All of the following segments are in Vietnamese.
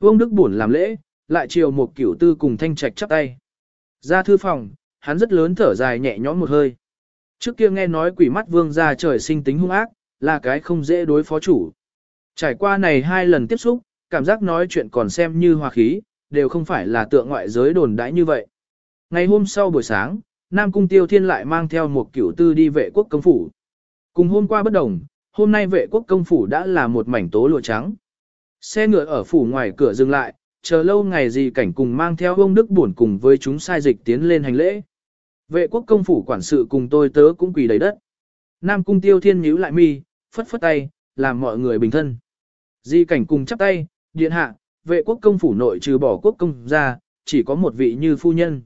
Vương Đức buồn làm lễ, lại chiều một cửu tư cùng thanh trạch chắp tay. Ra thư phòng, hắn rất lớn thở dài nhẹ nhõm một hơi. Trước kia nghe nói quỷ mắt vương ra trời sinh tính hung ác, là cái không dễ đối phó chủ. Trải qua này hai lần tiếp xúc, cảm giác nói chuyện còn xem như hòa khí, đều không phải là tượng ngoại giới đồn đãi như vậy. Ngày hôm sau buổi sáng, Nam Cung Tiêu Thiên lại mang theo một cửu tư đi vệ quốc công phủ. Cùng hôm qua bất đồng, hôm nay vệ quốc công phủ đã là một mảnh tố lụa trắng. Xe ngựa ở phủ ngoài cửa dừng lại, chờ lâu ngày gì cảnh cùng mang theo ông Đức buồn cùng với chúng sai dịch tiến lên hành lễ. Vệ quốc công phủ quản sự cùng tôi tớ cũng quỳ đầy đất. Nam cung tiêu thiên nhíu lại mi, phất phất tay, làm mọi người bình thân. Di cảnh cùng chắp tay, điện hạ, vệ quốc công phủ nội trừ bỏ quốc công ra, chỉ có một vị như phu nhân.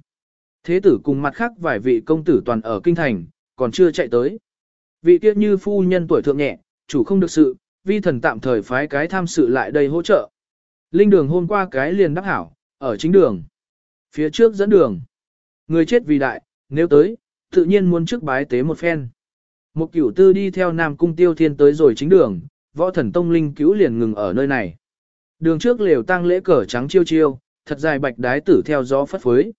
Thế tử cùng mặt khác vài vị công tử toàn ở kinh thành, còn chưa chạy tới. Vị tiết như phu nhân tuổi thượng nhẹ, chủ không được sự, vi thần tạm thời phái cái tham sự lại đây hỗ trợ. Linh đường hôm qua cái liền đắc hảo, ở chính đường. Phía trước dẫn đường. Người chết vì đại, nếu tới, tự nhiên muốn trước bái tế một phen. Một cửu tư đi theo Nam Cung Tiêu Thiên tới rồi chính đường, võ thần tông linh cứu liền ngừng ở nơi này. Đường trước lều tang lễ cờ trắng chiêu chiêu, thật dài bạch đái tử theo gió phất phới.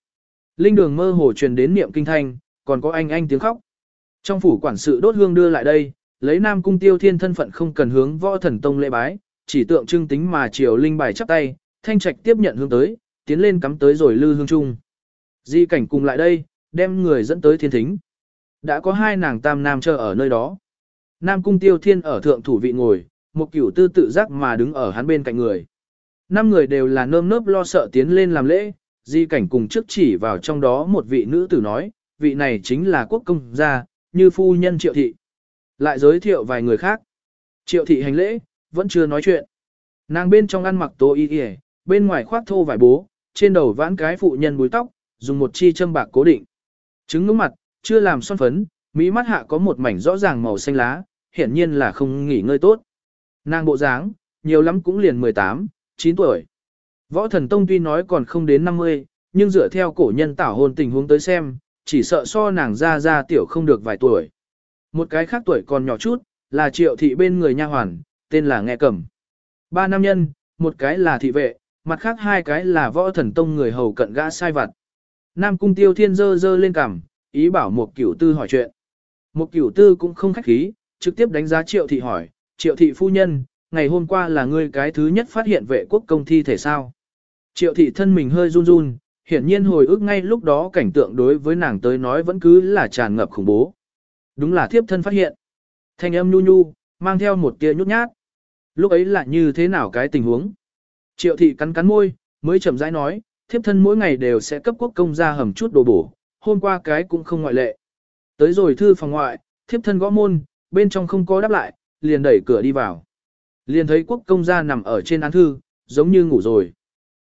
Linh đường mơ hồ truyền đến niệm kinh thanh, còn có anh anh tiếng khóc. Trong phủ quản sự đốt hương đưa lại đây, lấy Nam Cung Tiêu Thiên thân phận không cần hướng võ thần tông lễ bái, chỉ tượng trưng tính mà triều linh bài chắp tay, thanh trạch tiếp nhận hương tới, tiến lên cắm tới rồi lư hương chung. Di cảnh cùng lại đây, đem người dẫn tới thiên thính. Đã có hai nàng tam nam chờ ở nơi đó. Nam cung tiêu thiên ở thượng thủ vị ngồi, một cửu tư tự giác mà đứng ở hắn bên cạnh người. Năm người đều là nơm nớp lo sợ tiến lên làm lễ, di cảnh cùng trước chỉ vào trong đó một vị nữ tử nói, vị này chính là quốc công gia, như phu nhân triệu thị. Lại giới thiệu vài người khác. Triệu thị hành lễ, vẫn chưa nói chuyện. Nàng bên trong ăn mặc tố y y, bên ngoài khoác thô vải bố, trên đầu vãn cái phụ nhân búi tóc, dùng một chi châm bạc cố định. Trứng ngưỡng mặt, chưa làm son phấn, mỹ mắt hạ có một mảnh rõ ràng màu xanh lá, hiển nhiên là không nghỉ ngơi tốt. Nàng bộ dáng, nhiều lắm cũng liền 18, 9 tuổi. Võ thần tông tuy nói còn không đến 50, nhưng dựa theo cổ nhân tảo hôn tình huống tới xem, chỉ sợ so nàng ra ra tiểu không được vài tuổi. Một cái khác tuổi còn nhỏ chút, là triệu thị bên người nha hoàn, tên là nghe cẩm. Ba nam nhân, một cái là thị vệ, mặt khác hai cái là võ thần tông người hầu cận gã sai vặt. Nam cung tiêu thiên dơ dơ lên cằm, ý bảo một cửu tư hỏi chuyện. Một cửu tư cũng không khách khí, trực tiếp đánh giá triệu thị hỏi, triệu thị phu nhân, ngày hôm qua là ngươi cái thứ nhất phát hiện vệ quốc công thi thể sao. Triệu thị thân mình hơi run run, hiển nhiên hồi ức ngay lúc đó cảnh tượng đối với nàng tới nói vẫn cứ là tràn ngập khủng bố. Đúng là thiếp thân phát hiện. Thanh âm nhu nhu, mang theo một tia nhút nhát. Lúc ấy là như thế nào cái tình huống? Triệu thị cắn cắn môi, mới chậm rãi nói, thiếp thân mỗi ngày đều sẽ cấp quốc công ra hầm chút đồ bổ, hôm qua cái cũng không ngoại lệ. Tới rồi thư phòng ngoại, thiếp thân gõ môn, bên trong không có đáp lại, liền đẩy cửa đi vào. Liền thấy quốc công gia nằm ở trên án thư, giống như ngủ rồi.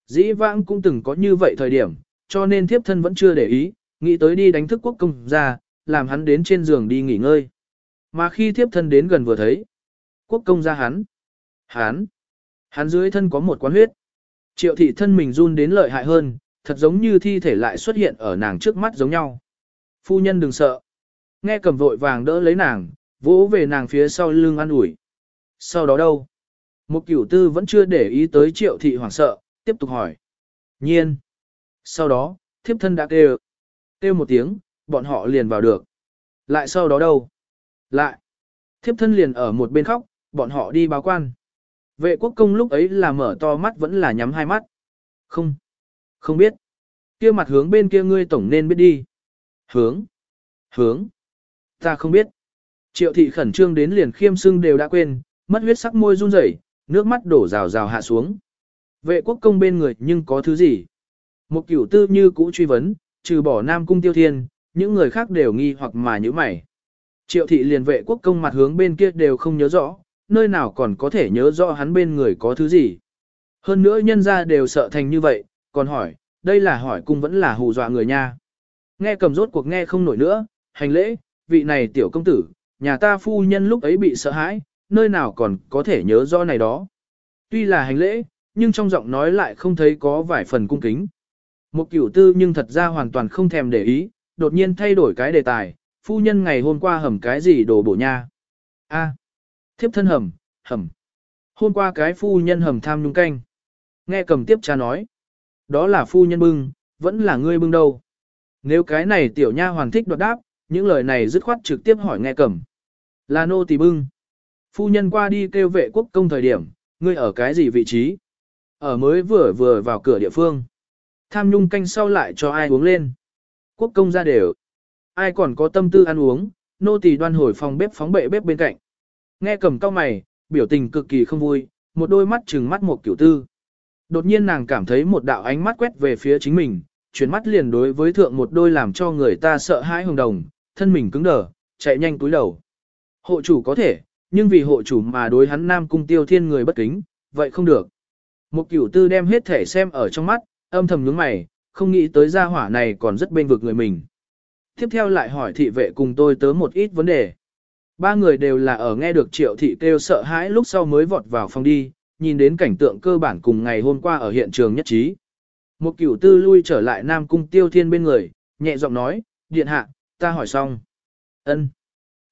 Dĩ vãng cũng từng có như vậy thời điểm, cho nên thiếp thân vẫn chưa để ý, nghĩ tới đi đánh thức quốc công gia, làm hắn đến trên giường đi nghỉ ngơi. Mà khi thiếp thân đến gần vừa thấy, quốc công gia hắn, hắn, hắn dưới thân có một quán huyết. Triệu thị thân mình run đến lợi hại hơn, thật giống như thi thể lại xuất hiện ở nàng trước mắt giống nhau. Phu nhân đừng sợ. Nghe cầm vội vàng đỡ lấy nàng, vỗ về nàng phía sau lưng ăn ủi. Sau đó đâu? Một cửu tư vẫn chưa để ý tới triệu thị hoảng sợ, tiếp tục hỏi. Nhiên. Sau đó, thiếp thân đã kêu. Kêu một tiếng, bọn họ liền vào được. Lại sau đó đâu? Lại. Thiếp thân liền ở một bên khóc, bọn họ đi báo quan. Vệ quốc công lúc ấy là mở to mắt vẫn là nhắm hai mắt. Không. Không biết. kia mặt hướng bên kia ngươi tổng nên biết đi. Hướng. Hướng. Ta không biết. Triệu thị khẩn trương đến liền khiêm sưng đều đã quên, mất huyết sắc môi run rẩy, nước mắt đổ rào rào hạ xuống. Vệ quốc công bên người nhưng có thứ gì? Một cửu tư như cũ truy vấn, trừ bỏ nam cung tiêu thiên, những người khác đều nghi hoặc mà như mày. Triệu thị liền vệ quốc công mặt hướng bên kia đều không nhớ rõ, nơi nào còn có thể nhớ rõ hắn bên người có thứ gì. Hơn nữa nhân ra đều sợ thành như vậy, còn hỏi, đây là hỏi cung vẫn là hù dọa người nha. Nghe cầm rốt cuộc nghe không nổi nữa, hành lễ, vị này tiểu công tử, nhà ta phu nhân lúc ấy bị sợ hãi, nơi nào còn có thể nhớ rõ này đó. Tuy là hành lễ, nhưng trong giọng nói lại không thấy có vài phần cung kính. Một kiểu tư nhưng thật ra hoàn toàn không thèm để ý, đột nhiên thay đổi cái đề tài, phu nhân ngày hôm qua hầm cái gì đồ bổ nha. a thiếp thân hầm, hầm. Hôm qua cái phu nhân hầm tham nhung canh. Nghe cầm tiếp cha nói. Đó là phu nhân bưng, vẫn là ngươi bưng đâu. Nếu cái này tiểu nha hoàn thích đoạt đáp, những lời này dứt khoát trực tiếp hỏi nghe cầm. Là nô tỳ bưng. Phu nhân qua đi kêu vệ quốc công thời điểm, ngươi ở cái gì vị trí? Ở mới vừa vừa vào cửa địa phương. Tham nhung canh sau lại cho ai uống lên. Quốc công ra đều. Ai còn có tâm tư ăn uống, nô tỳ đoan hồi phòng bếp phóng bệ bếp bên cạnh. Nghe cầm cao mày, biểu tình cực kỳ không vui, một đôi mắt trừng mắt một kiểu tư. Đột nhiên nàng cảm thấy một đạo ánh mắt quét về phía chính mình, chuyển mắt liền đối với thượng một đôi làm cho người ta sợ hãi hồng đồng, thân mình cứng đờ, chạy nhanh túi đầu. Hộ chủ có thể, nhưng vì hộ chủ mà đối hắn nam cung tiêu thiên người bất kính, vậy không được. Một cửu tư đem hết thể xem ở trong mắt, âm thầm nhướng mày, không nghĩ tới gia hỏa này còn rất bên vực người mình. Tiếp theo lại hỏi thị vệ cùng tôi tớ một ít vấn đề. Ba người đều là ở nghe được triệu thị kêu sợ hãi lúc sau mới vọt vào phòng đi, nhìn đến cảnh tượng cơ bản cùng ngày hôm qua ở hiện trường nhất trí. Một cửu tư lui trở lại Nam Cung Tiêu Thiên bên người, nhẹ giọng nói, điện hạ, ta hỏi xong. ân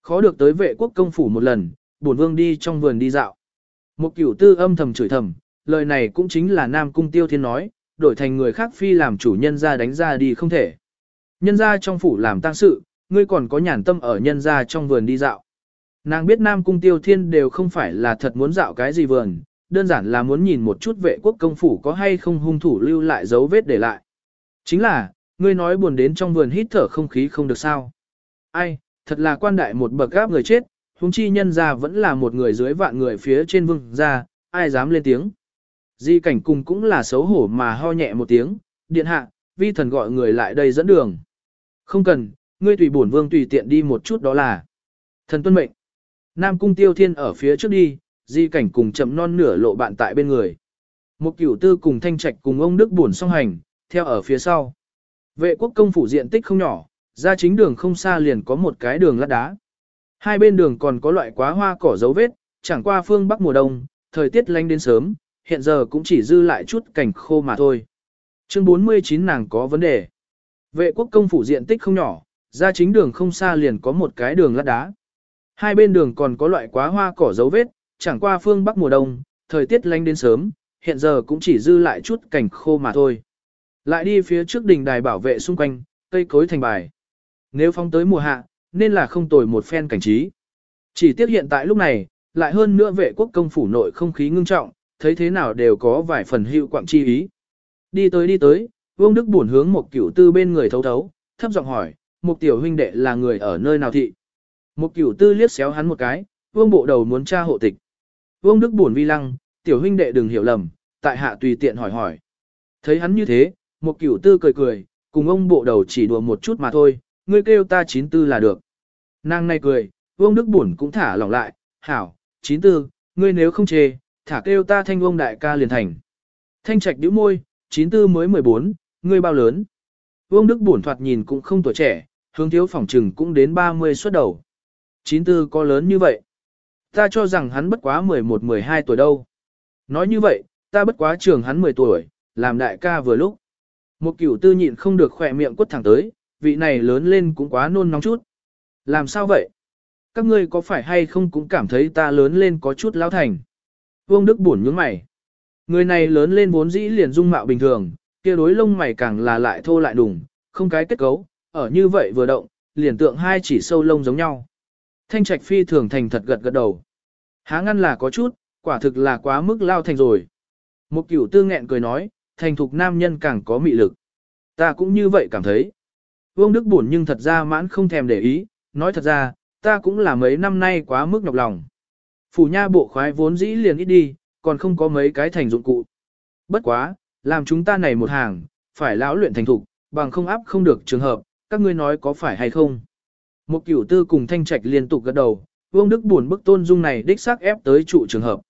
Khó được tới vệ quốc công phủ một lần, bổn vương đi trong vườn đi dạo. Một cửu tư âm thầm chửi thầm, lời này cũng chính là Nam Cung Tiêu Thiên nói, đổi thành người khác phi làm chủ nhân ra đánh ra đi không thể. Nhân ra trong phủ làm tang sự, ngươi còn có nhàn tâm ở nhân ra trong vườn đi dạo. Nàng biết Nam Cung Tiêu Thiên đều không phải là thật muốn dạo cái gì vườn, đơn giản là muốn nhìn một chút vệ quốc công phủ có hay không hung thủ lưu lại dấu vết để lại. Chính là, ngươi nói buồn đến trong vườn hít thở không khí không được sao. Ai, thật là quan đại một bậc gáp người chết, huống chi nhân ra vẫn là một người dưới vạn người phía trên vương ra, ai dám lên tiếng. Di cảnh cùng cũng là xấu hổ mà ho nhẹ một tiếng, điện hạ, vi thần gọi người lại đây dẫn đường. Không cần, ngươi tùy bổn vương tùy tiện đi một chút đó là. Thần tuân mệnh. Nam cung tiêu thiên ở phía trước đi, di cảnh cùng chậm non nửa lộ bạn tại bên người. Một cửu tư cùng thanh trạch cùng ông Đức buồn song hành, theo ở phía sau. Vệ quốc công phủ diện tích không nhỏ, ra chính đường không xa liền có một cái đường lát đá. Hai bên đường còn có loại quá hoa cỏ dấu vết, chẳng qua phương bắc mùa đông, thời tiết lạnh đến sớm, hiện giờ cũng chỉ dư lại chút cảnh khô mà thôi. Chương 49 nàng có vấn đề. Vệ quốc công phủ diện tích không nhỏ, ra chính đường không xa liền có một cái đường lát đá. Hai bên đường còn có loại quá hoa cỏ dấu vết, chẳng qua phương bắc mùa đông, thời tiết lạnh đến sớm, hiện giờ cũng chỉ dư lại chút cảnh khô mà thôi. Lại đi phía trước đình đài bảo vệ xung quanh, cây cối thành bài. Nếu phong tới mùa hạ, nên là không tồi một phen cảnh trí. Chỉ tiếc hiện tại lúc này, lại hơn nữa vệ quốc công phủ nội không khí ngưng trọng, thấy thế nào đều có vài phần hữu quạng chi ý. Đi tới đi tới, Vương Đức buồn hướng một cửu tư bên người thấu thấu, thấp giọng hỏi, một tiểu huynh đệ là người ở nơi nào thị. Một cửu tư liếc xéo hắn một cái, vương bộ đầu muốn tra hộ tịch. Vương Đức buồn vi lăng, tiểu huynh đệ đừng hiểu lầm, tại hạ tùy tiện hỏi hỏi. Thấy hắn như thế, một cửu tư cười cười, cùng ông bộ đầu chỉ đùa một chút mà thôi, ngươi kêu ta chín tư là được. Nàng này cười, vương Đức buồn cũng thả lỏng lại, hảo, chín tư, ngươi nếu không chê, thả kêu ta thanh ông đại ca liền thành. Thanh trạch đĩu môi, chín tư mới 14, ngươi bao lớn. Vương Đức bổn thoạt nhìn cũng không tuổi trẻ, hướng thiếu phòng trừng cũng đến 30 xuất đầu. Chín tư có lớn như vậy. Ta cho rằng hắn bất quá 11-12 tuổi đâu. Nói như vậy, ta bất quá trường hắn 10 tuổi, làm đại ca vừa lúc. Một cửu tư nhịn không được khỏe miệng quất thẳng tới, vị này lớn lên cũng quá nôn nóng chút. Làm sao vậy? Các ngươi có phải hay không cũng cảm thấy ta lớn lên có chút lão thành? Vương Đức buồn nhướng mày. Người này lớn lên vốn dĩ liền dung mạo bình thường, kia đối lông mày càng là lại thô lại đùng, không cái kết cấu, ở như vậy vừa động, liền tượng hai chỉ sâu lông giống nhau. Thanh trạch phi thường thành thật gật gật đầu. Há ngăn là có chút, quả thực là quá mức lao thành rồi. Một cửu tư nghẹn cười nói, thành thục nam nhân càng có mị lực. Ta cũng như vậy cảm thấy. Vương Đức buồn nhưng thật ra mãn không thèm để ý, nói thật ra, ta cũng là mấy năm nay quá mức nhọc lòng. Phủ nha bộ khoái vốn dĩ liền ít đi, còn không có mấy cái thành dụng cụ. Bất quá, làm chúng ta này một hàng, phải lão luyện thành thục, bằng không áp không được trường hợp, các ngươi nói có phải hay không. Một cửu tư cùng thanh trạch liên tục gật đầu, Vương Đức buồn bức tôn dung này đích xác ép tới trụ trường hợp.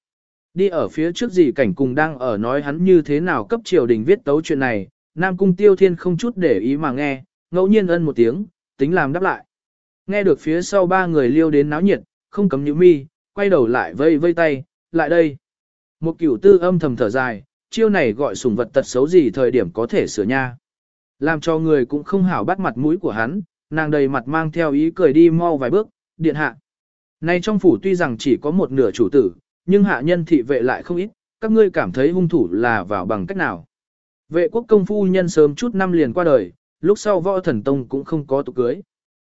Đi ở phía trước gì cảnh cùng đang ở nói hắn như thế nào cấp triều đình viết tấu chuyện này, Nam Cung Tiêu Thiên không chút để ý mà nghe, ngẫu nhiên ân một tiếng, tính làm đáp lại. Nghe được phía sau ba người liêu đến náo nhiệt, không cấm nhíu mi, quay đầu lại vây vây tay, lại đây. Một cửu tư âm thầm thở dài, chiêu này gọi sủng vật tật xấu gì thời điểm có thể sửa nha. Làm cho người cũng không hảo bắt mặt mũi của hắn, nàng đầy mặt mang theo ý cười đi mau vài bước, điện hạ. Nay trong phủ tuy rằng chỉ có một nửa chủ tử, nhưng hạ nhân thị vệ lại không ít, các ngươi cảm thấy hung thủ là vào bằng cách nào. Vệ quốc công phu nhân sớm chút năm liền qua đời, lúc sau võ thần tông cũng không có tục cưới.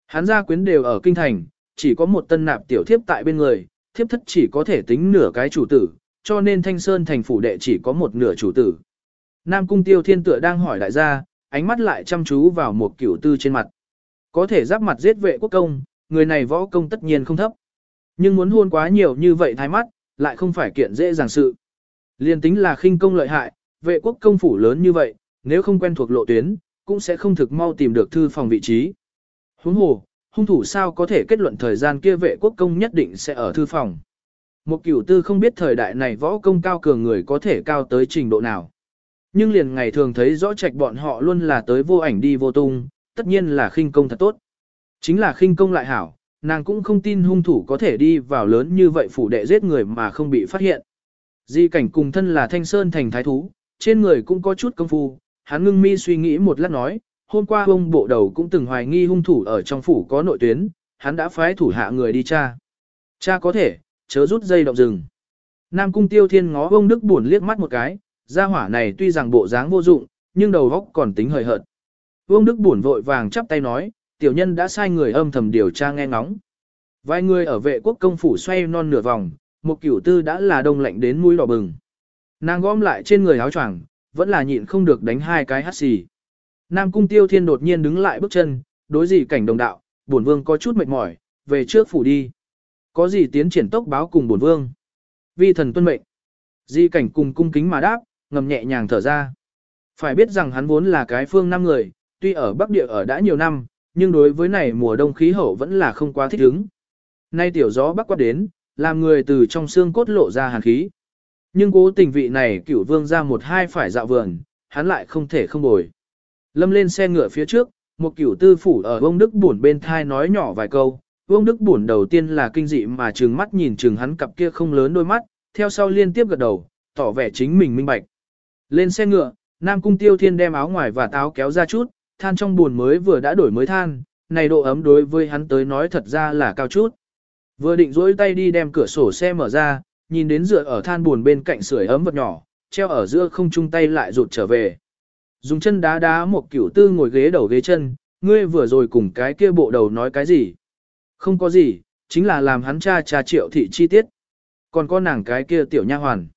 Hắn gia quyến đều ở kinh thành, chỉ có một tân nạp tiểu thiếp tại bên người, thiếp thất chỉ có thể tính nửa cái chủ tử, cho nên thanh sơn thành phủ đệ chỉ có một nửa chủ tử. Nam cung tiêu thiên tựa đang hỏi đại gia, ánh mắt lại chăm chú vào một cửu tư trên mặt. Có thể giáp mặt giết vệ quốc công, người này võ công tất nhiên không thấp. Nhưng muốn hôn quá nhiều như vậy thái mắt, lại không phải kiện dễ dàng sự. Liên tính là khinh công lợi hại, vệ quốc công phủ lớn như vậy, nếu không quen thuộc lộ tuyến, cũng sẽ không thực mau tìm được thư phòng vị trí. Huống hồ, hung thủ sao có thể kết luận thời gian kia vệ quốc công nhất định sẽ ở thư phòng. Một cửu tư không biết thời đại này võ công cao cường người có thể cao tới trình độ nào. Nhưng liền ngày thường thấy rõ trạch bọn họ luôn là tới vô ảnh đi vô tung, tất nhiên là khinh công thật tốt. Chính là khinh công lại hảo, nàng cũng không tin hung thủ có thể đi vào lớn như vậy phủ đệ giết người mà không bị phát hiện. Di cảnh cùng thân là thanh sơn thành thái thú, trên người cũng có chút công phu, hắn ngưng mi suy nghĩ một lát nói, hôm qua ông bộ đầu cũng từng hoài nghi hung thủ ở trong phủ có nội tuyến, hắn đã phái thủ hạ người đi tra. Cha có thể, chớ rút dây động rừng. Nam cung tiêu thiên ngó ông Đức buồn liếc mắt một cái, gia hỏa này tuy rằng bộ dáng vô dụng, nhưng đầu óc còn tính hời hợt. Vương Đức buồn vội vàng chắp tay nói, tiểu nhân đã sai người âm thầm điều tra nghe ngóng. Vài người ở vệ quốc công phủ xoay non nửa vòng, một cửu tư đã là đông lạnh đến mũi đỏ bừng. Nàng gom lại trên người áo choàng, vẫn là nhịn không được đánh hai cái hắt xì. Nam cung tiêu thiên đột nhiên đứng lại bước chân, đối gì cảnh đồng đạo, bổn vương có chút mệt mỏi, về trước phủ đi. Có gì tiến triển tốc báo cùng bổn vương. Vi thần tuân mệnh. Di cảnh cùng cung kính mà đáp, ngầm nhẹ nhàng thở ra. Phải biết rằng hắn vốn là cái phương năm người, tuy ở Bắc Địa ở đã nhiều năm, nhưng đối với này mùa đông khí hậu vẫn là không quá thích ứng. Nay tiểu gió bắc quát đến, làm người từ trong xương cốt lộ ra hàn khí. Nhưng cố tình vị này cửu vương ra một hai phải dạo vườn, hắn lại không thể không bồi. Lâm lên xe ngựa phía trước, một cửu tư phủ ở ông Đức Bổn bên thai nói nhỏ vài câu. Ông Đức Bổn đầu tiên là kinh dị mà trừng mắt nhìn trừng hắn cặp kia không lớn đôi mắt, theo sau liên tiếp gật đầu, tỏ vẻ chính mình minh bạch. Lên xe ngựa, Nam Cung Tiêu Thiên đem áo ngoài và táo kéo ra chút, than trong buồn mới vừa đã đổi mới than, này độ ấm đối với hắn tới nói thật ra là cao chút. Vừa định dỗi tay đi đem cửa sổ xe mở ra, nhìn đến dựa ở than buồn bên cạnh sưởi ấm vật nhỏ, treo ở giữa không chung tay lại rụt trở về. Dùng chân đá đá một kiểu tư ngồi ghế đầu ghế chân, ngươi vừa rồi cùng cái kia bộ đầu nói cái gì? Không có gì, chính là làm hắn cha cha triệu thị chi tiết. Còn có nàng cái kia tiểu nha hoàn.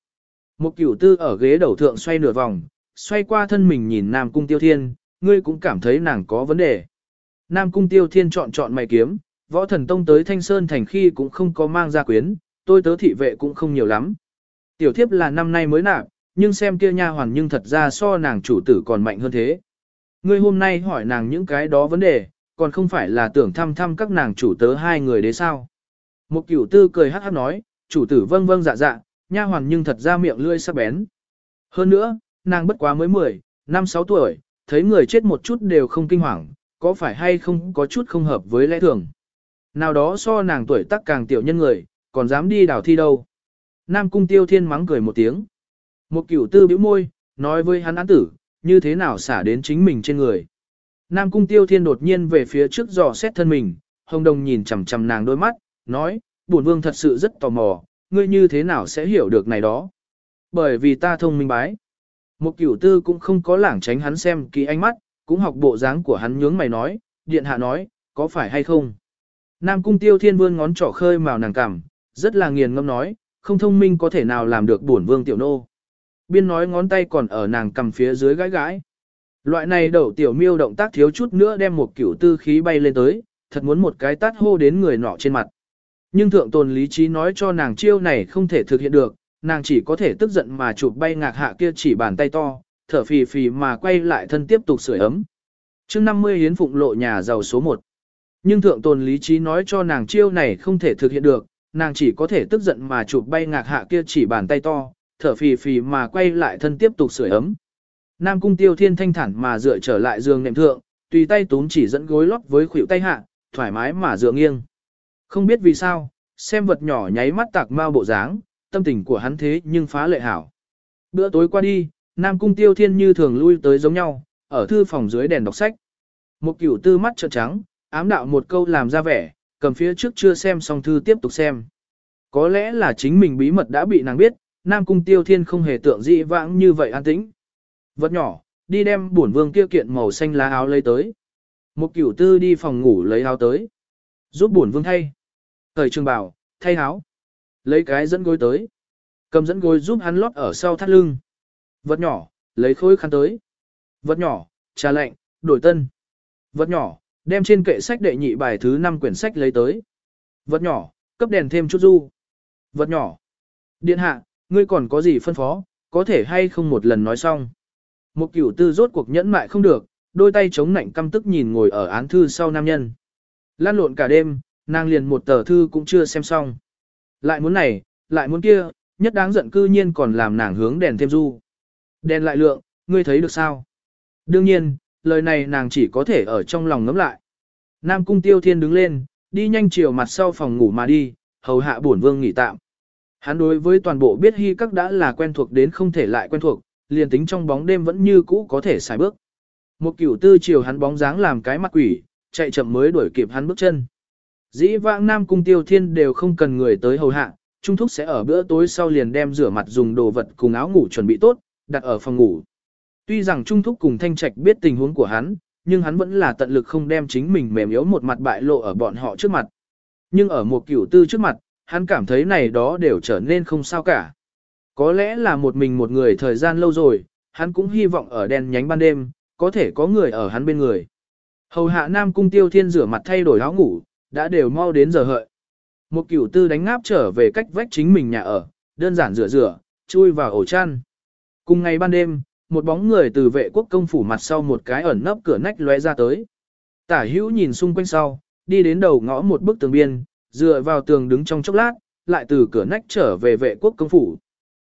Một cửu tư ở ghế đầu thượng xoay nửa vòng, xoay qua thân mình nhìn Nam Cung Tiêu Thiên, ngươi cũng cảm thấy nàng có vấn đề. Nam Cung Tiêu Thiên chọn chọn mày kiếm, võ thần tông tới Thanh Sơn thành khi cũng không có mang ra quyến, tôi tớ thị vệ cũng không nhiều lắm. Tiểu thiếp là năm nay mới nạp, nhưng xem kia nha hoàn nhưng thật ra so nàng chủ tử còn mạnh hơn thế. Ngươi hôm nay hỏi nàng những cái đó vấn đề, còn không phải là tưởng thăm thăm các nàng chủ tớ hai người đấy sao. Một cửu tư cười hát hát nói, chủ tử vâng vâng dạ dạ, nha hoàn nhưng thật ra miệng lươi sắc bén. Hơn nữa, nàng bất quá mới 10, năm sáu tuổi, thấy người chết một chút đều không kinh hoàng, có phải hay không có chút không hợp với lẽ thường. Nào đó so nàng tuổi tác càng tiểu nhân người, còn dám đi đảo thi đâu. Nam cung tiêu thiên mắng cười một tiếng. Một cửu tư bĩu môi, nói với hắn án tử, như thế nào xả đến chính mình trên người. Nam cung tiêu thiên đột nhiên về phía trước dò xét thân mình, hồng đồng nhìn chằm chằm nàng đôi mắt, nói, bổn vương thật sự rất tò mò, ngươi như thế nào sẽ hiểu được này đó. Bởi vì ta thông minh bái. Một cửu tư cũng không có lảng tránh hắn xem kỳ ánh mắt, cũng học bộ dáng của hắn nhướng mày nói, điện hạ nói, có phải hay không. Nam cung tiêu thiên vương ngón trỏ khơi màu nàng cảm, rất là nghiền ngâm nói, không thông minh có thể nào làm được bổn vương tiểu nô. Biên nói ngón tay còn ở nàng cầm phía dưới gãi gãi. Loại này đậu tiểu miêu động tác thiếu chút nữa đem một kiểu tư khí bay lên tới, thật muốn một cái tát hô đến người nọ trên mặt. Nhưng thượng tồn lý trí nói cho nàng chiêu này không thể thực hiện được, nàng chỉ có thể tức giận mà chụp bay ngạc hạ kia chỉ bàn tay to, thở phì phì mà quay lại thân tiếp tục sưởi ấm. chương 50 hiến phụng lộ nhà giàu số 1. Nhưng thượng tồn lý trí nói cho nàng chiêu này không thể thực hiện được, nàng chỉ có thể tức giận mà chụp bay ngạc hạ kia chỉ bàn tay to, thở phì phì mà quay lại thân tiếp tục sưởi ấm. Nam cung tiêu thiên thanh thản mà dựa trở lại giường nệm thượng, tùy tay túm chỉ dẫn gối lót với khuỷu tay hạ, thoải mái mà dựa nghiêng. Không biết vì sao, xem vật nhỏ nháy mắt tạc mau bộ dáng, tâm tình của hắn thế nhưng phá lệ hảo. Bữa tối qua đi, Nam Cung Tiêu Thiên như thường lui tới giống nhau, ở thư phòng dưới đèn đọc sách. Một cửu tư mắt trợn trắng, ám đạo một câu làm ra vẻ, cầm phía trước chưa xem xong thư tiếp tục xem. Có lẽ là chính mình bí mật đã bị nàng biết, Nam Cung Tiêu Thiên không hề tượng dị vãng như vậy an tĩnh. Vật nhỏ, đi đem bổn vương kia kiện màu xanh lá áo lấy tới. Một cửu tư đi phòng ngủ lấy áo tới. Giúp bổn vương thay. Thời trường bảo, thay áo. Lấy cái dẫn gối tới. Cầm dẫn gối giúp hắn lót ở sau thắt lưng. Vật nhỏ, lấy khối khăn tới. Vật nhỏ, trà lạnh, đổi tân. Vật nhỏ, đem trên kệ sách đệ nhị bài thứ 5 quyển sách lấy tới. Vật nhỏ, cấp đèn thêm chút du. Vật nhỏ. Điện hạ, ngươi còn có gì phân phó, có thể hay không một lần nói xong. Một cửu tư rốt cuộc nhẫn mại không được, đôi tay chống nạnh căm tức nhìn ngồi ở án thư sau nam nhân. Lan lộn cả đêm, nàng liền một tờ thư cũng chưa xem xong. Lại muốn này, lại muốn kia, nhất đáng giận cư nhiên còn làm nàng hướng đèn thêm du. Đèn lại lượng, ngươi thấy được sao? Đương nhiên, lời này nàng chỉ có thể ở trong lòng ngấm lại. Nam cung tiêu thiên đứng lên, đi nhanh chiều mặt sau phòng ngủ mà đi, hầu hạ bổn vương nghỉ tạm. Hắn đối với toàn bộ biết hy các đã là quen thuộc đến không thể lại quen thuộc, liền tính trong bóng đêm vẫn như cũ có thể xài bước. Một cửu tư chiều hắn bóng dáng làm cái mặt quỷ, chạy chậm mới đuổi kịp hắn bước chân. Dĩ vãng Nam Cung Tiêu Thiên đều không cần người tới hầu hạ, Trung Thúc sẽ ở bữa tối sau liền đem rửa mặt dùng đồ vật cùng áo ngủ chuẩn bị tốt, đặt ở phòng ngủ. Tuy rằng Trung Thúc cùng Thanh Trạch biết tình huống của hắn, nhưng hắn vẫn là tận lực không đem chính mình mềm yếu một mặt bại lộ ở bọn họ trước mặt. Nhưng ở một cửu tư trước mặt, hắn cảm thấy này đó đều trở nên không sao cả. Có lẽ là một mình một người thời gian lâu rồi, hắn cũng hy vọng ở đèn nhánh ban đêm, có thể có người ở hắn bên người. Hầu hạ Nam Cung Tiêu Thiên rửa mặt thay đổi áo ngủ, đã đều mau đến giờ hợi. Một cửu tư đánh ngáp trở về cách vách chính mình nhà ở, đơn giản rửa rửa, chui vào ổ chăn. Cùng ngày ban đêm, một bóng người từ vệ quốc công phủ mặt sau một cái ẩn nấp cửa nách lóe ra tới. Tả hữu nhìn xung quanh sau, đi đến đầu ngõ một bức tường biên, dựa vào tường đứng trong chốc lát, lại từ cửa nách trở về vệ quốc công phủ.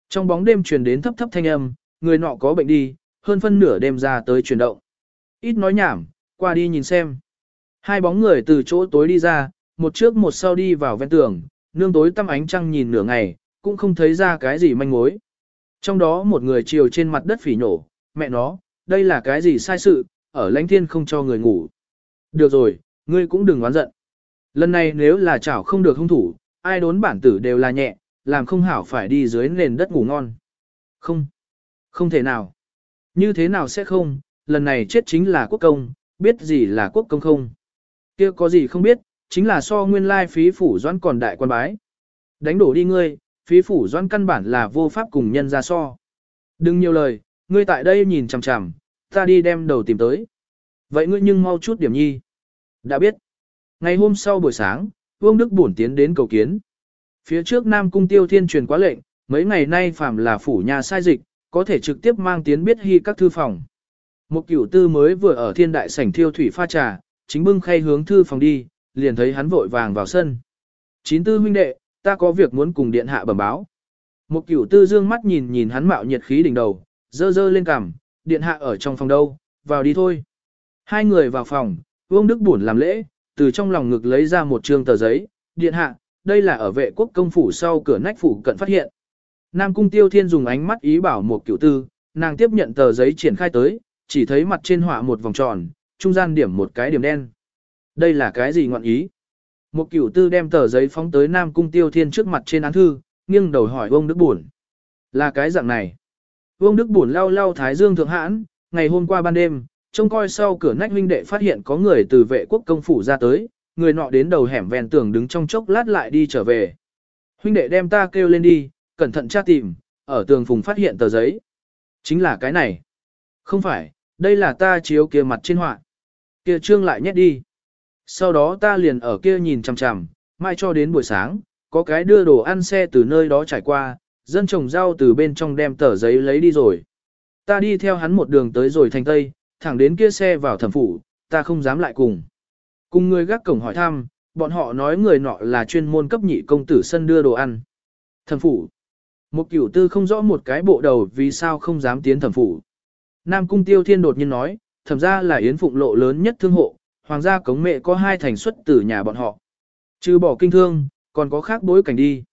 Trong bóng đêm truyền đến thấp thấp thanh âm, người nọ có bệnh đi, hơn phân nửa đêm ra tới chuyển động. Ít nói nhảm, qua đi nhìn xem. Hai bóng người từ chỗ tối đi ra, một trước một sau đi vào ven tường, nương tối tăm ánh trăng nhìn nửa ngày, cũng không thấy ra cái gì manh mối. Trong đó một người chiều trên mặt đất phỉ nổ, mẹ nó, đây là cái gì sai sự, ở lãnh thiên không cho người ngủ. Được rồi, ngươi cũng đừng oán giận. Lần này nếu là chảo không được hung thủ, ai đốn bản tử đều là nhẹ, làm không hảo phải đi dưới nền đất ngủ ngon. Không, không thể nào. Như thế nào sẽ không, lần này chết chính là quốc công, biết gì là quốc công không. kia có gì không biết, chính là so nguyên lai phí phủ doãn còn đại quan bái. Đánh đổ đi ngươi, phí phủ doãn căn bản là vô pháp cùng nhân ra so. Đừng nhiều lời, ngươi tại đây nhìn chằm chằm, ta đi đem đầu tìm tới. Vậy ngươi nhưng mau chút điểm nhi. Đã biết. Ngày hôm sau buổi sáng, Vương Đức Bổn tiến đến cầu kiến. Phía trước Nam Cung Tiêu Thiên truyền quá lệnh, mấy ngày nay phạm là phủ nhà sai dịch, có thể trực tiếp mang tiến biết hy các thư phòng. Một cửu tư mới vừa ở thiên đại sảnh thiêu thủy pha trà, chính bưng khay hướng thư phòng đi, liền thấy hắn vội vàng vào sân. Chín tư huynh đệ, ta có việc muốn cùng điện hạ bẩm báo. Một cửu tư dương mắt nhìn nhìn hắn mạo nhiệt khí đỉnh đầu, dơ dơ lên cằm, điện hạ ở trong phòng đâu, vào đi thôi. Hai người vào phòng, Vương Đức Bổn làm lễ, từ trong lòng ngực lấy ra một trương tờ giấy, điện hạ, đây là ở vệ quốc công phủ sau cửa nách phủ cận phát hiện. Nam Cung Tiêu Thiên dùng ánh mắt ý bảo một cửu tư, nàng tiếp nhận tờ giấy triển khai tới, chỉ thấy mặt trên họa một vòng tròn, trung gian điểm một cái điểm đen. Đây là cái gì ngọn ý? Một cửu tư đem tờ giấy phóng tới Nam Cung Tiêu Thiên trước mặt trên án thư, nghiêng đầu hỏi ông Đức Bổn. Là cái dạng này. Vương Đức Bổn lau lau thái dương thượng hãn, ngày hôm qua ban đêm, trông coi sau cửa nách huynh đệ phát hiện có người từ vệ quốc công phủ ra tới, người nọ đến đầu hẻm ven tường đứng trong chốc lát lại đi trở về. Huynh đệ đem ta kêu lên đi, cẩn thận tra tìm, ở tường phùng phát hiện tờ giấy. Chính là cái này. Không phải, đây là ta chiếu kia mặt trên họa. Kia trương lại nhét đi. Sau đó ta liền ở kia nhìn chằm chằm, mai cho đến buổi sáng, có cái đưa đồ ăn xe từ nơi đó trải qua, dân trồng rau từ bên trong đem tờ giấy lấy đi rồi. Ta đi theo hắn một đường tới rồi thành Tây, thẳng đến kia xe vào thẩm phủ, ta không dám lại cùng. Cùng người gác cổng hỏi thăm, bọn họ nói người nọ là chuyên môn cấp nhị công tử sân đưa đồ ăn. Thẩm phủ. Một cửu tư không rõ một cái bộ đầu vì sao không dám tiến thẩm phủ. Nam cung tiêu thiên đột nhiên nói, thẩm ra là yến phụng lộ lớn nhất thương hộ, hoàng gia cống mẹ có hai thành xuất từ nhà bọn họ. Trừ bỏ kinh thương, còn có khác bối cảnh đi.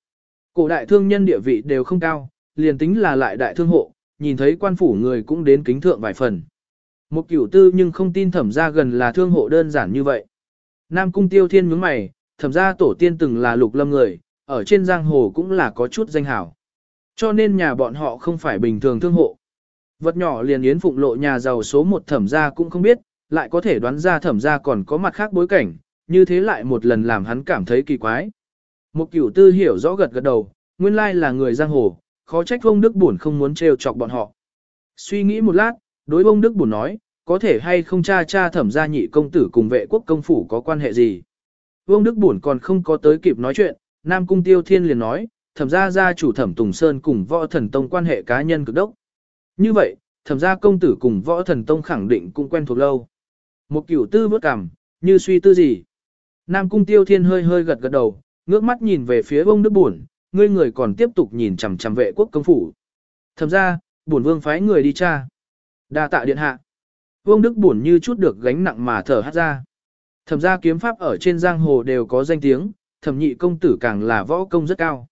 Cổ đại thương nhân địa vị đều không cao, liền tính là lại đại thương hộ, nhìn thấy quan phủ người cũng đến kính thượng vài phần. Một cửu tư nhưng không tin thẩm ra gần là thương hộ đơn giản như vậy. Nam cung tiêu thiên nhướng mày, thẩm ra tổ tiên từng là lục lâm người, ở trên giang hồ cũng là có chút danh hảo. cho nên nhà bọn họ không phải bình thường thương hộ. Vật nhỏ liền yến phụng lộ nhà giàu số một thẩm gia cũng không biết, lại có thể đoán ra thẩm gia còn có mặt khác bối cảnh, như thế lại một lần làm hắn cảm thấy kỳ quái. Một cửu tư hiểu rõ gật gật đầu, nguyên lai là người giang hồ, khó trách vông Đức buồn không muốn trêu chọc bọn họ. Suy nghĩ một lát, đối vông Đức buồn nói, có thể hay không cha cha thẩm gia nhị công tử cùng vệ quốc công phủ có quan hệ gì. Vương Đức Bổn còn không có tới kịp nói chuyện, Nam Cung Tiêu Thiên liền nói, thẩm gia gia chủ thẩm Tùng Sơn cùng võ thần tông quan hệ cá nhân cực đốc. Như vậy, thẩm gia công tử cùng võ thần tông khẳng định cũng quen thuộc lâu. Một cửu tư vớt cằm, như suy tư gì. Nam Cung Tiêu Thiên hơi hơi gật gật đầu, ngước mắt nhìn về phía vương Đức Bổn, ngươi người còn tiếp tục nhìn chằm chằm vệ quốc công phủ. Thẩm gia bổn vương phái người đi tra. đa tạ điện hạ. Vương Đức buồn như chút được gánh nặng mà thở hát ra. Thẩm gia kiếm pháp ở trên giang hồ đều có danh tiếng, thẩm nhị công tử càng là võ công rất cao.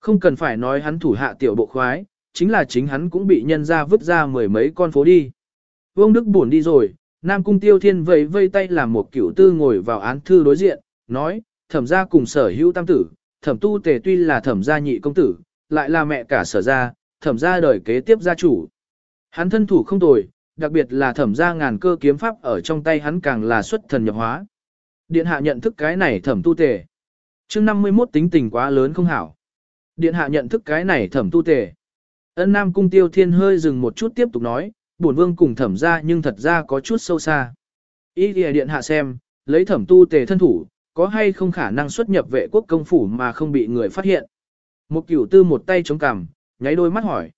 Không cần phải nói hắn thủ hạ tiểu bộ khoái, chính là chính hắn cũng bị nhân ra vứt ra mười mấy con phố đi. Vương Đức buồn đi rồi, Nam Cung Tiêu Thiên vẫy vây tay làm một cửu tư ngồi vào án thư đối diện, nói, thẩm gia cùng sở hữu tam tử, thẩm tu tề tuy là thẩm gia nhị công tử, lại là mẹ cả sở gia, thẩm gia đời kế tiếp gia chủ. Hắn thân thủ không tồi, đặc biệt là thẩm gia ngàn cơ kiếm pháp ở trong tay hắn càng là xuất thần nhập hóa. Điện hạ nhận thức cái này thẩm tu tề. chương 51 tính tình quá lớn không hảo. Điện hạ nhận thức cái này thẩm tu tề. Ân Nam Cung Tiêu Thiên hơi dừng một chút tiếp tục nói, bổn vương cùng thẩm gia nhưng thật ra có chút sâu xa. Ý kìa điện hạ xem, lấy thẩm tu tề thân thủ, có hay không khả năng xuất nhập vệ quốc công phủ mà không bị người phát hiện. Một cửu tư một tay chống cằm, nháy đôi mắt hỏi.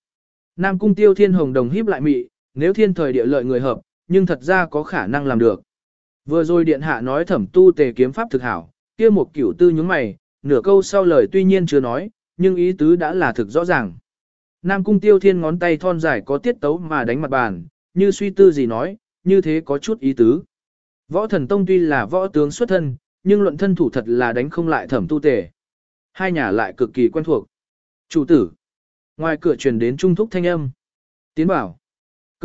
Nam cung tiêu thiên hồng đồng híp lại mị, nếu thiên thời địa lợi người hợp, nhưng thật ra có khả năng làm được. Vừa rồi điện hạ nói thẩm tu tề kiếm pháp thực hảo, kia một kiểu tư nhướng mày, nửa câu sau lời tuy nhiên chưa nói, nhưng ý tứ đã là thực rõ ràng. Nam cung tiêu thiên ngón tay thon dài có tiết tấu mà đánh mặt bàn, như suy tư gì nói, như thế có chút ý tứ. Võ thần tông tuy là võ tướng xuất thân, nhưng luận thân thủ thật là đánh không lại thẩm tu tề. Hai nhà lại cực kỳ quen thuộc. Chủ tử. Ngoài cửa truyền đến trung thúc thanh âm. Tiến bảo.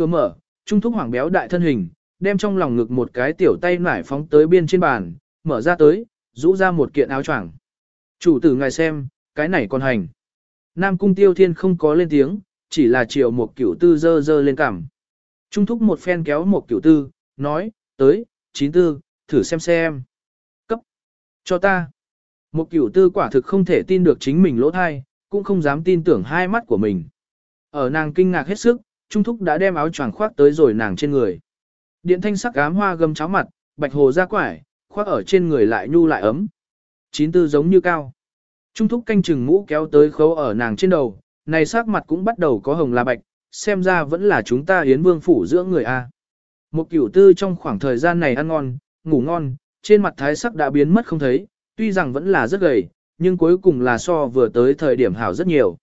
Cửa mở, trung thúc hoàng béo đại thân hình, đem trong lòng ngực một cái tiểu tay nải phóng tới biên trên bàn, mở ra tới, rũ ra một kiện áo choàng. Chủ tử ngài xem, cái này còn hành. Nam cung tiêu thiên không có lên tiếng, chỉ là chiều một cửu tư dơ dơ lên cằm. Trung thúc một phen kéo một cửu tư, nói, tới, chín tư, thử xem xem. cấp Cho ta. Một cửu tư quả thực không thể tin được chính mình lỗ thai, cũng không dám tin tưởng hai mắt của mình. Ở nàng kinh ngạc hết sức, Trung Thúc đã đem áo choàng khoác tới rồi nàng trên người. Điện thanh sắc ám hoa gầm cháo mặt, bạch hồ ra quải, khoác ở trên người lại nhu lại ấm. Chín tư giống như cao. Trung Thúc canh chừng mũ kéo tới khấu ở nàng trên đầu, này sắc mặt cũng bắt đầu có hồng là bạch, xem ra vẫn là chúng ta hiến vương phủ dưỡng người A. Một cửu tư trong khoảng thời gian này ăn ngon, ngủ ngon, trên mặt thái sắc đã biến mất không thấy, tuy rằng vẫn là rất gầy, nhưng cuối cùng là so vừa tới thời điểm hảo rất nhiều.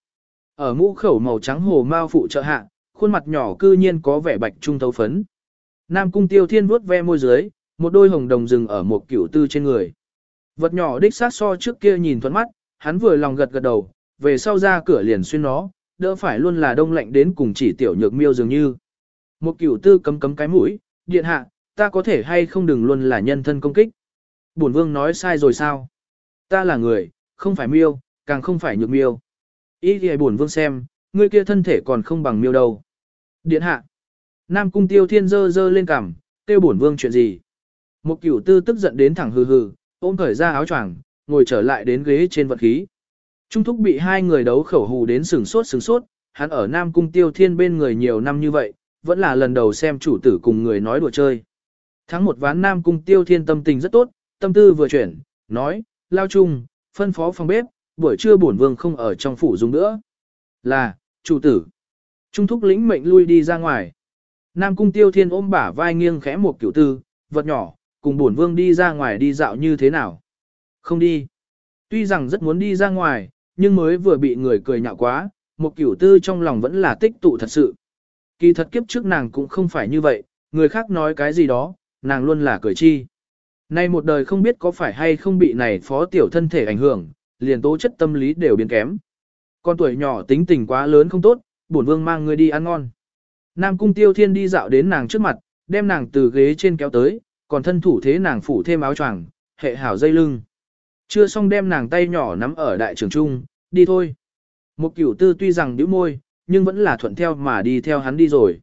Ở mũ khẩu màu trắng hồ mao phụ trợ hạ, khuôn mặt nhỏ cư nhiên có vẻ bạch trung thấu phấn. Nam cung tiêu thiên vuốt ve môi dưới, một đôi hồng đồng rừng ở một cửu tư trên người. Vật nhỏ đích sát so trước kia nhìn thuận mắt, hắn vừa lòng gật gật đầu, về sau ra cửa liền xuyên nó, đỡ phải luôn là đông lạnh đến cùng chỉ tiểu nhược miêu dường như. Một cửu tư cấm cấm cái mũi, điện hạ, ta có thể hay không đừng luôn là nhân thân công kích. Bổn vương nói sai rồi sao? Ta là người, không phải miêu, càng không phải nhược miêu. Ý thì bổn vương xem, ngươi kia thân thể còn không bằng miêu đâu. Điện hạ. Nam cung tiêu thiên dơ dơ lên cằm, tiêu bổn vương chuyện gì? Một cửu tư tức giận đến thẳng hừ hừ, ôm khởi ra áo choàng, ngồi trở lại đến ghế trên vật khí. Trung thúc bị hai người đấu khẩu hù đến sừng sốt sừng sốt, hắn ở Nam cung tiêu thiên bên người nhiều năm như vậy, vẫn là lần đầu xem chủ tử cùng người nói đùa chơi. Tháng một ván Nam Cung Tiêu Thiên tâm tình rất tốt, tâm tư vừa chuyển, nói, lao chung, phân phó phòng bếp, buổi trưa bổn vương không ở trong phủ dùng nữa. Là, chủ tử. Trung thúc lĩnh mệnh lui đi ra ngoài. Nam Cung Tiêu Thiên ôm bả vai nghiêng khẽ một kiểu tư, vật nhỏ, cùng bổn vương đi ra ngoài đi dạo như thế nào. Không đi. Tuy rằng rất muốn đi ra ngoài, nhưng mới vừa bị người cười nhạo quá, một kiểu tư trong lòng vẫn là tích tụ thật sự. Kỳ thật kiếp trước nàng cũng không phải như vậy, người khác nói cái gì đó, nàng luôn là cười chi. Nay một đời không biết có phải hay không bị này phó tiểu thân thể ảnh hưởng, liền tố chất tâm lý đều biến kém. Con tuổi nhỏ tính tình quá lớn không tốt, bổn vương mang ngươi đi ăn ngon. Nam cung tiêu thiên đi dạo đến nàng trước mặt, đem nàng từ ghế trên kéo tới, còn thân thủ thế nàng phủ thêm áo choàng, hệ hảo dây lưng. Chưa xong đem nàng tay nhỏ nắm ở đại trường trung, đi thôi. Một cửu tư tuy rằng nhíu môi, nhưng vẫn là thuận theo mà đi theo hắn đi rồi.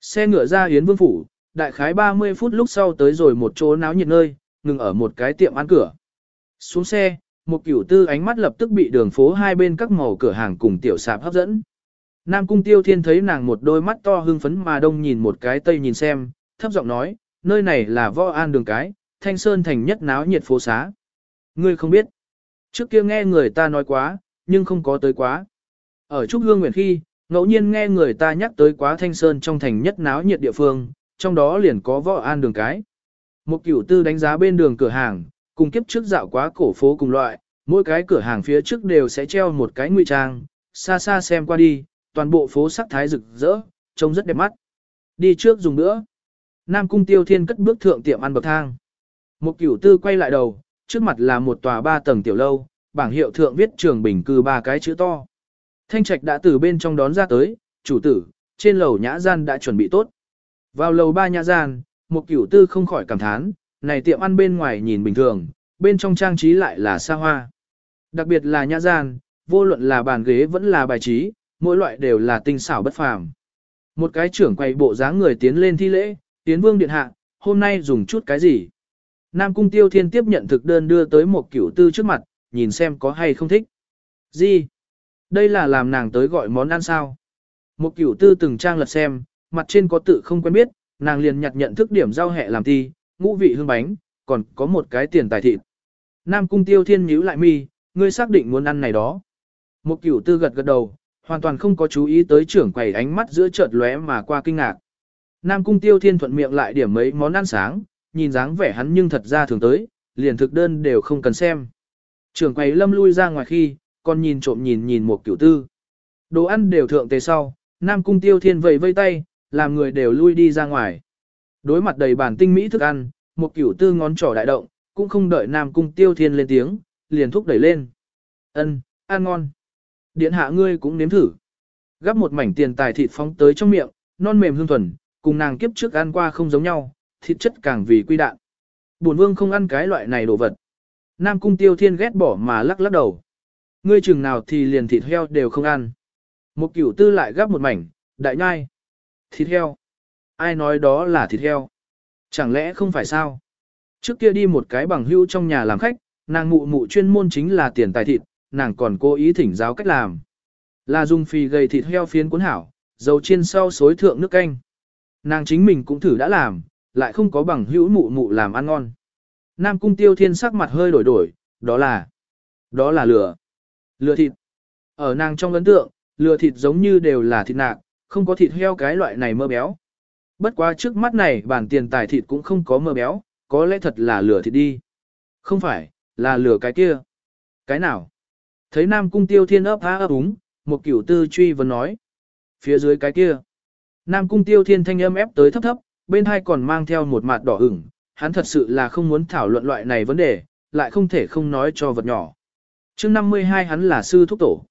Xe ngựa ra Yến Vương Phủ, đại khái 30 phút lúc sau tới rồi một chỗ náo nhiệt nơi, ngừng ở một cái tiệm ăn cửa. Xuống xe, một cửu tư ánh mắt lập tức bị đường phố hai bên các màu cửa hàng cùng tiểu sạp hấp dẫn. Nam Cung Tiêu Thiên thấy nàng một đôi mắt to hưng phấn mà đông nhìn một cái tây nhìn xem, thấp giọng nói, nơi này là võ an đường cái, thanh sơn thành nhất náo nhiệt phố xá. Ngươi không biết. Trước kia nghe người ta nói quá, nhưng không có tới quá. Ở Trúc Hương Nguyện khi, ngẫu nhiên nghe người ta nhắc tới quá thanh sơn trong thành nhất náo nhiệt địa phương, trong đó liền có võ an đường cái. Một cửu tư đánh giá bên đường cửa hàng, cùng kiếp trước dạo quá cổ phố cùng loại, mỗi cái cửa hàng phía trước đều sẽ treo một cái nguy trang, xa xa xem qua đi, toàn bộ phố sắc thái rực rỡ, trông rất đẹp mắt. Đi trước dùng nữa. Nam cung tiêu thiên cất bước thượng tiệm ăn bậc thang. Một cửu tư quay lại đầu, trước mặt là một tòa ba tầng tiểu lâu, bảng hiệu thượng viết trường bình cư ba cái chữ to. Thanh trạch đã từ bên trong đón ra tới, chủ tử, trên lầu nhã gian đã chuẩn bị tốt. Vào lầu ba nhã gian, một cửu tư không khỏi cảm thán, này tiệm ăn bên ngoài nhìn bình thường, bên trong trang trí lại là xa hoa. Đặc biệt là nhã gian, vô luận là bàn ghế vẫn là bài trí, mỗi loại đều là tinh xảo bất phàm. Một cái trưởng quầy bộ dáng người tiến lên thi lễ, tiến vương điện hạ, hôm nay dùng chút cái gì? Nam cung tiêu thiên tiếp nhận thực đơn đưa tới một cửu tư trước mặt, nhìn xem có hay không thích. Gì? Đây là làm nàng tới gọi món ăn sao? Một cửu tư từng trang lật xem, mặt trên có tự không quen biết, nàng liền nhặt nhận thức điểm giao hẹ làm ti, ngũ vị hương bánh, còn có một cái tiền tài thịt. Nam cung tiêu thiên nhíu lại mi, ngươi xác định muốn ăn này đó. Một cửu tư gật gật đầu, hoàn toàn không có chú ý tới trưởng quầy ánh mắt giữa chợt lóe mà qua kinh ngạc. Nam cung tiêu thiên thuận miệng lại điểm mấy món ăn sáng, nhìn dáng vẻ hắn nhưng thật ra thường tới, liền thực đơn đều không cần xem. Trưởng quầy lâm lui ra ngoài khi, còn nhìn trộm nhìn nhìn một cửu tư. Đồ ăn đều thượng tề sau, Nam cung tiêu thiên vẫy vây tay, làm người đều lui đi ra ngoài. Đối mặt đầy bản tinh mỹ thức ăn, một cửu tư ngón trỏ đại động, cũng không đợi Nam cung tiêu thiên lên tiếng, liền thúc đẩy lên. Ân, ăn ngon. Điện hạ ngươi cũng nếm thử. Gắp một mảnh tiền tài thịt phóng tới trong miệng, non mềm hương thuần, cùng nàng kiếp trước ăn qua không giống nhau, thịt chất càng vì quy đạn. Bổn vương không ăn cái loại này đồ vật. Nam cung tiêu thiên ghét bỏ mà lắc lắc đầu. Ngươi chừng nào thì liền thịt heo đều không ăn. Một cửu tư lại gắp một mảnh, đại nhai. Thịt heo. Ai nói đó là thịt heo? Chẳng lẽ không phải sao? Trước kia đi một cái bằng hữu trong nhà làm khách, nàng mụ mụ chuyên môn chính là tiền tài thịt, nàng còn cố ý thỉnh giáo cách làm. Là dùng phi gầy thịt heo phiến cuốn hảo, dầu chiên sau xối thượng nước canh. Nàng chính mình cũng thử đã làm, lại không có bằng hữu mụ mụ làm ăn ngon. Nam cung tiêu thiên sắc mặt hơi đổi đổi, đó là, đó là lửa. Lửa thịt. Ở nàng trong ấn tượng, lửa thịt giống như đều là thịt nạc, không có thịt heo cái loại này mơ béo. Bất quá trước mắt này bản tiền tài thịt cũng không có mơ béo, có lẽ thật là lửa thịt đi. Không phải, là lửa cái kia. Cái nào? Thấy Nam Cung Tiêu Thiên ấp há ấp úng, một cửu tư truy vấn nói. Phía dưới cái kia. Nam Cung Tiêu Thiên thanh âm ép tới thấp thấp, bên hai còn mang theo một mặt đỏ ửng, hắn thật sự là không muốn thảo luận loại này vấn đề, lại không thể không nói cho vật nhỏ. chương 52 hắn là sư thúc tổ.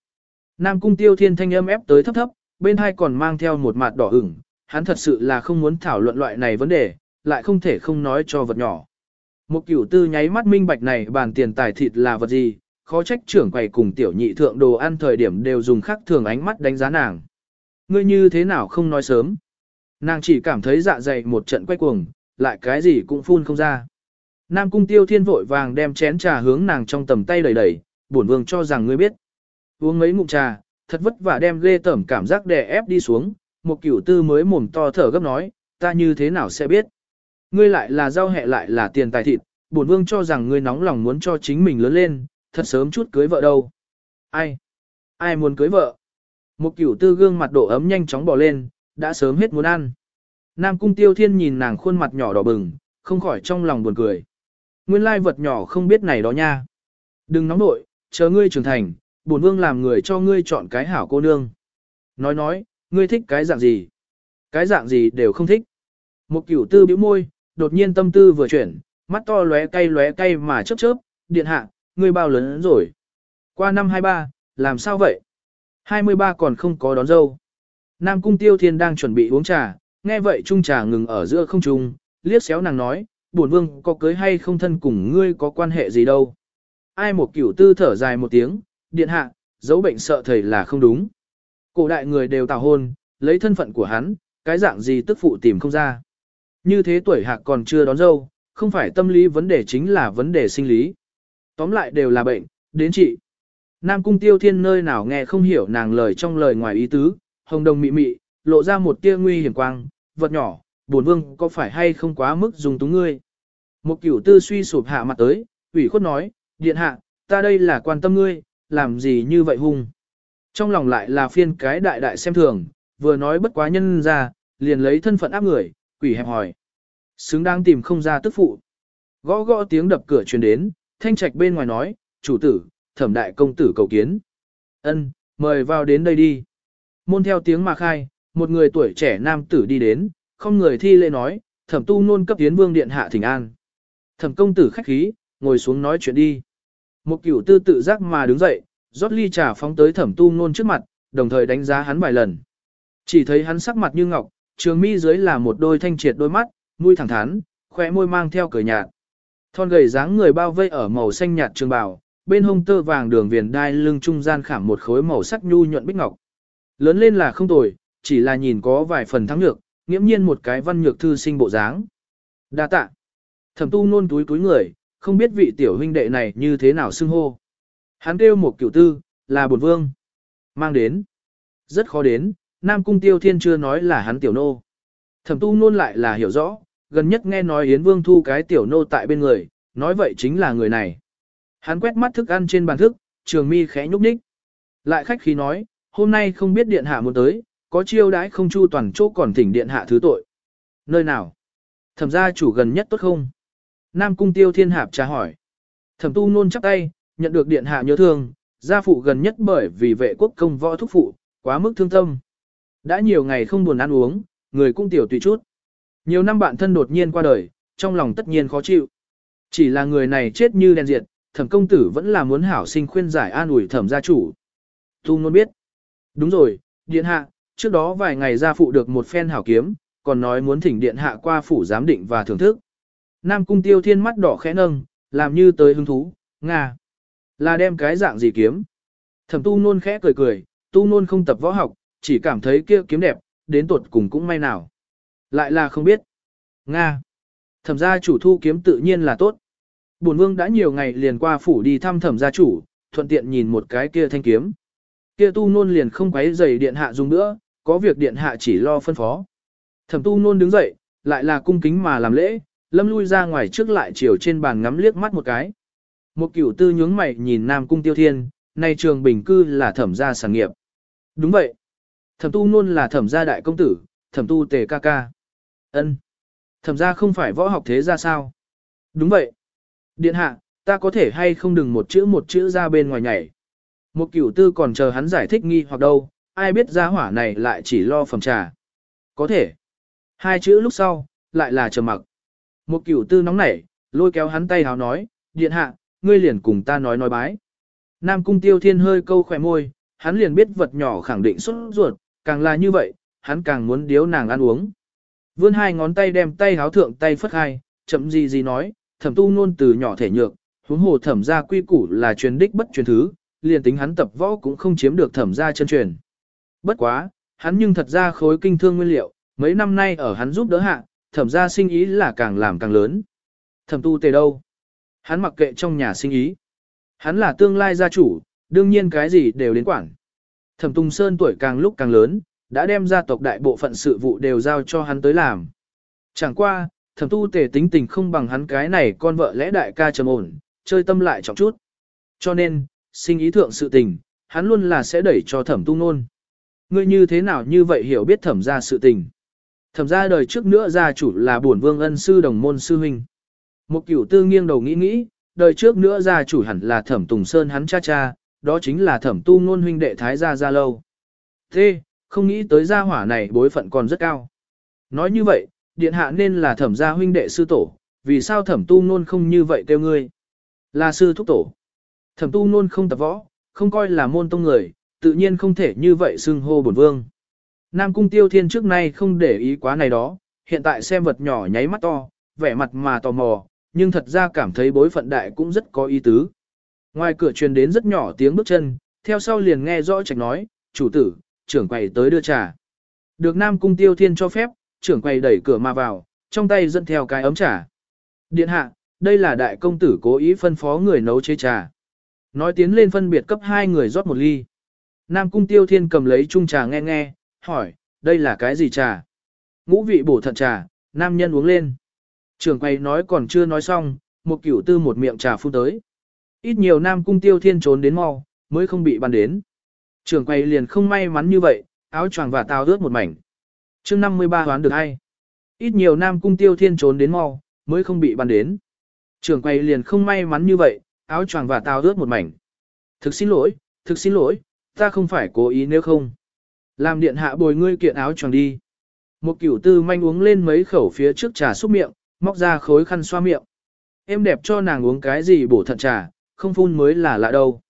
Nam Cung Tiêu Thiên thanh âm ép tới thấp thấp, bên hai còn mang theo một mặt đỏ ửng, hắn thật sự là không muốn thảo luận loại này vấn đề, lại không thể không nói cho vật nhỏ. Một cửu tư nháy mắt minh bạch này bàn tiền tài thịt là vật gì, khó trách trưởng quầy cùng tiểu nhị thượng đồ ăn thời điểm đều dùng khác thường ánh mắt đánh giá nàng. Ngươi như thế nào không nói sớm. Nàng chỉ cảm thấy dạ dày một trận quay cuồng, lại cái gì cũng phun không ra. Nam cung tiêu thiên vội vàng đem chén trà hướng nàng trong tầm tay đầy đầy, bổn vương cho rằng ngươi biết. Uống mấy ngụm trà, thật vất vả đem ghê tởm cảm giác đè ép đi xuống, một cửu tư mới mồm to thở gấp nói, ta như thế nào sẽ biết. Ngươi lại là rau hẹ lại là tiền tài thịt, bổn vương cho rằng ngươi nóng lòng muốn cho chính mình lớn lên, thật sớm chút cưới vợ đâu. Ai? Ai muốn cưới vợ? Một cửu tư gương mặt độ ấm nhanh chóng bỏ lên, đã sớm hết muốn ăn. Nam cung tiêu thiên nhìn nàng khuôn mặt nhỏ đỏ bừng, không khỏi trong lòng buồn cười. Nguyên lai vật nhỏ không biết này đó nha. Đừng nóng nội, chờ ngươi trưởng thành, bổn vương làm người cho ngươi chọn cái hảo cô nương. Nói nói, ngươi thích cái dạng gì? Cái dạng gì đều không thích. Một cửu tư bĩu môi, đột nhiên tâm tư vừa chuyển, mắt to lóe cay lóe cay mà chớp chớp, điện hạ, ngươi bao lớn rồi. Qua năm 23, làm sao vậy? 23 còn không có đón dâu. Nam cung tiêu thiên đang chuẩn bị uống trà, nghe vậy trung trà ngừng ở giữa không trung, liếc xéo nàng nói, bổn vương có cưới hay không thân cùng ngươi có quan hệ gì đâu. Ai một cửu tư thở dài một tiếng, điện hạ, dấu bệnh sợ thầy là không đúng. Cổ đại người đều tào hôn, lấy thân phận của hắn, cái dạng gì tức phụ tìm không ra. Như thế tuổi hạc còn chưa đón dâu, không phải tâm lý vấn đề chính là vấn đề sinh lý. Tóm lại đều là bệnh, đến trị. Nam cung tiêu thiên nơi nào nghe không hiểu nàng lời trong lời ngoài ý tứ, hồng đồng mị mị, lộ ra một tia nguy hiểm quang, vật nhỏ, buồn vương có phải hay không quá mức dùng túng ngươi. Một cửu tư suy sụp hạ mặt tới, ủy khuất nói, điện hạ, ta đây là quan tâm ngươi, làm gì như vậy hung. Trong lòng lại là phiên cái đại đại xem thường, vừa nói bất quá nhân ra, liền lấy thân phận áp người, quỷ hẹp hỏi. Xứng đang tìm không ra tức phụ. Gõ gõ tiếng đập cửa truyền đến, thanh trạch bên ngoài nói, chủ tử, thẩm đại công tử cầu kiến. ân mời vào đến đây đi. Môn theo tiếng mà khai, một người tuổi trẻ nam tử đi đến, không người thi lễ nói, thẩm tu nôn cấp tiến vương điện hạ thỉnh an. Thẩm công tử khách khí, ngồi xuống nói chuyện đi. Một cửu tư tự giác mà đứng dậy, rót ly trà phóng tới thẩm tu nôn trước mặt, đồng thời đánh giá hắn vài lần. Chỉ thấy hắn sắc mặt như ngọc, trường mi dưới là một đôi thanh triệt đôi mắt, mũi thẳng thắn, khóe môi mang theo cười nhạt. Thon gầy dáng người bao vây ở màu xanh nhạt trường bào, bên hông tơ vàng đường viền đai lưng trung gian khảm một khối màu sắc nhu nhuận bích ngọc. Lớn lên là không tồi, chỉ là nhìn có vài phần thắng nhược, nghiễm nhiên một cái văn nhược thư sinh bộ dáng. Đa tạ. Thẩm tu nôn túi túi người, không biết vị tiểu huynh đệ này như thế nào xưng hô. Hắn kêu một cửu tư, là bổn vương. Mang đến. Rất khó đến, Nam Cung Tiêu Thiên chưa nói là hắn tiểu nô. Thẩm tu nôn lại là hiểu rõ, gần nhất nghe nói Yến Vương thu cái tiểu nô tại bên người, nói vậy chính là người này. Hắn quét mắt thức ăn trên bàn thức, trường mi khẽ nhúc nhích. Lại khách khí nói, hôm nay không biết điện hạ muốn tới, có chiêu đãi không chu toàn chỗ còn thỉnh điện hạ thứ tội. Nơi nào? Thẩm gia chủ gần nhất tốt không? Nam cung tiêu thiên hạp tra hỏi. Thẩm tu nôn chắp tay, nhận được điện hạ nhớ thương, gia phụ gần nhất bởi vì vệ quốc công võ thúc phụ, quá mức thương tâm. Đã nhiều ngày không buồn ăn uống, người cũng tiểu tùy chút. Nhiều năm bạn thân đột nhiên qua đời, trong lòng tất nhiên khó chịu. Chỉ là người này chết như đèn diệt, thẩm công tử vẫn là muốn hảo sinh khuyên giải an ủi thẩm gia chủ. Tu ngôn biết. Đúng rồi, điện hạ, trước đó vài ngày gia phụ được một phen hảo kiếm, còn nói muốn thỉnh điện hạ qua phủ giám định và thưởng thức. Nam cung tiêu thiên mắt đỏ khẽ nâng, làm như tới hứng thú, Nga. Là đem cái dạng gì kiếm? Thẩm tu nôn khẽ cười cười, tu nôn không tập võ học, chỉ cảm thấy kia kiếm đẹp, đến tuột cùng cũng may nào. Lại là không biết. Nga. Thẩm gia chủ thu kiếm tự nhiên là tốt. Bổn vương đã nhiều ngày liền qua phủ đi thăm thẩm gia chủ, thuận tiện nhìn một cái kia thanh kiếm. Kia tu nôn liền không quấy giày điện hạ dùng nữa, có việc điện hạ chỉ lo phân phó. Thẩm tu nôn đứng dậy, lại là cung kính mà làm lễ, lâm lui ra ngoài trước lại chiều trên bàn ngắm liếc mắt một cái. Một cửu tư nhướng mày nhìn Nam Cung Tiêu Thiên, nay trường bình cư là thẩm gia sản nghiệp. Đúng vậy. Thẩm tu nôn là thẩm gia đại công tử, thẩm tu tề ca ca ân Thẩm gia không phải võ học thế ra sao? Đúng vậy. Điện hạ, ta có thể hay không đừng một chữ một chữ ra bên ngoài nhảy. Một cửu tư còn chờ hắn giải thích nghi hoặc đâu, ai biết gia hỏa này lại chỉ lo phẩm trà. Có thể. Hai chữ lúc sau, lại là trầm mặc. Một cửu tư nóng nảy, lôi kéo hắn tay háo nói, điện hạ, ngươi liền cùng ta nói nói bái. Nam cung tiêu thiên hơi câu khỏe môi, hắn liền biết vật nhỏ khẳng định xuất ruột, càng là như vậy, hắn càng muốn điếu nàng ăn uống. Vươn hai ngón tay đem tay háo thượng tay phất hai, chậm gì gì nói, thẩm tu nôn từ nhỏ thể nhược, huống hồ thẩm gia quy củ là truyền đích bất truyền thứ, liền tính hắn tập võ cũng không chiếm được thẩm gia chân truyền. Bất quá, hắn nhưng thật ra khối kinh thương nguyên liệu, mấy năm nay ở hắn giúp đỡ hạ, thẩm gia sinh ý là càng làm càng lớn. Thẩm tu tề đâu? Hắn mặc kệ trong nhà sinh ý. Hắn là tương lai gia chủ, đương nhiên cái gì đều đến quản. Thẩm Tùng Sơn tuổi càng lúc càng lớn, đã đem gia tộc đại bộ phận sự vụ đều giao cho hắn tới làm. Chẳng qua, thẩm tu tề tính tình không bằng hắn cái này con vợ lẽ đại ca trầm ổn, chơi tâm lại trọng chút. Cho nên, sinh ý thượng sự tình, hắn luôn là sẽ đẩy cho thẩm tu nôn. Ngươi như thế nào như vậy hiểu biết thẩm ra sự tình. Thẩm ra đời trước nữa gia chủ là bổn vương ân sư đồng môn sư huynh. Một cửu tư nghiêng đầu nghĩ nghĩ, đời trước nữa gia chủ hẳn là thẩm Tùng Sơn hắn cha cha, đó chính là thẩm tu ngôn huynh đệ thái gia gia lâu. Thế, không nghĩ tới gia hỏa này bối phận còn rất cao. Nói như vậy, điện hạ nên là thẩm gia huynh đệ sư tổ, vì sao thẩm tu nôn không như vậy kêu ngươi? Là sư thúc tổ. Thẩm tu nôn không tập võ, không coi là môn tông người, tự nhiên không thể như vậy xưng hô bổn vương. Nam cung tiêu thiên trước nay không để ý quá này đó, hiện tại xem vật nhỏ nháy mắt to, vẻ mặt mà tò mò, nhưng thật ra cảm thấy bối phận đại cũng rất có ý tứ. Ngoài cửa truyền đến rất nhỏ tiếng bước chân, theo sau liền nghe rõ trạch nói, chủ tử, trưởng quầy tới đưa trà. Được Nam Cung Tiêu Thiên cho phép, trưởng quầy đẩy cửa mà vào, trong tay dẫn theo cái ấm trà. Điện hạ, đây là đại công tử cố ý phân phó người nấu chế trà. Nói tiến lên phân biệt cấp hai người rót một ly. Nam Cung Tiêu Thiên cầm lấy chung trà nghe nghe, hỏi, đây là cái gì trà? Ngũ vị bổ thận trà, nam nhân uống lên. Trưởng quầy nói còn chưa nói xong, một cửu tư một miệng trà phun tới. Ít nhiều Nam Cung Tiêu Thiên trốn đến mau, mới không bị bắn đến. Trường quay liền không may mắn như vậy, áo choàng và tao rớt một mảnh. chương 53 hoán được hay. Ít nhiều Nam Cung Tiêu Thiên trốn đến mau, mới không bị bắn đến. Trường quay liền không may mắn như vậy, áo choàng và tao rớt một mảnh. Thực xin lỗi, thực xin lỗi, ta không phải cố ý nếu không. Làm điện hạ bồi ngươi kiện áo choàng đi. Một cửu tư manh uống lên mấy khẩu phía trước trà xúc miệng, móc ra khối khăn xoa miệng. Em đẹp cho nàng uống cái gì bổ thận trà, không phun mới là lạ đâu.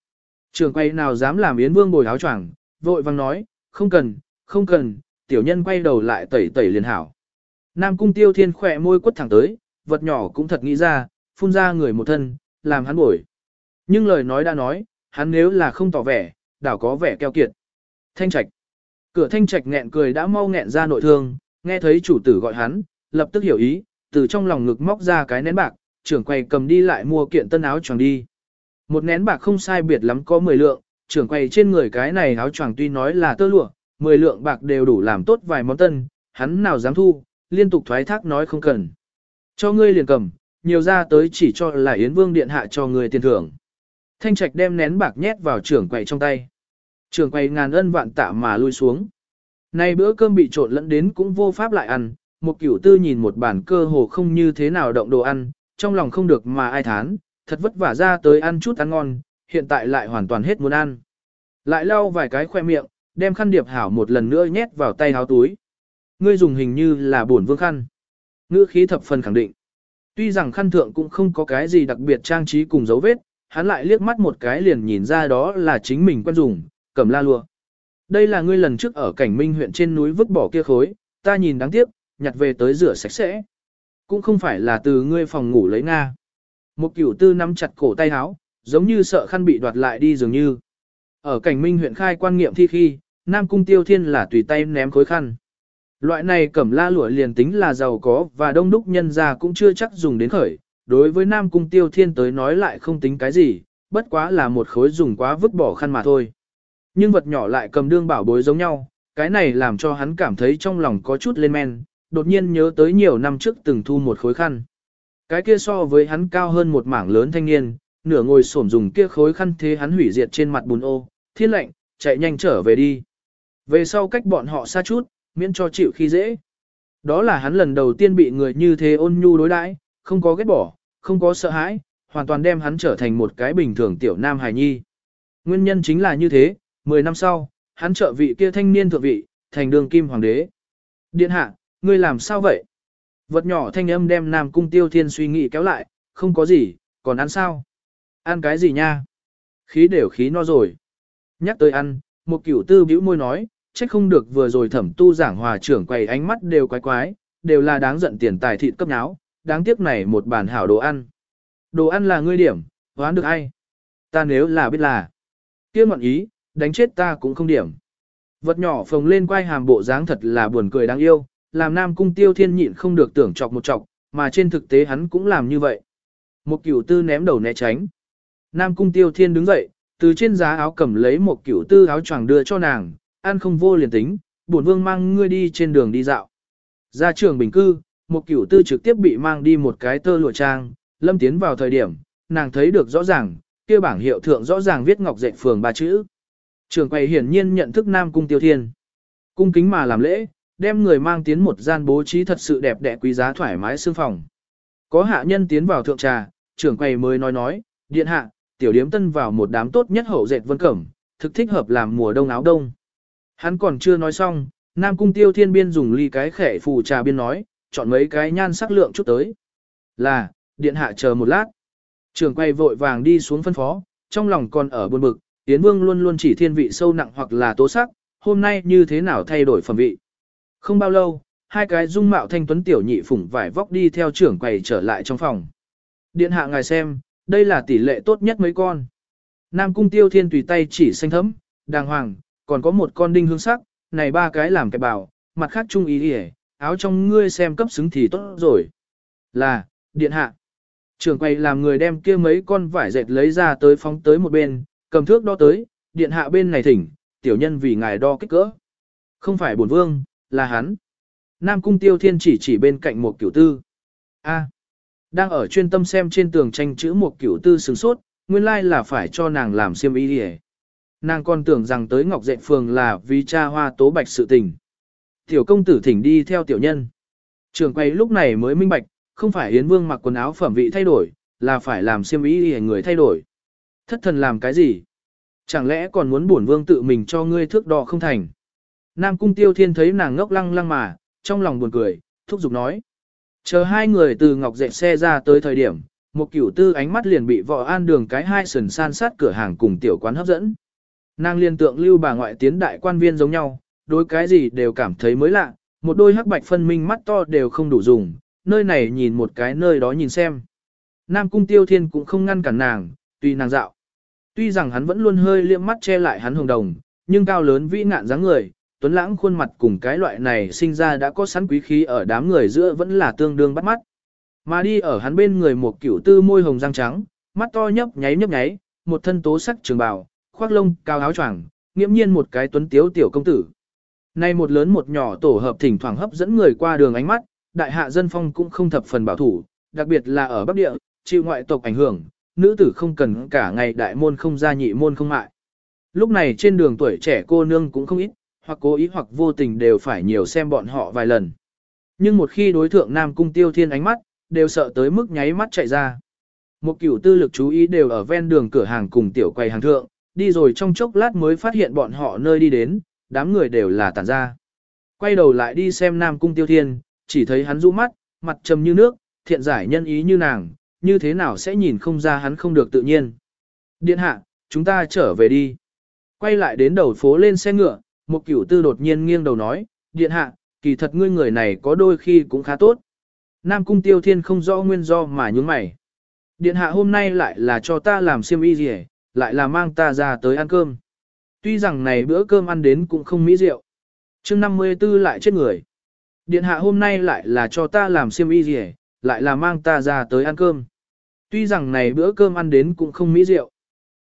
Trường quay nào dám làm Yến Vương bồi áo choàng, vội vang nói, không cần, không cần, tiểu nhân quay đầu lại tẩy tẩy liền hảo. Nam cung tiêu thiên khỏe môi quất thẳng tới, vật nhỏ cũng thật nghĩ ra, phun ra người một thân, làm hắn bồi. Nhưng lời nói đã nói, hắn nếu là không tỏ vẻ, đảo có vẻ keo kiệt. Thanh trạch. Cửa thanh trạch nghẹn cười đã mau nghẹn ra nội thương, nghe thấy chủ tử gọi hắn, lập tức hiểu ý, từ trong lòng ngực móc ra cái nén bạc, trưởng quầy cầm đi lại mua kiện tân áo choàng đi. Một nén bạc không sai biệt lắm có 10 lượng, trưởng quầy trên người cái này áo choàng tuy nói là tơ lụa, 10 lượng bạc đều đủ làm tốt vài món tân, hắn nào dám thu, liên tục thoái thác nói không cần. Cho ngươi liền cầm, nhiều ra tới chỉ cho là Yến Vương Điện Hạ cho ngươi tiền thưởng. Thanh Trạch đem nén bạc nhét vào trưởng quầy trong tay. Trưởng quầy ngàn ân vạn tạ mà lui xuống. Nay bữa cơm bị trộn lẫn đến cũng vô pháp lại ăn, một cửu tư nhìn một bản cơ hồ không như thế nào động đồ ăn, trong lòng không được mà ai thán, thật vất vả ra tới ăn chút ăn ngon, hiện tại lại hoàn toàn hết muốn ăn. Lại lau vài cái khoe miệng, đem khăn điệp hảo một lần nữa nhét vào tay áo túi. Ngươi dùng hình như là bổn vương khăn. Ngữ khí thập phần khẳng định. Tuy rằng khăn thượng cũng không có cái gì đặc biệt trang trí cùng dấu vết, hắn lại liếc mắt một cái liền nhìn ra đó là chính mình quen dùng, cầm la lụa. Đây là ngươi lần trước ở cảnh minh huyện trên núi vứt bỏ kia khối, ta nhìn đáng tiếc, nhặt về tới rửa sạch sẽ. Cũng không phải là từ ngươi phòng ngủ lấy Nga. Một cửu tư nắm chặt cổ tay áo, giống như sợ khăn bị đoạt lại đi dường như. Ở cảnh minh huyện khai quan nghiệm thi khi, Nam Cung Tiêu Thiên là tùy tay ném khối khăn. Loại này cẩm la lụa liền tính là giàu có và đông đúc nhân ra cũng chưa chắc dùng đến khởi. Đối với Nam Cung Tiêu Thiên tới nói lại không tính cái gì, bất quá là một khối dùng quá vứt bỏ khăn mà thôi. Nhưng vật nhỏ lại cầm đương bảo bối giống nhau, cái này làm cho hắn cảm thấy trong lòng có chút lên men, đột nhiên nhớ tới nhiều năm trước từng thu một khối khăn. Cái kia so với hắn cao hơn một mảng lớn thanh niên, nửa ngồi xổm dùng kia khối khăn thế hắn hủy diệt trên mặt bùn ô, thiên lệnh, chạy nhanh trở về đi. Về sau cách bọn họ xa chút, miễn cho chịu khi dễ. Đó là hắn lần đầu tiên bị người như thế ôn nhu đối đãi, không có ghét bỏ, không có sợ hãi, hoàn toàn đem hắn trở thành một cái bình thường tiểu nam hài nhi. Nguyên nhân chính là như thế, 10 năm sau, hắn trợ vị kia thanh niên thượng vị, thành đường kim hoàng đế. Điện hạ, ngươi làm sao vậy? Vật nhỏ thanh âm đem Nam Cung Tiêu Thiên suy nghĩ kéo lại, không có gì, còn ăn sao? Ăn cái gì nha? Khí đều khí no rồi. Nhắc tới ăn, một cửu tư bĩu môi nói, trách không được vừa rồi thẩm tu giảng hòa trưởng quầy ánh mắt đều quái quái, đều là đáng giận tiền tài thịt cấp náo, đáng tiếc này một bàn hảo đồ ăn. Đồ ăn là ngươi điểm, hoán được ai? Ta nếu là biết là, kia ngọn ý, đánh chết ta cũng không điểm. Vật nhỏ phồng lên quay hàm bộ dáng thật là buồn cười đáng yêu, làm Nam Cung Tiêu Thiên nhịn không được tưởng chọc một chọc, mà trên thực tế hắn cũng làm như vậy. Một cửu tư ném đầu né tránh. Nam Cung Tiêu Thiên đứng dậy, từ trên giá áo cầm lấy một cửu tư áo choàng đưa cho nàng, ăn không vô liền tính, bổn vương mang ngươi đi trên đường đi dạo. Ra trường bình cư, một cửu tư trực tiếp bị mang đi một cái tơ lụa trang, lâm tiến vào thời điểm, nàng thấy được rõ ràng, kia bảng hiệu thượng rõ ràng viết ngọc dệt phường ba chữ. Trường quầy hiển nhiên nhận thức Nam Cung Tiêu Thiên. Cung kính mà làm lễ, đem người mang tiến một gian bố trí thật sự đẹp đẽ quý giá thoải mái xương phòng. Có hạ nhân tiến vào thượng trà, trưởng quầy mới nói nói, điện hạ, tiểu điếm tân vào một đám tốt nhất hậu dệt vân cẩm, thực thích hợp làm mùa đông áo đông. Hắn còn chưa nói xong, Nam Cung Tiêu Thiên Biên dùng ly cái khẻ phù trà biên nói, chọn mấy cái nhan sắc lượng chút tới. Là, điện hạ chờ một lát. Trưởng quay vội vàng đi xuống phân phó, trong lòng còn ở buồn bực, Tiến Vương luôn luôn chỉ thiên vị sâu nặng hoặc là tố sắc, hôm nay như thế nào thay đổi phẩm vị. Không bao lâu, hai cái dung mạo thanh tuấn tiểu nhị phủng vải vóc đi theo trưởng quầy trở lại trong phòng. Điện hạ ngài xem, đây là tỷ lệ tốt nhất mấy con. Nam cung tiêu thiên tùy tay chỉ xanh thấm, đàng hoàng, còn có một con đinh hương sắc, này ba cái làm kẹp bảo, mặt khác trung ý đi áo trong ngươi xem cấp xứng thì tốt rồi. Là, điện hạ. Trường quầy làm người đem kia mấy con vải dệt lấy ra tới phóng tới một bên, cầm thước đo tới, điện hạ bên này thỉnh, tiểu nhân vì ngài đo kích cỡ. Không phải bổn vương, là hắn. Nam cung tiêu thiên chỉ chỉ bên cạnh một cửu tư. A. đang ở chuyên tâm xem trên tường tranh chữ một cửu tư sừng sốt, nguyên lai là phải cho nàng làm xiêm y đi Nàng còn tưởng rằng tới Ngọc Dệ Phường là vì cha hoa tố bạch sự tình. Tiểu công tử thỉnh đi theo tiểu nhân. Trường quay lúc này mới minh bạch, không phải Yến Vương mặc quần áo phẩm vị thay đổi, là phải làm xiêm y đi người thay đổi. Thất thần làm cái gì? Chẳng lẽ còn muốn bổn vương tự mình cho ngươi thước đo không thành? Nam cung tiêu thiên thấy nàng ngốc lăng lăng mà, trong lòng buồn cười, thúc giục nói. Chờ hai người từ ngọc dậy xe ra tới thời điểm, một cửu tư ánh mắt liền bị võ an đường cái hai sần san sát cửa hàng cùng tiểu quán hấp dẫn. Nàng liên tượng lưu bà ngoại tiến đại quan viên giống nhau, đối cái gì đều cảm thấy mới lạ, một đôi hắc bạch phân minh mắt to đều không đủ dùng, nơi này nhìn một cái nơi đó nhìn xem. Nam cung tiêu thiên cũng không ngăn cản nàng, tùy nàng dạo. Tuy rằng hắn vẫn luôn hơi liệm mắt che lại hắn hồng đồng, nhưng cao lớn vĩ ngạn dáng người, tuấn lãng khuôn mặt cùng cái loại này sinh ra đã có sẵn quý khí ở đám người giữa vẫn là tương đương bắt mắt. Mà đi ở hắn bên người một kiểu tư môi hồng răng trắng, mắt to nhấp nháy nhấp nháy, một thân tố sắc trường bào, khoác lông, cao áo choàng, nghiễm nhiên một cái tuấn tiếu tiểu công tử. Nay một lớn một nhỏ tổ hợp thỉnh thoảng hấp dẫn người qua đường ánh mắt, đại hạ dân phong cũng không thập phần bảo thủ, đặc biệt là ở Bắc Địa, chịu ngoại tộc ảnh hưởng, nữ tử không cần cả ngày đại môn không ra nhị môn không mại. Lúc này trên đường tuổi trẻ cô nương cũng không ít, hoặc cố ý hoặc vô tình đều phải nhiều xem bọn họ vài lần. Nhưng một khi đối thượng Nam Cung Tiêu Thiên ánh mắt, đều sợ tới mức nháy mắt chạy ra. Một cửu tư lực chú ý đều ở ven đường cửa hàng cùng tiểu quầy hàng thượng, đi rồi trong chốc lát mới phát hiện bọn họ nơi đi đến, đám người đều là tản ra. Quay đầu lại đi xem Nam Cung Tiêu Thiên, chỉ thấy hắn rũ mắt, mặt trầm như nước, thiện giải nhân ý như nàng, như thế nào sẽ nhìn không ra hắn không được tự nhiên. Điện hạ, chúng ta trở về đi. Quay lại đến đầu phố lên xe ngựa, một cửu tư đột nhiên nghiêng đầu nói, điện hạ, kỳ thật ngươi người này có đôi khi cũng khá tốt. Nam cung tiêu thiên không rõ nguyên do mà nhướng mày. Điện hạ hôm nay lại là cho ta làm xiêm y gì lại là mang ta ra tới ăn cơm. Tuy rằng này bữa cơm ăn đến cũng không mỹ rượu. chương 54 lại chết người. Điện hạ hôm nay lại là cho ta làm xiêm y gì lại là mang ta ra tới ăn cơm. Tuy rằng này bữa cơm ăn đến cũng không mỹ rượu.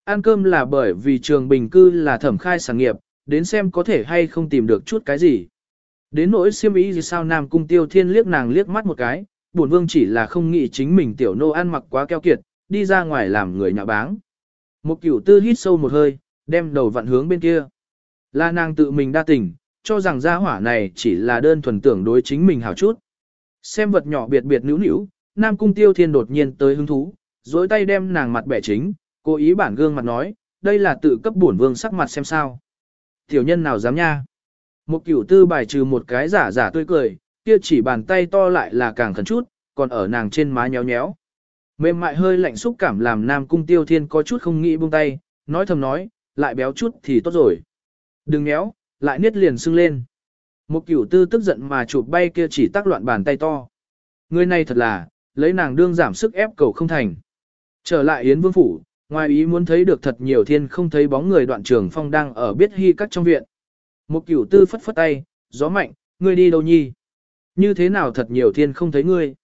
Ăn cơm là bởi vì trường bình cư là thẩm khai sản nghiệp, đến xem có thể hay không tìm được chút cái gì. Đến nỗi siêm ý gì sao Nam Cung Tiêu Thiên liếc nàng liếc mắt một cái, buồn vương chỉ là không nghĩ chính mình tiểu nô ăn mặc quá keo kiệt, đi ra ngoài làm người nhạ báng. Một cửu tư hít sâu một hơi, đem đầu vặn hướng bên kia. Là nàng tự mình đa tình, cho rằng gia hỏa này chỉ là đơn thuần tưởng đối chính mình hảo chút. Xem vật nhỏ biệt biệt nữu nữu, Nam Cung Tiêu Thiên đột nhiên tới hứng thú, dối tay đem nàng mặt bẻ chính, cố ý bản gương mặt nói, đây là tự cấp bổn vương sắc mặt xem sao. Tiểu nhân nào dám nha. Một cửu tư bài trừ một cái giả giả tươi cười, kia chỉ bàn tay to lại là càng khẩn chút, còn ở nàng trên má nhéo nhéo. Mềm mại hơi lạnh xúc cảm làm nam cung tiêu thiên có chút không nghĩ buông tay, nói thầm nói, lại béo chút thì tốt rồi. Đừng nhéo, lại niết liền sưng lên. Một cửu tư tức giận mà chụp bay kia chỉ tác loạn bàn tay to. Người này thật là, lấy nàng đương giảm sức ép cầu không thành. Trở lại Yến Vương Phủ, ngoài ý muốn thấy được thật nhiều thiên không thấy bóng người đoạn trường phong đang ở biết hy các trong viện. Một cửu tư phất phất tay, gió mạnh, ngươi đi đâu nhi? Như thế nào thật nhiều thiên không thấy ngươi?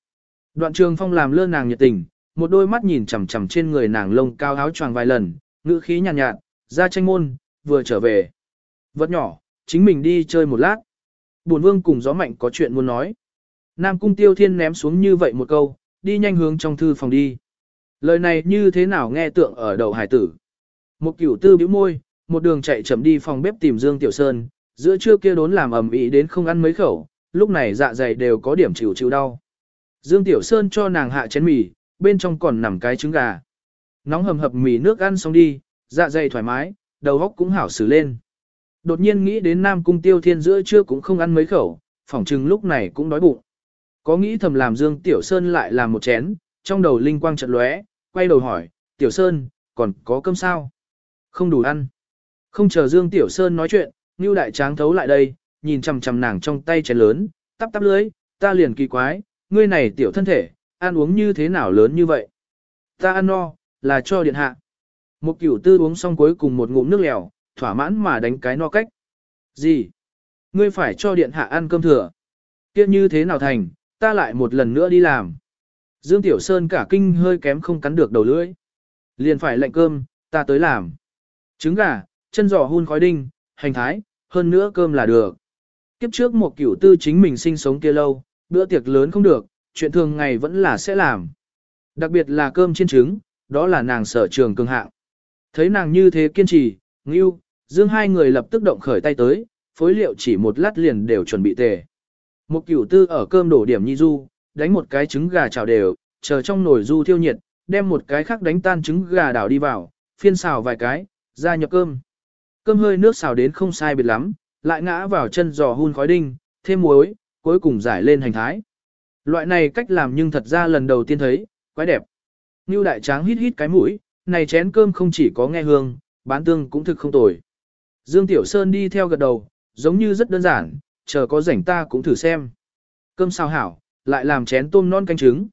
Đoạn trường phong làm lơ nàng nhiệt tình, một đôi mắt nhìn chằm chằm trên người nàng lông cao áo choàng vài lần, ngữ khí nhàn nhạt, nhạt, ra tranh môn, vừa trở về. Vật nhỏ, chính mình đi chơi một lát. Bổn vương cùng gió mạnh có chuyện muốn nói. Nam cung tiêu thiên ném xuống như vậy một câu, đi nhanh hướng trong thư phòng đi. Lời này như thế nào nghe tượng ở đầu hải tử. Một cửu tư bĩu môi, một đường chạy chậm đi phòng bếp tìm Dương Tiểu Sơn, giữa trưa kia đốn làm ầm ĩ đến không ăn mấy khẩu, lúc này dạ dày đều có điểm chịu chịu đau. Dương Tiểu Sơn cho nàng hạ chén mì, bên trong còn nằm cái trứng gà. Nóng hầm hập mì nước ăn xong đi, dạ dày thoải mái, đầu óc cũng hảo xử lên. Đột nhiên nghĩ đến Nam Cung Tiêu Thiên giữa trưa cũng không ăn mấy khẩu, phỏng chừng lúc này cũng đói bụng. Có nghĩ thầm làm Dương Tiểu Sơn lại làm một chén, trong đầu linh quang chợt lóe, quay đầu hỏi, Tiểu Sơn, còn có cơm sao? Không đủ ăn. Không chờ Dương Tiểu Sơn nói chuyện, Ngưu Đại Tráng thấu lại đây, nhìn chằm chằm nàng trong tay chén lớn, tắp tắp lưới, ta liền kỳ quái, ngươi này tiểu thân thể, ăn uống như thế nào lớn như vậy? Ta ăn no, là cho điện hạ. Một cửu tư uống xong cuối cùng một ngụm nước lèo, thỏa mãn mà đánh cái no cách. Gì? Ngươi phải cho điện hạ ăn cơm thừa. Kia như thế nào thành, ta lại một lần nữa đi làm. Dương Tiểu Sơn cả kinh hơi kém không cắn được đầu lưỡi. Liền phải lệnh cơm, ta tới làm. Trứng gà, chân giò hun khói đinh, hành thái, hơn nữa cơm là được. Kiếp trước một cửu tư chính mình sinh sống kia lâu, bữa tiệc lớn không được, chuyện thường ngày vẫn là sẽ làm. Đặc biệt là cơm chiên trứng, đó là nàng sở trường cường hạng. Thấy nàng như thế kiên trì, ngưu, dương hai người lập tức động khởi tay tới, phối liệu chỉ một lát liền đều chuẩn bị tề. Một cửu tư ở cơm đổ điểm nhi du, đánh một cái trứng gà chảo đều, chờ trong nồi du thiêu nhiệt, đem một cái khác đánh tan trứng gà đảo đi vào, phiên xào vài cái, ra nhập cơm. Cơm hơi nước xào đến không sai biệt lắm, lại ngã vào chân giò hun khói đinh, thêm muối, cuối cùng giải lên hành thái. Loại này cách làm nhưng thật ra lần đầu tiên thấy, quái đẹp. Như đại tráng hít hít cái mũi, này chén cơm không chỉ có nghe hương, bán tương cũng thực không tồi. Dương Tiểu Sơn đi theo gật đầu, giống như rất đơn giản, chờ có rảnh ta cũng thử xem. Cơm sao hảo, lại làm chén tôm non canh trứng.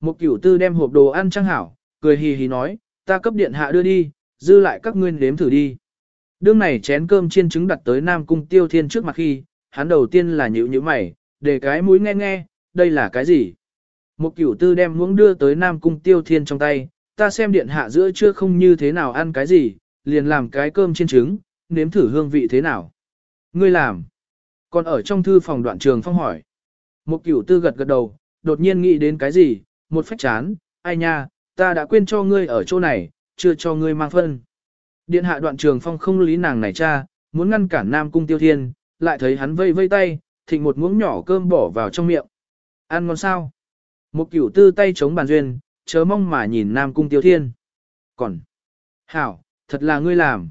Một cửu tư đem hộp đồ ăn trang hảo, cười hì hì nói, ta cấp điện hạ đưa đi, dư lại các ngươi nếm thử đi. Đương này chén cơm chiên trứng đặt tới Nam Cung Tiêu Thiên trước mặt khi, hắn đầu tiên là nhíu nhíu mày, để cái mũi nghe nghe, đây là cái gì? Một cửu tư đem muỗng đưa tới Nam Cung Tiêu Thiên trong tay, ta xem điện hạ giữa chưa không như thế nào ăn cái gì, liền làm cái cơm chiên trứng, nếm thử hương vị thế nào. Ngươi làm. Còn ở trong thư phòng đoạn trường phong hỏi. Một cửu tư gật gật đầu, đột nhiên nghĩ đến cái gì, một phách chán, ai nha, ta đã quên cho ngươi ở chỗ này, chưa cho ngươi mang phân. Điện hạ đoạn trường phong không lý nàng này cha, muốn ngăn cản Nam Cung Tiêu Thiên, lại thấy hắn vây vây tay, thịnh một muỗng nhỏ cơm bỏ vào trong miệng. Ăn ngon sao? Một cửu tư tay chống bàn duyên, chớ mong mà nhìn Nam Cung Tiêu Thiên. Còn, hảo, thật là ngươi làm.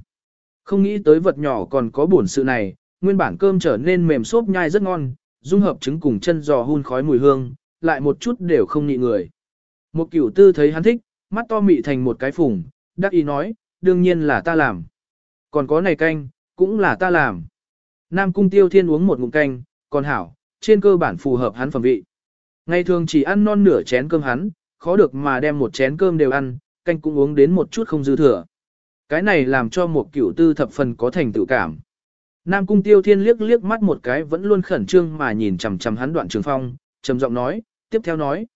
Không nghĩ tới vật nhỏ còn có buồn sự này, nguyên bản cơm trở nên mềm xốp nhai rất ngon, dung hợp trứng cùng chân giò hun khói mùi hương, lại một chút đều không nhị người. Một cửu tư thấy hắn thích, mắt to mị thành một cái phùng, đắc ý nói, đương nhiên là ta làm. Còn có này canh, cũng là ta làm. Nam cung tiêu thiên uống một ngụm canh, còn hảo, trên cơ bản phù hợp hắn phẩm vị. Ngày thường chỉ ăn non nửa chén cơm hắn, khó được mà đem một chén cơm đều ăn, canh cũng uống đến một chút không dư thừa. Cái này làm cho một cửu tư thập phần có thành tựu cảm. Nam cung tiêu thiên liếc liếc mắt một cái vẫn luôn khẩn trương mà nhìn chằm chằm hắn đoạn trường phong, trầm giọng nói, tiếp theo nói.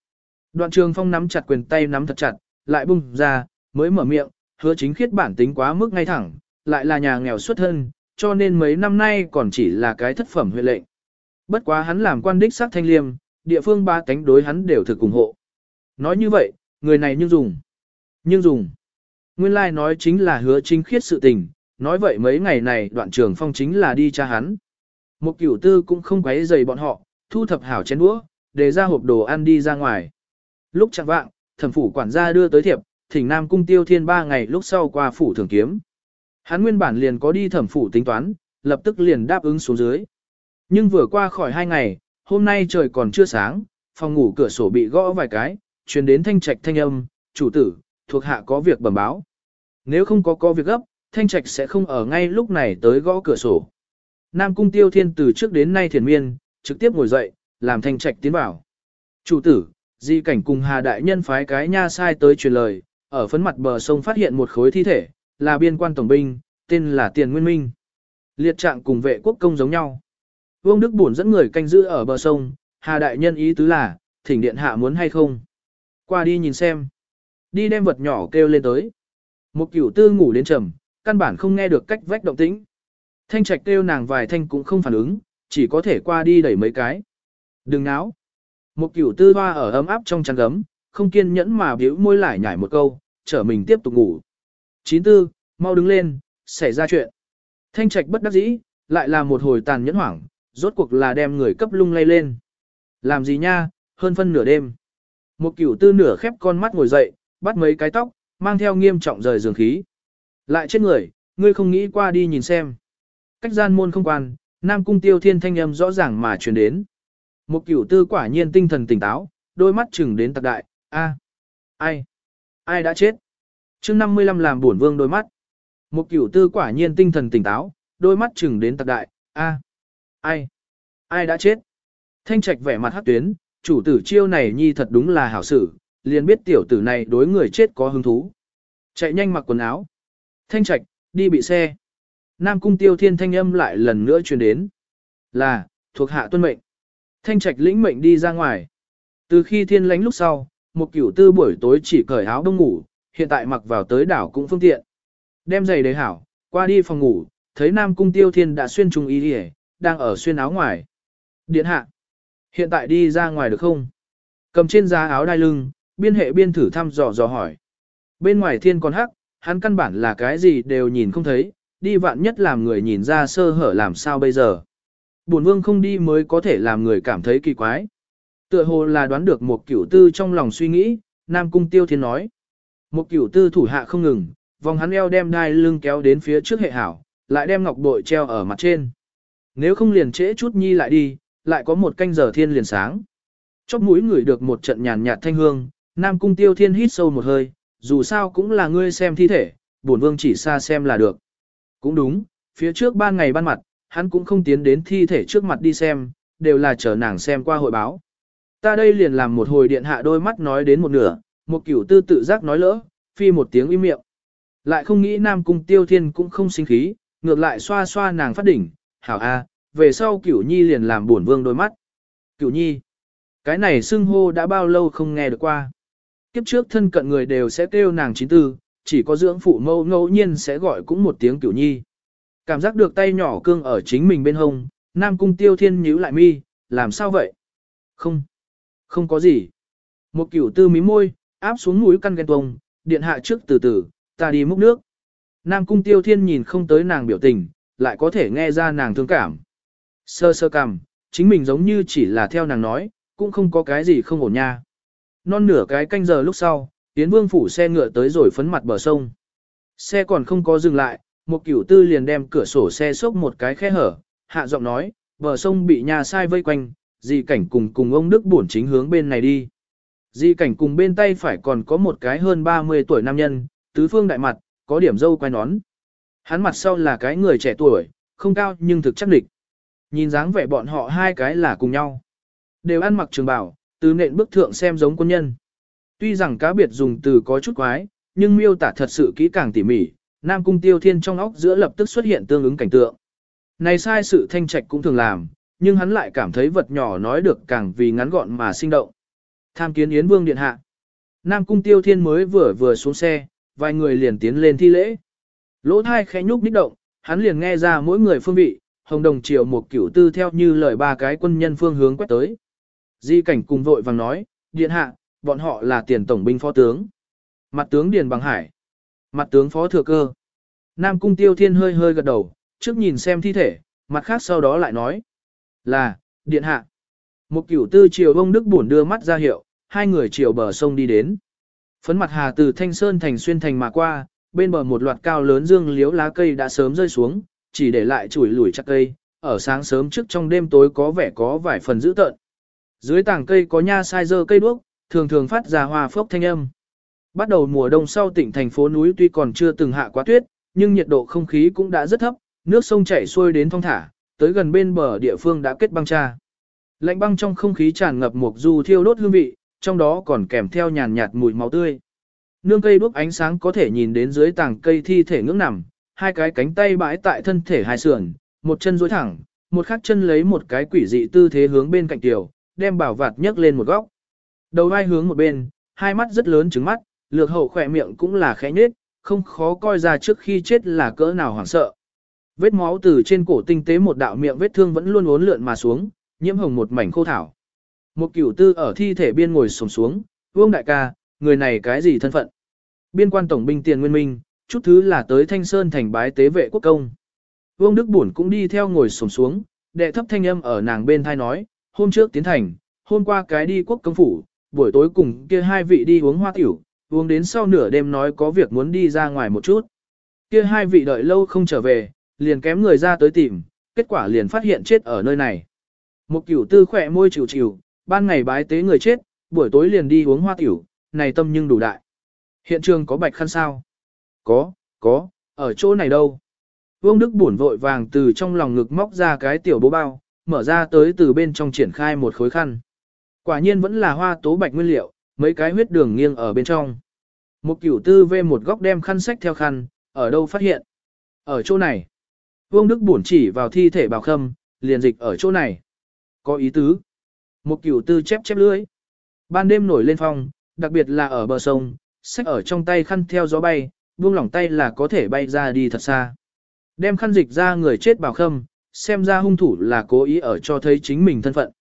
Đoạn trường phong nắm chặt quyền tay nắm thật chặt, lại bung ra, mới mở miệng, hứa chính khiết bản tính quá mức ngay thẳng, lại là nhà nghèo xuất thân, cho nên mấy năm nay còn chỉ là cái thất phẩm huệ lệnh. Bất quá hắn làm quan đích xác thanh liêm, địa phương ba cánh đối hắn đều thực ủng hộ. Nói như vậy, người này nhưng dùng. Nhưng dùng. Nguyên lai like nói chính là hứa chính khiết sự tình, nói vậy mấy ngày này đoạn trường phong chính là đi cha hắn. Một cửu tư cũng không quấy dày bọn họ, thu thập hảo chén đũa, để ra hộp đồ ăn đi ra ngoài. Lúc chẳng vạng, thẩm phủ quản gia đưa tới thiệp, thỉnh Nam Cung Tiêu Thiên ba ngày lúc sau qua phủ thường kiếm. Hắn nguyên bản liền có đi thẩm phủ tính toán, lập tức liền đáp ứng xuống dưới. Nhưng vừa qua khỏi hai ngày, hôm nay trời còn chưa sáng, phòng ngủ cửa sổ bị gõ vài cái, truyền đến thanh trạch thanh âm, chủ tử, thuộc hạ có việc bẩm báo. Nếu không có có việc gấp, thanh trạch sẽ không ở ngay lúc này tới gõ cửa sổ. Nam Cung Tiêu Thiên từ trước đến nay thiền miên, trực tiếp ngồi dậy, làm thanh trạch tiến vào. Chủ tử, di cảnh cùng Hà Đại Nhân phái cái nha sai tới truyền lời, ở phấn mặt bờ sông phát hiện một khối thi thể, là biên quan tổng binh, tên là Tiền Nguyên Minh. Liệt trạng cùng vệ quốc công giống nhau. Vương Đức Bổn dẫn người canh giữ ở bờ sông, Hà Đại Nhân ý tứ là, thỉnh điện hạ muốn hay không. Qua đi nhìn xem. Đi đem vật nhỏ kêu lên tới. Một cửu tư ngủ đến trầm, căn bản không nghe được cách vách động tĩnh. Thanh trạch kêu nàng vài thanh cũng không phản ứng, chỉ có thể qua đi đẩy mấy cái. Đừng náo. Một cửu tư hoa ở ấm áp trong chăn gấm, không kiên nhẫn mà biểu môi lại nhảy một câu, trở mình tiếp tục ngủ. Chín tư, mau đứng lên, xảy ra chuyện. Thanh trạch bất đắc dĩ, lại là một hồi tàn nhẫn hoảng, rốt cuộc là đem người cấp lung lay lên. Làm gì nha, hơn phân nửa đêm. Một cửu tư nửa khép con mắt ngồi dậy, bắt mấy cái tóc, mang theo nghiêm trọng rời giường khí. Lại chết người, ngươi không nghĩ qua đi nhìn xem. Cách gian môn không quan, Nam Cung Tiêu Thiên thanh âm rõ ràng mà truyền đến. Một cửu tư quả nhiên tinh thần tỉnh táo, đôi mắt chừng đến tạc đại, a, ai, ai đã chết. chương 55 làm buồn vương đôi mắt. Một cửu tư quả nhiên tinh thần tỉnh táo, đôi mắt chừng đến tạc đại, a, ai, ai đã chết. Thanh trạch vẻ mặt hát tuyến, chủ tử chiêu này nhi thật đúng là hảo sự, liền biết tiểu tử này đối người chết có hứng thú. Chạy nhanh mặc quần áo. Thanh trạch, đi bị xe. Nam cung tiêu thiên thanh âm lại lần nữa truyền đến. Là, thuộc hạ tuân mệnh. Thanh trạch lĩnh mệnh đi ra ngoài. Từ khi thiên lánh lúc sau, một cửu tư buổi tối chỉ cởi áo đông ngủ, hiện tại mặc vào tới đảo cũng phương tiện. Đem giày đầy hảo, qua đi phòng ngủ, thấy Nam cung tiêu thiên đã xuyên trùng y đi đang ở xuyên áo ngoài. Điện hạ. Hiện tại đi ra ngoài được không? Cầm trên giá áo đai lưng, biên hệ biên thử thăm dò dò hỏi. Bên ngoài thiên còn hắc, hắn căn bản là cái gì đều nhìn không thấy, đi vạn nhất làm người nhìn ra sơ hở làm sao bây giờ. Bổn vương không đi mới có thể làm người cảm thấy kỳ quái. Tựa hồ là đoán được một cửu tư trong lòng suy nghĩ, Nam Cung Tiêu Thiên nói. Một cửu tư thủ hạ không ngừng, vòng hắn eo đem đai lưng kéo đến phía trước hệ hảo, lại đem ngọc bội treo ở mặt trên. Nếu không liền trễ chút nhi lại đi, lại có một canh giờ thiên liền sáng. Chóp mũi ngửi được một trận nhàn nhạt thanh hương, Nam Cung Tiêu Thiên hít sâu một hơi, dù sao cũng là ngươi xem thi thể, bổn vương chỉ xa xem là được. Cũng đúng, phía trước ban ngày ban mặt, hắn cũng không tiến đến thi thể trước mặt đi xem, đều là chờ nàng xem qua hội báo. Ta đây liền làm một hồi điện hạ đôi mắt nói đến một nửa, một kiểu tư tự giác nói lỡ, phi một tiếng im miệng. Lại không nghĩ Nam Cung Tiêu Thiên cũng không sinh khí, ngược lại xoa xoa nàng phát đỉnh, hảo a, về sau cửu nhi liền làm bổn vương đôi mắt. Cửu nhi, cái này xưng hô đã bao lâu không nghe được qua. Kiếp trước thân cận người đều sẽ kêu nàng chín tư, chỉ có dưỡng phụ mâu ngẫu nhiên sẽ gọi cũng một tiếng cửu nhi. Cảm giác được tay nhỏ cương ở chính mình bên hông, Nam Cung Tiêu Thiên nhíu lại mi, làm sao vậy? Không, không có gì. Một cửu tư mí môi, áp xuống mũi căn ghen tuông, điện hạ trước từ từ, ta đi múc nước. Nam Cung Tiêu Thiên nhìn không tới nàng biểu tình, lại có thể nghe ra nàng thương cảm. Sơ sơ cằm, chính mình giống như chỉ là theo nàng nói, cũng không có cái gì không ổn nha. Non nửa cái canh giờ lúc sau, Yến Vương phủ xe ngựa tới rồi phấn mặt bờ sông. Xe còn không có dừng lại, một cửu tư liền đem cửa sổ xe xốc một cái khe hở, hạ giọng nói, bờ sông bị nhà sai vây quanh, di cảnh cùng cùng ông Đức bổn chính hướng bên này đi. Di cảnh cùng bên tay phải còn có một cái hơn 30 tuổi nam nhân, tứ phương đại mặt, có điểm dâu quay nón. Hắn mặt sau là cái người trẻ tuổi, không cao nhưng thực chắc địch. Nhìn dáng vẻ bọn họ hai cái là cùng nhau. Đều ăn mặc trường bào, từ nện bức thượng xem giống quân nhân. Tuy rằng cá biệt dùng từ có chút quái, nhưng miêu tả thật sự kỹ càng tỉ mỉ, Nam Cung Tiêu Thiên trong óc giữa lập tức xuất hiện tương ứng cảnh tượng. Này sai sự thanh trạch cũng thường làm, nhưng hắn lại cảm thấy vật nhỏ nói được càng vì ngắn gọn mà sinh động. Tham kiến Yến Vương Điện Hạ. Nam Cung Tiêu Thiên mới vừa vừa xuống xe, vài người liền tiến lên thi lễ. Lỗ thai khẽ nhúc nhích động, hắn liền nghe ra mỗi người phương vị, hồng đồng triều một cửu tư theo như lời ba cái quân nhân phương hướng quét tới. Di cảnh cùng vội vàng nói, điện hạ, bọn họ là tiền tổng binh phó tướng. Mặt tướng Điền Bằng Hải. Mặt tướng phó thừa cơ. Nam cung tiêu thiên hơi hơi gật đầu, trước nhìn xem thi thể, mặt khác sau đó lại nói. Là, điện hạ. Một cửu tư triều ông Đức Bổn đưa mắt ra hiệu, hai người chiều bờ sông đi đến. Phấn mặt hà từ Thanh Sơn thành xuyên thành mà qua, bên bờ một loạt cao lớn dương liếu lá cây đã sớm rơi xuống, chỉ để lại chuỗi lủi chắc cây, ở sáng sớm trước trong đêm tối có vẻ có vài phần dữ tợn. Dưới tảng cây có nha sai dơ cây đuốc, thường thường phát ra hoa phốc thanh âm. Bắt đầu mùa đông sau tỉnh thành phố núi tuy còn chưa từng hạ quá tuyết, nhưng nhiệt độ không khí cũng đã rất thấp, nước sông chảy xuôi đến thong thả, tới gần bên bờ địa phương đã kết băng tra. Lạnh băng trong không khí tràn ngập một du thiêu đốt hương vị, trong đó còn kèm theo nhàn nhạt mùi máu tươi. Nương cây đuốc ánh sáng có thể nhìn đến dưới tảng cây thi thể ngưỡng nằm, hai cái cánh tay bãi tại thân thể hai sườn, một chân duỗi thẳng, một khác chân lấy một cái quỷ dị tư thế hướng bên cạnh tiểu, đem bảo vạt nhấc lên một góc. Đầu vai hướng một bên, hai mắt rất lớn trứng mắt, lược hậu khỏe miệng cũng là khẽ nhết, không khó coi ra trước khi chết là cỡ nào hoảng sợ. Vết máu từ trên cổ tinh tế một đạo miệng vết thương vẫn luôn uốn lượn mà xuống, nhiễm hồng một mảnh khô thảo. Một cửu tư ở thi thể biên ngồi sồm xuống, vương đại ca, người này cái gì thân phận? Biên quan tổng binh tiền nguyên minh, chút thứ là tới Thanh Sơn thành bái tế vệ quốc công. Vương Đức Bổn cũng đi theo ngồi sồm xuống, đệ thấp thanh âm ở nàng bên thai nói, hôm trước tiến thành, hôm qua cái đi quốc công phủ, buổi tối cùng kia hai vị đi uống hoa tiểu, uống đến sau nửa đêm nói có việc muốn đi ra ngoài một chút. Kia hai vị đợi lâu không trở về, liền kém người ra tới tìm, kết quả liền phát hiện chết ở nơi này. Một cửu tư khỏe môi chịu chịu, ban ngày bái tế người chết, buổi tối liền đi uống hoa tiểu, này tâm nhưng đủ đại. Hiện trường có bạch khăn sao? Có, có, ở chỗ này đâu? Vương Đức buồn vội vàng từ trong lòng ngực móc ra cái tiểu bố bao, mở ra tới từ bên trong triển khai một khối khăn. Quả nhiên vẫn là hoa tố bạch nguyên liệu, mấy cái huyết đường nghiêng ở bên trong. Một cửu tư về một góc đem khăn sách theo khăn, ở đâu phát hiện? Ở chỗ này. Vương Đức bổn chỉ vào thi thể bào khâm, liền dịch ở chỗ này. Có ý tứ. Một cửu tư chép chép lưới. Ban đêm nổi lên phong, đặc biệt là ở bờ sông, sách ở trong tay khăn theo gió bay, buông lỏng tay là có thể bay ra đi thật xa. Đem khăn dịch ra người chết bào khâm, xem ra hung thủ là cố ý ở cho thấy chính mình thân phận.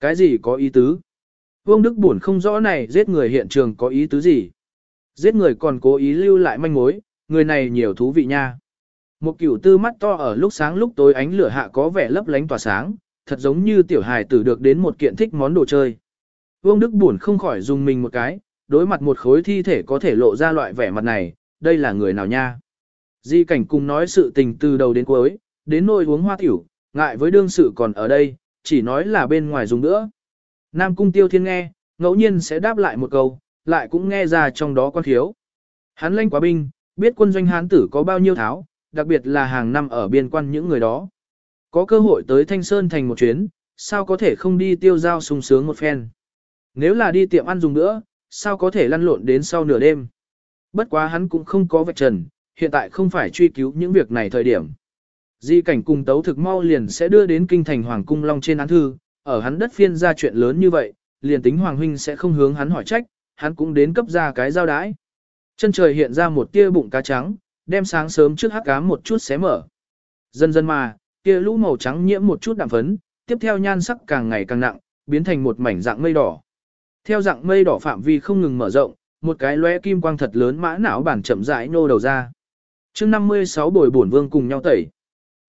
Cái gì có ý tứ? Vương Đức buồn không rõ này giết người hiện trường có ý tứ gì. Giết người còn cố ý lưu lại manh mối, người này nhiều thú vị nha. Một cửu tư mắt to ở lúc sáng lúc tối ánh lửa hạ có vẻ lấp lánh tỏa sáng, thật giống như tiểu hài tử được đến một kiện thích món đồ chơi. Vương Đức buồn không khỏi dùng mình một cái, đối mặt một khối thi thể có thể lộ ra loại vẻ mặt này, đây là người nào nha. Di cảnh cùng nói sự tình từ đầu đến cuối, đến nôi uống hoa tiểu, ngại với đương sự còn ở đây, chỉ nói là bên ngoài dùng nữa. Nam cung tiêu thiên nghe, ngẫu nhiên sẽ đáp lại một câu, lại cũng nghe ra trong đó quan thiếu. Hắn lanh quá binh, biết quân doanh hán tử có bao nhiêu tháo, đặc biệt là hàng năm ở biên quan những người đó. Có cơ hội tới Thanh Sơn thành một chuyến, sao có thể không đi tiêu giao sung sướng một phen. Nếu là đi tiệm ăn dùng nữa, sao có thể lăn lộn đến sau nửa đêm. Bất quá hắn cũng không có vạch trần, hiện tại không phải truy cứu những việc này thời điểm. Di cảnh cùng tấu thực mau liền sẽ đưa đến kinh thành Hoàng Cung Long trên án thư, ở hắn đất phiên ra chuyện lớn như vậy, liền tính Hoàng Huynh sẽ không hướng hắn hỏi trách, hắn cũng đến cấp ra cái giao đái. Chân trời hiện ra một tia bụng cá trắng, đem sáng sớm trước hắc cám một chút xé mở. Dần dần mà, kia lũ màu trắng nhiễm một chút đạm phấn, tiếp theo nhan sắc càng ngày càng nặng, biến thành một mảnh dạng mây đỏ. Theo dạng mây đỏ phạm vi không ngừng mở rộng, một cái lóe kim quang thật lớn mã não bản chậm rãi nô đầu ra. Chương 56 bồi bổn vương cùng nhau tẩy.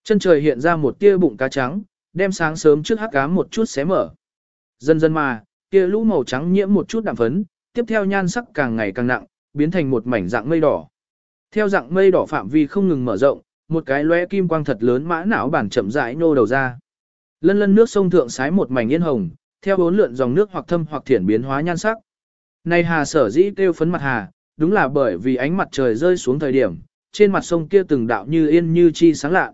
Chân trời hiện ra một tia bụng cá trắng, đem sáng sớm trước hắc ám một chút xé mở. Dần dần mà, kia lũ màu trắng nhiễm một chút đạm phấn, tiếp theo nhan sắc càng ngày càng nặng, biến thành một mảnh dạng mây đỏ. Theo dạng mây đỏ phạm vi không ngừng mở rộng, một cái lóe kim quang thật lớn mã não bản chậm rãi nô đầu ra. Lân lân nước sông thượng sái một mảnh yên hồng, theo bốn lượn dòng nước hoặc thâm hoặc thiển biến hóa nhan sắc. Này hà sở dĩ kêu phấn mặt hà, đúng là bởi vì ánh mặt trời rơi xuống thời điểm, trên mặt sông kia từng đạo như yên như chi sáng lạ.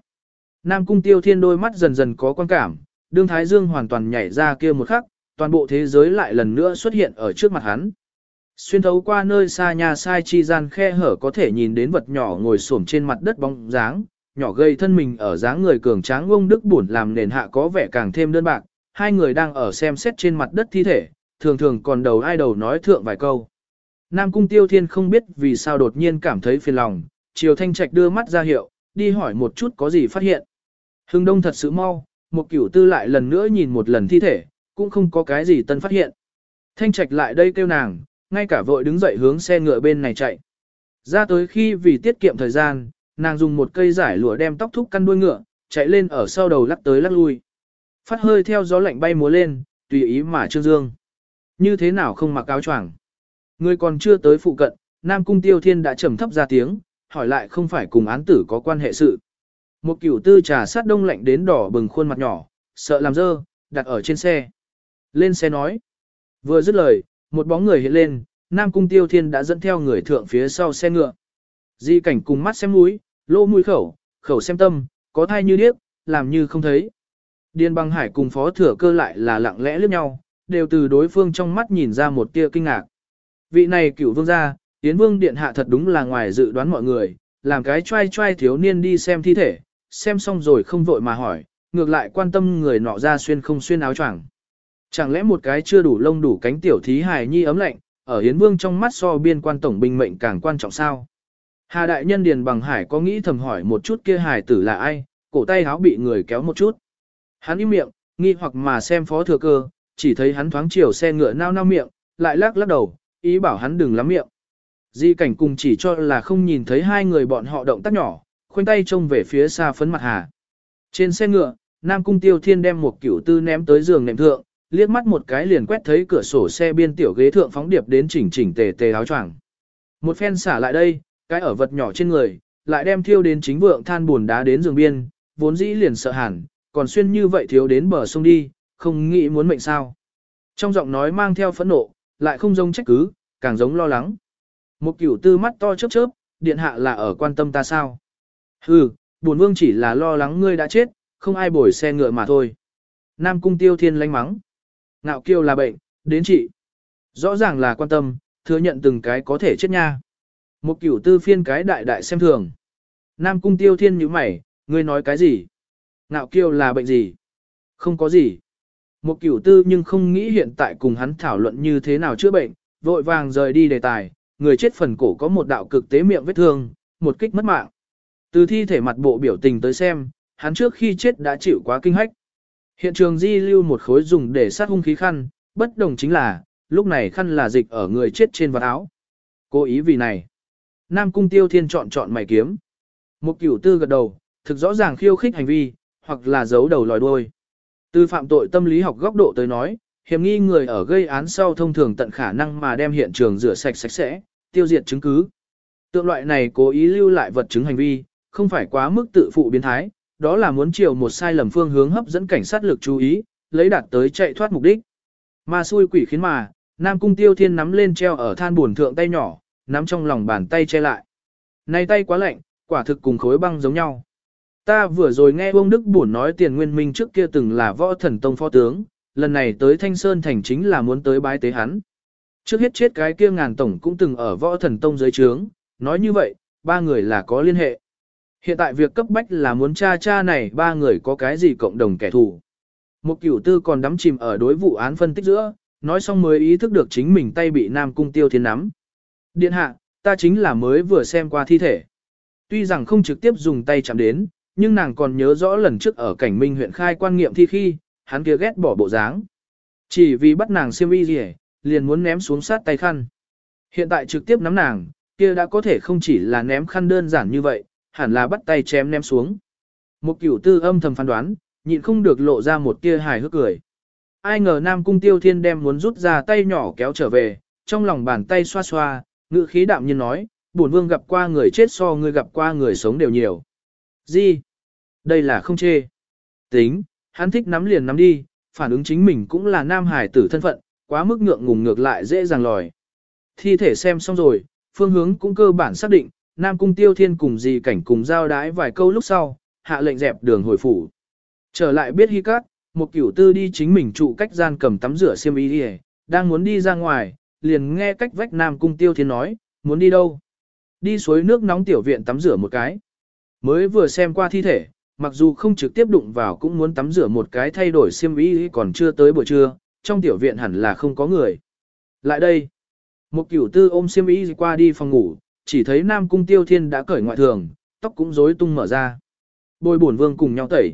Nam cung tiêu thiên đôi mắt dần dần có quan cảm, đương thái dương hoàn toàn nhảy ra kia một khắc, toàn bộ thế giới lại lần nữa xuất hiện ở trước mặt hắn. Xuyên thấu qua nơi xa nhà sai chi gian khe hở có thể nhìn đến vật nhỏ ngồi xổm trên mặt đất bóng dáng, nhỏ gây thân mình ở dáng người cường tráng ông đức buồn làm nền hạ có vẻ càng thêm đơn bạc, hai người đang ở xem xét trên mặt đất thi thể, thường thường còn đầu ai đầu nói thượng vài câu. Nam cung tiêu thiên không biết vì sao đột nhiên cảm thấy phiền lòng, chiều thanh trạch đưa mắt ra hiệu, đi hỏi một chút có gì phát hiện. Hưng đông thật sự mau, một cửu tư lại lần nữa nhìn một lần thi thể, cũng không có cái gì tân phát hiện. Thanh trạch lại đây kêu nàng, ngay cả vội đứng dậy hướng xe ngựa bên này chạy. Ra tới khi vì tiết kiệm thời gian, nàng dùng một cây giải lụa đem tóc thúc căn đuôi ngựa, chạy lên ở sau đầu lắc tới lắc lui. Phát hơi theo gió lạnh bay múa lên, tùy ý mà trương dương. Như thế nào không mặc áo choàng? Người còn chưa tới phụ cận, Nam Cung Tiêu Thiên đã trầm thấp ra tiếng, hỏi lại không phải cùng án tử có quan hệ sự. Một cửu tư trà sát đông lạnh đến đỏ bừng khuôn mặt nhỏ, sợ làm dơ, đặt ở trên xe. Lên xe nói. Vừa dứt lời, một bóng người hiện lên, Nam Cung Tiêu Thiên đã dẫn theo người thượng phía sau xe ngựa. Di cảnh cùng mắt xem mũi, lỗ mũi khẩu, khẩu xem tâm, có thai như điếc, làm như không thấy. Điền băng hải cùng phó thừa cơ lại là lặng lẽ liếc nhau, đều từ đối phương trong mắt nhìn ra một tia kinh ngạc. Vị này cửu vương gia, Yến Vương Điện Hạ thật đúng là ngoài dự đoán mọi người, làm cái trai trai thiếu niên đi xem thi thể, xem xong rồi không vội mà hỏi, ngược lại quan tâm người nọ ra xuyên không xuyên áo choàng. Chẳng lẽ một cái chưa đủ lông đủ cánh tiểu thí hài nhi ấm lạnh, ở Yến Vương trong mắt so biên quan tổng binh mệnh càng quan trọng sao? Hà đại nhân Điền Bằng Hải có nghĩ thầm hỏi một chút kia hài tử là ai, cổ tay háo bị người kéo một chút. Hắn im miệng, nghi hoặc mà xem phó thừa cơ, chỉ thấy hắn thoáng chiều xe ngựa nao nao miệng, lại lắc lắc đầu, ý bảo hắn đừng lắm miệng. Di cảnh cùng chỉ cho là không nhìn thấy hai người bọn họ động tác nhỏ, khoanh tay trông về phía xa phấn mặt hà. Trên xe ngựa, Nam Cung Tiêu Thiên đem một cửu tư ném tới giường nệm thượng, liếc mắt một cái liền quét thấy cửa sổ xe biên tiểu ghế thượng phóng điệp đến chỉnh chỉnh tề tề áo choàng. Một phen xả lại đây, cái ở vật nhỏ trên người, lại đem thiêu đến chính vượng than buồn đá đến giường biên, vốn dĩ liền sợ hẳn, còn xuyên như vậy thiếu đến bờ sông đi, không nghĩ muốn mệnh sao. Trong giọng nói mang theo phẫn nộ, lại không giống trách cứ, càng giống lo lắng. Một cửu tư mắt to chớp chớp, điện hạ là ở quan tâm ta sao. Hừ, buồn vương chỉ là lo lắng ngươi đã chết, không ai bồi xe ngựa mà thôi. Nam cung tiêu thiên lánh mắng. Ngạo kiêu là bệnh, đến trị. Rõ ràng là quan tâm, thừa nhận từng cái có thể chết nha. Một cửu tư phiên cái đại đại xem thường. Nam cung tiêu thiên như mày, ngươi nói cái gì? Ngạo kiêu là bệnh gì? Không có gì. Một cửu tư nhưng không nghĩ hiện tại cùng hắn thảo luận như thế nào chữa bệnh, vội vàng rời đi đề tài, người chết phần cổ có một đạo cực tế miệng vết thương, một kích mất mạng. Từ thi thể mặt bộ biểu tình tới xem, hắn trước khi chết đã chịu quá kinh hách. Hiện trường di lưu một khối dùng để sát hung khí khăn, bất đồng chính là, lúc này khăn là dịch ở người chết trên vạt áo. Cố ý vì này. Nam cung tiêu thiên chọn chọn mày kiếm. Một cửu tư gật đầu, thực rõ ràng khiêu khích hành vi, hoặc là giấu đầu lòi đuôi. Từ phạm tội tâm lý học góc độ tới nói, hiểm nghi người ở gây án sau thông thường tận khả năng mà đem hiện trường rửa sạch sạch sẽ, tiêu diệt chứng cứ. Tượng loại này cố ý lưu lại vật chứng hành vi, không phải quá mức tự phụ biến thái, đó là muốn chiều một sai lầm phương hướng hấp dẫn cảnh sát lực chú ý, lấy đạt tới chạy thoát mục đích. Mà xui quỷ khiến mà, Nam Cung Tiêu Thiên nắm lên treo ở than buồn thượng tay nhỏ, nắm trong lòng bàn tay che lại. Này tay quá lạnh, quả thực cùng khối băng giống nhau. Ta vừa rồi nghe ông Đức Bổn nói tiền nguyên minh trước kia từng là võ thần tông phó tướng, lần này tới Thanh Sơn thành chính là muốn tới bái tế hắn. Trước hết chết cái kia ngàn tổng cũng từng ở võ thần tông dưới trướng, nói như vậy, ba người là có liên hệ. Hiện tại việc cấp bách là muốn cha cha này ba người có cái gì cộng đồng kẻ thù. Một cửu tư còn đắm chìm ở đối vụ án phân tích giữa, nói xong mới ý thức được chính mình tay bị Nam Cung Tiêu Thiên nắm. Điện hạ, ta chính là mới vừa xem qua thi thể. Tuy rằng không trực tiếp dùng tay chạm đến, nhưng nàng còn nhớ rõ lần trước ở cảnh minh huyện khai quan nghiệm thi khi, hắn kia ghét bỏ bộ dáng. Chỉ vì bắt nàng siêm y gì liền muốn ném xuống sát tay khăn. Hiện tại trực tiếp nắm nàng, kia đã có thể không chỉ là ném khăn đơn giản như vậy, hẳn là bắt tay chém ném xuống. Một cửu tư âm thầm phán đoán, nhịn không được lộ ra một tia hài hước cười. Ai ngờ Nam Cung Tiêu Thiên đem muốn rút ra tay nhỏ kéo trở về, trong lòng bàn tay xoa xoa, ngự khí đạm nhiên nói, bổn vương gặp qua người chết so người gặp qua người sống đều nhiều. Gì? Đây là không chê. Tính, hắn thích nắm liền nắm đi, phản ứng chính mình cũng là nam hải tử thân phận, quá mức ngượng ngùng ngược lại dễ dàng lòi. Thi thể xem xong rồi, phương hướng cũng cơ bản xác định, Nam Cung Tiêu Thiên cùng dì cảnh cùng giao đái vài câu lúc sau, hạ lệnh dẹp đường hồi phủ. Trở lại biết hy cát, một cửu tư đi chính mình trụ cách gian cầm tắm rửa xiêm y đi đang muốn đi ra ngoài, liền nghe cách vách Nam Cung Tiêu Thiên nói, muốn đi đâu? Đi suối nước nóng tiểu viện tắm rửa một cái. Mới vừa xem qua thi thể, mặc dù không trực tiếp đụng vào cũng muốn tắm rửa một cái thay đổi xiêm y còn chưa tới buổi trưa, trong tiểu viện hẳn là không có người. Lại đây, một cửu tư ôm xiêm y qua đi phòng ngủ, chỉ thấy Nam Cung Tiêu Thiên đã cởi ngoại thường, tóc cũng rối tung mở ra. Bồi bổn vương cùng nhau tẩy.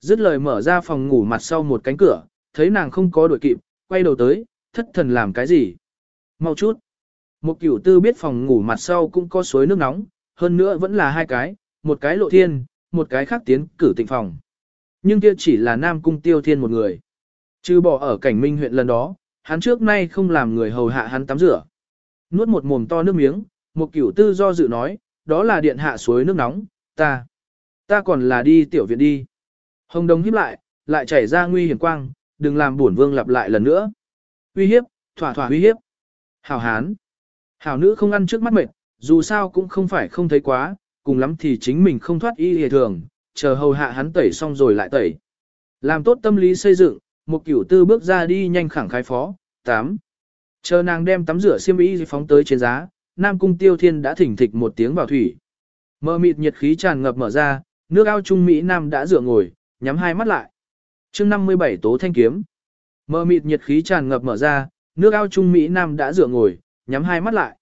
Dứt lời mở ra phòng ngủ mặt sau một cánh cửa, thấy nàng không có đuổi kịp, quay đầu tới, thất thần làm cái gì? Mau chút. Một cửu tư biết phòng ngủ mặt sau cũng có suối nước nóng, hơn nữa vẫn là hai cái, một cái lộ thiên, một cái khác tiến cử tịnh phòng. Nhưng kia chỉ là Nam Cung Tiêu Thiên một người. Chứ bỏ ở cảnh minh huyện lần đó, hắn trước nay không làm người hầu hạ hắn tắm rửa. Nuốt một mồm to nước miếng, một cửu tư do dự nói, đó là điện hạ suối nước nóng, ta, ta còn là đi tiểu viện đi. Hồng đồng híp lại, lại chảy ra nguy hiểm quang, đừng làm bổn vương lặp lại lần nữa. Uy hiếp, thỏa thỏa uy hiếp. Hảo hán. Hảo nữ không ăn trước mắt mệt, dù sao cũng không phải không thấy quá, cùng lắm thì chính mình không thoát y hề thường, chờ hầu hạ hắn tẩy xong rồi lại tẩy. Làm tốt tâm lý xây dựng, một cửu tư bước ra đi nhanh khẳng khai phó, 8. Chờ nàng đem tắm rửa xiêm y phóng tới trên giá, Nam Cung Tiêu Thiên đã thỉnh thịch một tiếng vào thủy. Mờ mịt nhiệt khí tràn ngập mở ra, nước ao trung Mỹ Nam đã dựa ngồi, nhắm hai mắt lại. chương 57 Tố Thanh Kiếm. Mờ mịt nhiệt khí tràn ngập mở ra, nước ao trung Mỹ Nam đã dựa ngồi, nhắm hai mắt lại.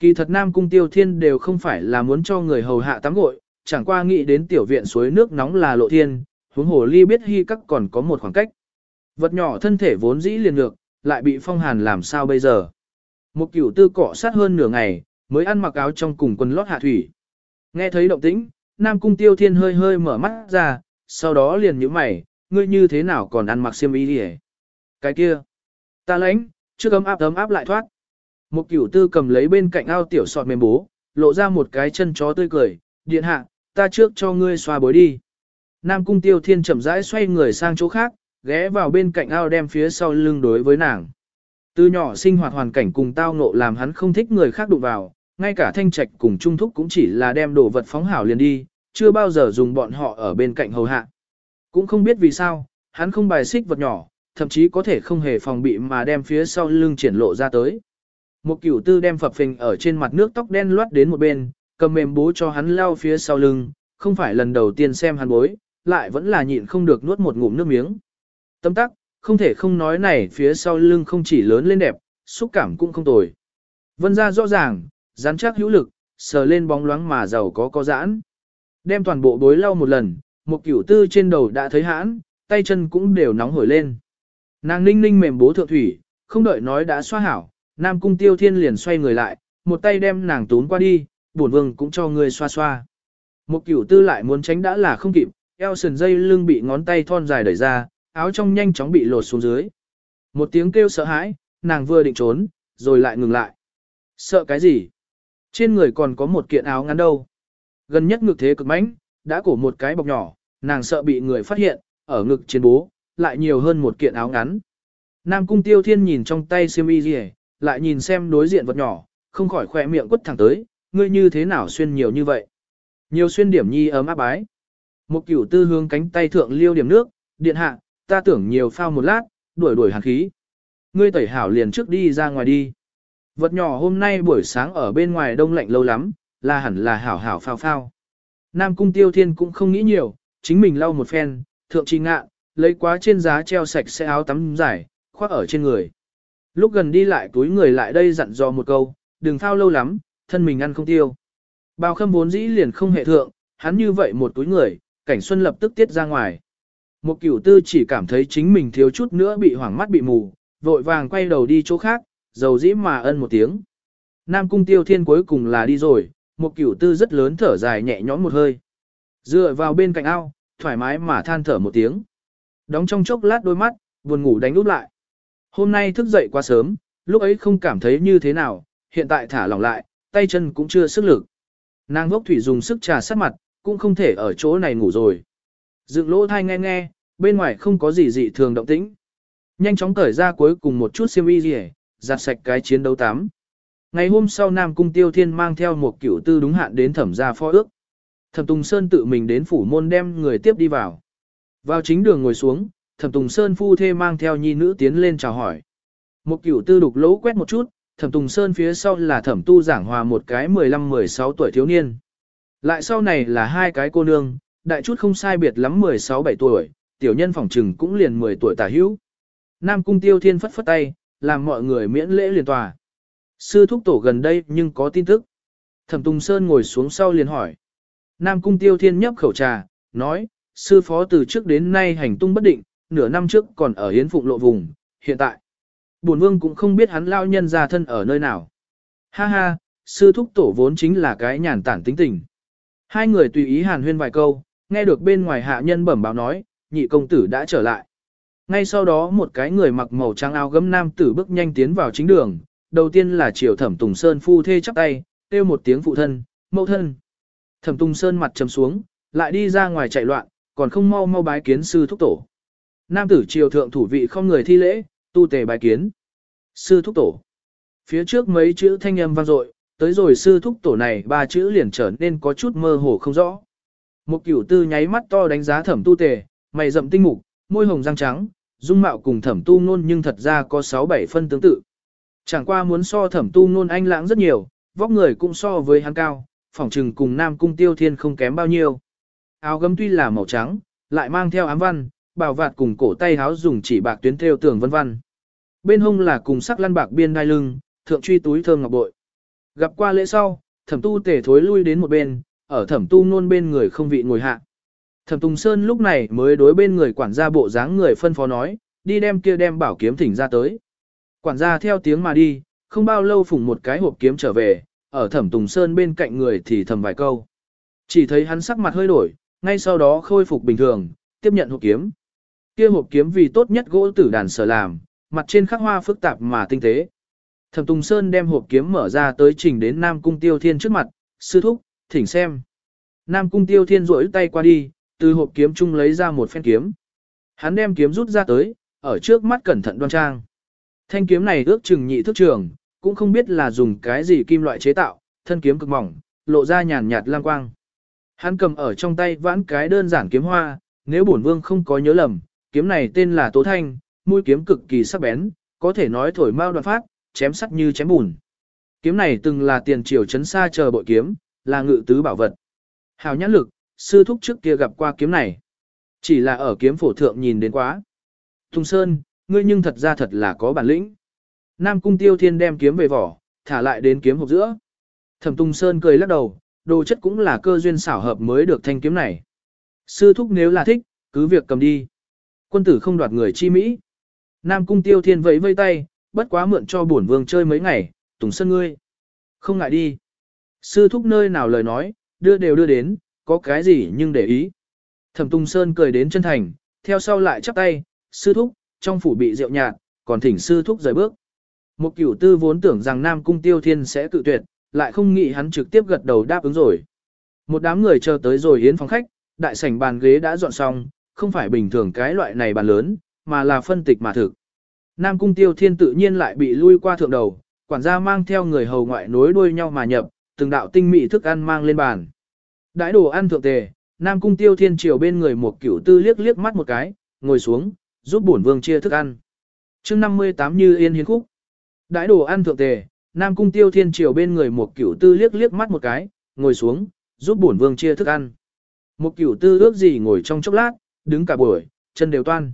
Kỳ thật Nam Cung Tiêu Thiên đều không phải là muốn cho người hầu hạ tắm gội, chẳng qua nghĩ đến tiểu viện suối nước nóng là lộ thiên, huống hồ ly biết hy các còn có một khoảng cách. Vật nhỏ thân thể vốn dĩ liền ngược, lại bị phong hàn làm sao bây giờ. Một cửu tư cọ sát hơn nửa ngày, mới ăn mặc áo trong cùng quần lót hạ thủy. Nghe thấy động tĩnh, Nam Cung Tiêu Thiên hơi hơi mở mắt ra, sau đó liền nhíu mày, ngươi như thế nào còn ăn mặc xiêm y đi Cái kia, ta lãnh, trước ấm áp ấm áp lại thoát. Một cửu tư cầm lấy bên cạnh ao tiểu sọt mềm bố, lộ ra một cái chân chó tươi cười, điện hạ, ta trước cho ngươi xoa bối đi. Nam Cung Tiêu Thiên chậm rãi xoay người sang chỗ khác, ghé vào bên cạnh ao đem phía sau lưng đối với nàng. Từ nhỏ sinh hoạt hoàn cảnh cùng tao ngộ làm hắn không thích người khác đụng vào, ngay cả thanh trạch cùng trung thúc cũng chỉ là đem đồ vật phóng hảo liền đi, chưa bao giờ dùng bọn họ ở bên cạnh hầu hạ. Cũng không biết vì sao, hắn không bài xích vật nhỏ, thậm chí có thể không hề phòng bị mà đem phía sau lưng triển lộ ra tới. Một cửu tư đem phập phình ở trên mặt nước tóc đen loát đến một bên, cầm mềm bố cho hắn lao phía sau lưng, không phải lần đầu tiên xem hắn bối, lại vẫn là nhịn không được nuốt một ngụm nước miếng. Tâm tắc, không thể không nói này phía sau lưng không chỉ lớn lên đẹp, xúc cảm cũng không tồi. Vân ra rõ ràng, rắn chắc hữu lực, sờ lên bóng loáng mà giàu có có giãn. Đem toàn bộ bối lau một lần, một kiểu tư trên đầu đã thấy hãn, tay chân cũng đều nóng hổi lên. Nàng ninh ninh mềm bố thượng thủy, không đợi nói đã xoa hảo, Nam Cung Tiêu Thiên liền xoay người lại, một tay đem nàng tún qua đi, bổn vương cũng cho người xoa xoa. Một kiểu tư lại muốn tránh đã là không kịp, eo sườn dây lưng bị ngón tay thon dài đẩy ra, áo trong nhanh chóng bị lột xuống dưới. Một tiếng kêu sợ hãi, nàng vừa định trốn, rồi lại ngừng lại. Sợ cái gì? Trên người còn có một kiện áo ngắn đâu. Gần nhất ngực thế cực mãnh, đã cổ một cái bọc nhỏ, nàng sợ bị người phát hiện, ở ngực trên bố, lại nhiều hơn một kiện áo ngắn. Nam cung tiêu thiên nhìn trong tay siêm y gì lại nhìn xem đối diện vật nhỏ, không khỏi khỏe miệng quất thẳng tới, ngươi như thế nào xuyên nhiều như vậy. Nhiều xuyên điểm nhi ấm áp bái. Một cửu tư hướng cánh tay thượng liêu điểm nước, điện hạ, ta tưởng nhiều phao một lát, đuổi đuổi hàn khí. Ngươi tẩy hảo liền trước đi ra ngoài đi. Vật nhỏ hôm nay buổi sáng ở bên ngoài đông lạnh lâu lắm, là hẳn là hảo hảo phao phao. Nam cung tiêu thiên cũng không nghĩ nhiều, chính mình lau một phen, thượng trì ngạ, lấy quá trên giá treo sạch sẽ áo tắm dài, khoác ở trên người. Lúc gần đi lại túi người lại đây dặn dò một câu, đừng phao lâu lắm, thân mình ăn không tiêu. Bao khâm vốn dĩ liền không hệ thượng, hắn như vậy một túi người, cảnh xuân lập tức tiết ra ngoài. Một cửu tư chỉ cảm thấy chính mình thiếu chút nữa bị hoảng mắt bị mù, vội vàng quay đầu đi chỗ khác, dầu dĩ mà ân một tiếng. Nam cung tiêu thiên cuối cùng là đi rồi, một cửu tư rất lớn thở dài nhẹ nhõm một hơi. Dựa vào bên cạnh ao, thoải mái mà than thở một tiếng. Đóng trong chốc lát đôi mắt, buồn ngủ đánh úp lại. Hôm nay thức dậy quá sớm, lúc ấy không cảm thấy như thế nào, hiện tại thả lỏng lại, tay chân cũng chưa sức lực. Nàng vốc thủy dùng sức trà sát mặt, cũng không thể ở chỗ này ngủ rồi. Dựng lỗ thai nghe nghe, bên ngoài không có gì dị thường động tĩnh. Nhanh chóng cởi ra cuối cùng một chút xiêm y gì giặt sạch cái chiến đấu tám. Ngày hôm sau Nam Cung Tiêu Thiên mang theo một cửu tư đúng hạn đến thẩm gia phó ước. Thẩm Tùng Sơn tự mình đến phủ môn đem người tiếp đi vào. Vào chính đường ngồi xuống, Thẩm Tùng Sơn phu thê mang theo nhi nữ tiến lên chào hỏi. Một cửu tư đục lỗ quét một chút, Thẩm Tùng Sơn phía sau là Thẩm Tu Giảng Hòa một cái 15-16 tuổi thiếu niên. Lại sau này là hai cái cô nương, đại chút không sai biệt lắm 16-17 tuổi, tiểu nhân phòng trừng cũng liền 10 tuổi tả hữu. Nam Cung Tiêu Thiên phất phất tay, làm mọi người miễn lễ liền tòa. Sư thúc tổ gần đây nhưng có tin tức. Thẩm Tùng Sơn ngồi xuống sau liền hỏi. Nam Cung Tiêu Thiên nhấp khẩu trà, nói, sư phó từ trước đến nay hành tung bất định, nửa năm trước còn ở Hiến Phụng lộ vùng, hiện tại. Bổn vương cũng không biết hắn lao nhân ra thân ở nơi nào. Ha ha, sư thúc tổ vốn chính là cái nhàn tản tính tình. Hai người tùy ý hàn huyên vài câu, nghe được bên ngoài hạ nhân bẩm báo nói, nhị công tử đã trở lại. Ngay sau đó một cái người mặc màu trắng áo gấm nam tử bước nhanh tiến vào chính đường, đầu tiên là triều thẩm Tùng Sơn phu thê chắp tay, kêu một tiếng phụ thân, mẫu thân. Thẩm Tùng Sơn mặt trầm xuống, lại đi ra ngoài chạy loạn, còn không mau mau bái kiến sư thúc tổ. Nam tử triều thượng thủ vị không người thi lễ, tu tề bái kiến. Sư thúc tổ. Phía trước mấy chữ thanh âm vang dội, tới rồi sư thúc tổ này ba chữ liền trở nên có chút mơ hồ không rõ. Một cửu tư nháy mắt to đánh giá thẩm tu tề, mày rậm tinh mục, môi hồng răng trắng, dung mạo cùng thẩm tu nôn nhưng thật ra có 6-7 phân tương tự. Chẳng qua muốn so thẩm tu nôn anh lãng rất nhiều, vóc người cũng so với hắn cao, phỏng trừng cùng nam cung tiêu thiên không kém bao nhiêu. Áo gấm tuy là màu trắng, lại mang theo ám văn, bảo vạt cùng cổ tay áo dùng chỉ bạc tuyến theo tường vân vân. Bên hông là cùng sắc lăn bạc biên đai lưng, thượng truy túi thơm ngọc bội. Gặp qua lễ sau, thẩm tu tể thối lui đến một bên, ở thẩm tu nôn bên người không vị ngồi hạ. Thẩm Tùng Sơn lúc này mới đối bên người quản gia bộ dáng người phân phó nói, đi đem kia đem bảo kiếm thỉnh ra tới. Quản gia theo tiếng mà đi, không bao lâu phủng một cái hộp kiếm trở về, ở Thẩm Tùng Sơn bên cạnh người thì thầm vài câu. Chỉ thấy hắn sắc mặt hơi đổi, ngay sau đó khôi phục bình thường, tiếp nhận hộp kiếm. Kia hộp kiếm vì tốt nhất gỗ tử đàn sở làm, mặt trên khắc hoa phức tạp mà tinh tế. Thẩm Tùng Sơn đem hộp kiếm mở ra tới trình đến Nam Cung Tiêu Thiên trước mặt, sư thúc, thỉnh xem. Nam Cung Tiêu Thiên rỗi tay qua đi, từ hộp kiếm chung lấy ra một phen kiếm. Hắn đem kiếm rút ra tới, ở trước mắt cẩn thận đoan trang. Thanh kiếm này ước chừng nhị thức trường, cũng không biết là dùng cái gì kim loại chế tạo, thân kiếm cực mỏng, lộ ra nhàn nhạt lang quang. Hắn cầm ở trong tay vãn cái đơn giản kiếm hoa, nếu bổn vương không có nhớ lầm, kiếm này tên là Tố Thanh, mũi kiếm cực kỳ sắc bén, có thể nói thổi mau đoạn phát, chém sắt như chém bùn. Kiếm này từng là tiền triều chấn xa chờ bội kiếm, là ngự tứ bảo vật. Hào nhãn lực, sư thúc trước kia gặp qua kiếm này. Chỉ là ở kiếm phổ thượng nhìn đến quá. Tùng Sơn, ngươi nhưng thật ra thật là có bản lĩnh. Nam Cung Tiêu Thiên đem kiếm về vỏ, thả lại đến kiếm hộp giữa. Thẩm Tùng Sơn cười lắc đầu, đồ chất cũng là cơ duyên xảo hợp mới được thanh kiếm này. Sư thúc nếu là thích, cứ việc cầm đi. Quân tử không đoạt người chi Mỹ. Nam Cung Tiêu Thiên vẫy vây tay, bất quá mượn cho bổn vương chơi mấy ngày, Tùng Sơn ngươi. Không ngại đi. Sư thúc nơi nào lời nói, đưa đều đưa đến, có cái gì nhưng để ý. Thẩm Tùng Sơn cười đến chân thành, theo sau lại chắp tay, sư thúc, trong phủ bị rượu nhạt, còn thỉnh sư thúc rời bước. Một cửu tư vốn tưởng rằng Nam Cung Tiêu Thiên sẽ cự tuyệt, lại không nghĩ hắn trực tiếp gật đầu đáp ứng rồi. Một đám người chờ tới rồi yến phòng khách, đại sảnh bàn ghế đã dọn xong, không phải bình thường cái loại này bàn lớn, mà là phân tịch mà thực. Nam Cung Tiêu Thiên tự nhiên lại bị lui qua thượng đầu, quản gia mang theo người hầu ngoại nối đuôi nhau mà nhập, từng đạo tinh mỹ thức ăn mang lên bàn. Đãi đồ ăn thượng tề, Nam Cung Tiêu Thiên triều bên người một cửu tư liếc liếc mắt một cái, ngồi xuống, giúp bổn vương chia thức ăn. chương 58 như yên hiến khúc. Đãi đồ ăn thượng tề, Nam Cung Tiêu Thiên triều bên người một cửu tư liếc liếc mắt một cái, ngồi xuống, giúp bổn vương chia thức ăn. Một cửu tư ước gì ngồi trong chốc lát, đứng cả buổi, chân đều toan.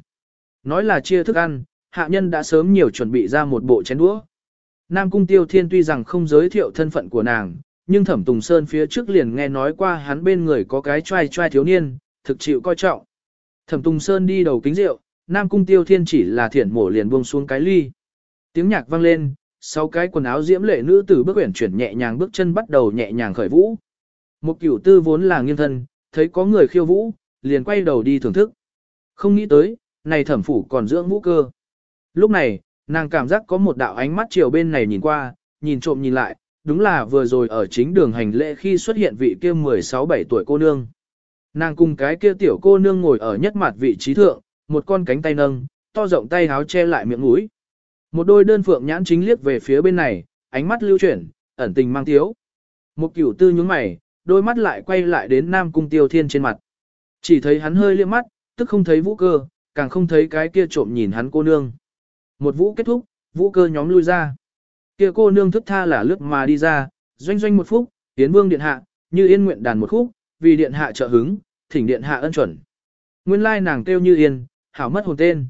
Nói là chia thức ăn, hạ nhân đã sớm nhiều chuẩn bị ra một bộ chén đũa. Nam Cung Tiêu Thiên tuy rằng không giới thiệu thân phận của nàng, nhưng Thẩm Tùng Sơn phía trước liền nghe nói qua hắn bên người có cái trai trai thiếu niên, thực chịu coi trọng. Thẩm Tùng Sơn đi đầu kính rượu, Nam Cung Tiêu Thiên chỉ là thiển mổ liền buông xuống cái ly. Tiếng nhạc vang lên, sau cái quần áo diễm lệ nữ tử bước uyển chuyển nhẹ nhàng bước chân bắt đầu nhẹ nhàng khởi vũ. Một cửu tư vốn là nghiêng thân, thấy có người khiêu vũ, liền quay đầu đi thưởng thức. Không nghĩ tới, này thẩm phủ còn dưỡng vũ cơ. Lúc này, nàng cảm giác có một đạo ánh mắt chiều bên này nhìn qua, nhìn trộm nhìn lại, đúng là vừa rồi ở chính đường hành lễ khi xuất hiện vị kia 16-17 tuổi cô nương. Nàng cùng cái kia tiểu cô nương ngồi ở nhất mặt vị trí thượng, một con cánh tay nâng, to rộng tay háo che lại miệng mũi. Một đôi đơn phượng nhãn chính liếc về phía bên này, ánh mắt lưu chuyển, ẩn tình mang thiếu, Một cửu tư nhướng mày, đôi mắt lại quay lại đến Nam Cung Tiêu Thiên trên mặt. Chỉ thấy hắn hơi liếc mắt, tức không thấy vũ cơ, càng không thấy cái kia trộm nhìn hắn cô nương. Một vũ kết thúc, vũ cơ nhóm lui ra. Kia cô nương thức tha là lướt mà đi ra, doanh doanh một phút, tiến vương điện hạ, như yên nguyện đàn một khúc, vì điện hạ trợ hứng, thỉnh điện hạ ân chuẩn. Nguyên lai nàng kêu như yên, hảo mất hồn tên.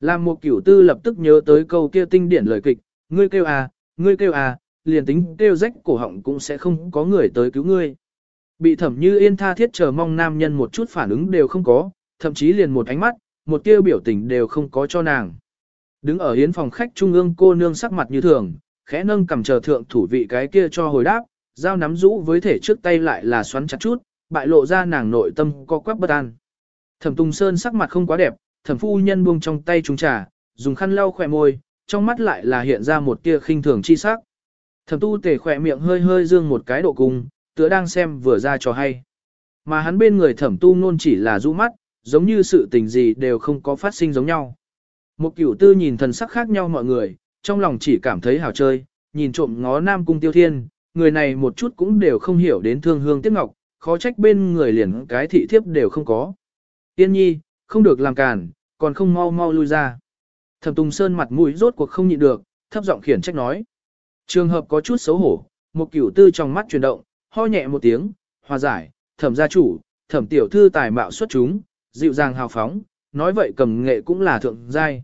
Làm một cửu tư lập tức nhớ tới câu kia tinh điển lời kịch, ngươi kêu à, ngươi kêu à, liền tính kêu rách cổ họng cũng sẽ không có người tới cứu ngươi. Bị thẩm như yên tha thiết chờ mong nam nhân một chút phản ứng đều không có, thậm chí liền một ánh mắt, một tiêu biểu tình đều không có cho nàng. Đứng ở hiến phòng khách trung ương cô nương sắc mặt như thường, khẽ nâng cầm chờ thượng thủ vị cái kia cho hồi đáp, dao nắm rũ với thể trước tay lại là xoắn chặt chút, bại lộ ra nàng nội tâm co quắp bất an. Thẩm Tùng Sơn sắc mặt không quá đẹp, thẩm phu nhân buông trong tay trúng trà, dùng khăn lau khỏe môi, trong mắt lại là hiện ra một tia khinh thường chi sắc. Thẩm tu tề khỏe miệng hơi hơi dương một cái độ cung, tựa đang xem vừa ra cho hay. Mà hắn bên người thẩm tu nôn chỉ là rũ mắt, giống như sự tình gì đều không có phát sinh giống nhau. Một cửu tư nhìn thần sắc khác nhau mọi người, trong lòng chỉ cảm thấy hào chơi, nhìn trộm ngó nam cung tiêu thiên, người này một chút cũng đều không hiểu đến thương hương tiếc ngọc, khó trách bên người liền cái thị thiếp đều không có. Tiên nhi, không được làm càn, còn không mau mau lui ra. Thẩm Tùng Sơn mặt mũi rốt cuộc không nhịn được, thấp giọng khiển trách nói. Trường hợp có chút xấu hổ, một cửu tư trong mắt chuyển động, ho nhẹ một tiếng, hòa giải, thẩm gia chủ, thẩm tiểu thư tài mạo xuất chúng, dịu dàng hào phóng, nói vậy cầm nghệ cũng là thượng giai.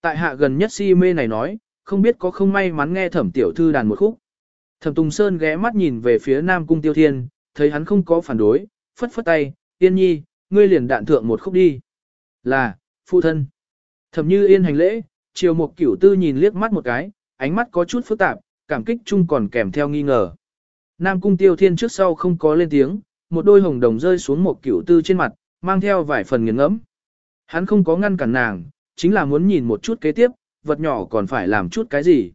Tại hạ gần nhất si mê này nói, không biết có không may mắn nghe thẩm tiểu thư đàn một khúc. Thẩm Tùng Sơn ghé mắt nhìn về phía Nam Cung Tiêu Thiên, thấy hắn không có phản đối, phất phất tay, yên nhi, ngươi liền đạn thượng một khúc đi. Là, phụ thân. Thẩm như yên hành lễ, chiều một cửu tư nhìn liếc mắt một cái, ánh mắt có chút phức tạp, cảm kích chung còn kèm theo nghi ngờ. Nam Cung Tiêu Thiên trước sau không có lên tiếng, một đôi hồng đồng rơi xuống một cửu tư trên mặt, mang theo vài phần nghiền ngẫm. Hắn không có ngăn cản nàng, chính là muốn nhìn một chút kế tiếp, vật nhỏ còn phải làm chút cái gì.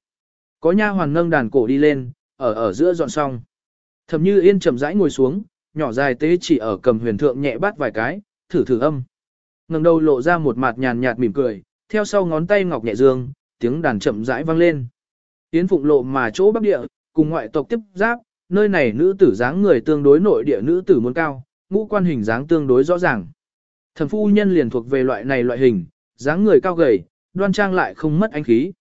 Có nha hoàn nâng đàn cổ đi lên, ở ở giữa dọn xong. Thẩm như yên chậm rãi ngồi xuống, nhỏ dài tế chỉ ở cầm huyền thượng nhẹ bắt vài cái, thử thử âm. ngẩng đầu lộ ra một mặt nhàn nhạt mỉm cười, theo sau ngón tay ngọc nhẹ dương, tiếng đàn chậm rãi vang lên. Yến phụng lộ mà chỗ bắc địa, cùng ngoại tộc tiếp giáp, nơi này nữ tử dáng người tương đối nội địa nữ tử muốn cao, ngũ quan hình dáng tương đối rõ ràng. Thẩm phu nhân liền thuộc về loại này loại hình, dáng người cao gầy, đoan trang lại không mất ánh khí.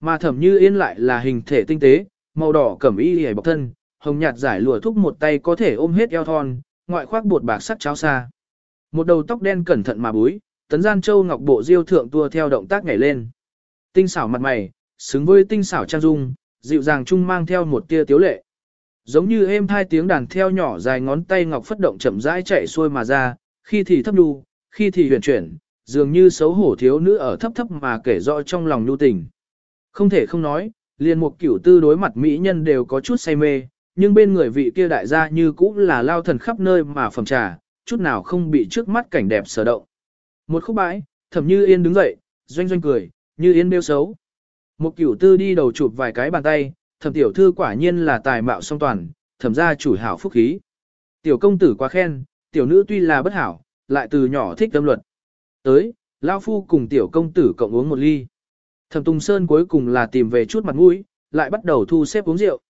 Mà thẩm như yên lại là hình thể tinh tế, màu đỏ cẩm y hề bọc thân, hồng nhạt giải lụa thúc một tay có thể ôm hết eo thon, ngoại khoác bột bạc sắc cháo xa. Một đầu tóc đen cẩn thận mà búi, tấn gian châu ngọc bộ diêu thượng tua theo động tác nhảy lên. Tinh xảo mặt mày, xứng với tinh xảo trang dung, dịu dàng chung mang theo một tia tiếu lệ. Giống như êm hai tiếng đàn theo nhỏ dài ngón tay ngọc phất động chậm rãi chạy xuôi mà ra, khi thì thấp đu, khi thì huyền chuyển, dường như xấu hổ thiếu nữ ở thấp thấp mà kể rõ trong lòng nhu tình. Không thể không nói, liền một kiểu tư đối mặt mỹ nhân đều có chút say mê, nhưng bên người vị kia đại gia như cũng là lao thần khắp nơi mà phẩm trà, chút nào không bị trước mắt cảnh đẹp sở động. Một khúc bãi, thẩm như yên đứng dậy, doanh doanh cười, như yên nêu xấu. Một kiểu tư đi đầu chụp vài cái bàn tay, thẩm tiểu thư quả nhiên là tài mạo song toàn, thẩm gia chủ hảo phúc khí. Tiểu công tử quá khen, tiểu nữ tuy là bất hảo, lại từ nhỏ thích tâm luật. Tới, lão Phu cùng tiểu công tử cộng uống một ly. Thẩm Tùng Sơn cuối cùng là tìm về chút mặt mũi, lại bắt đầu thu xếp uống rượu.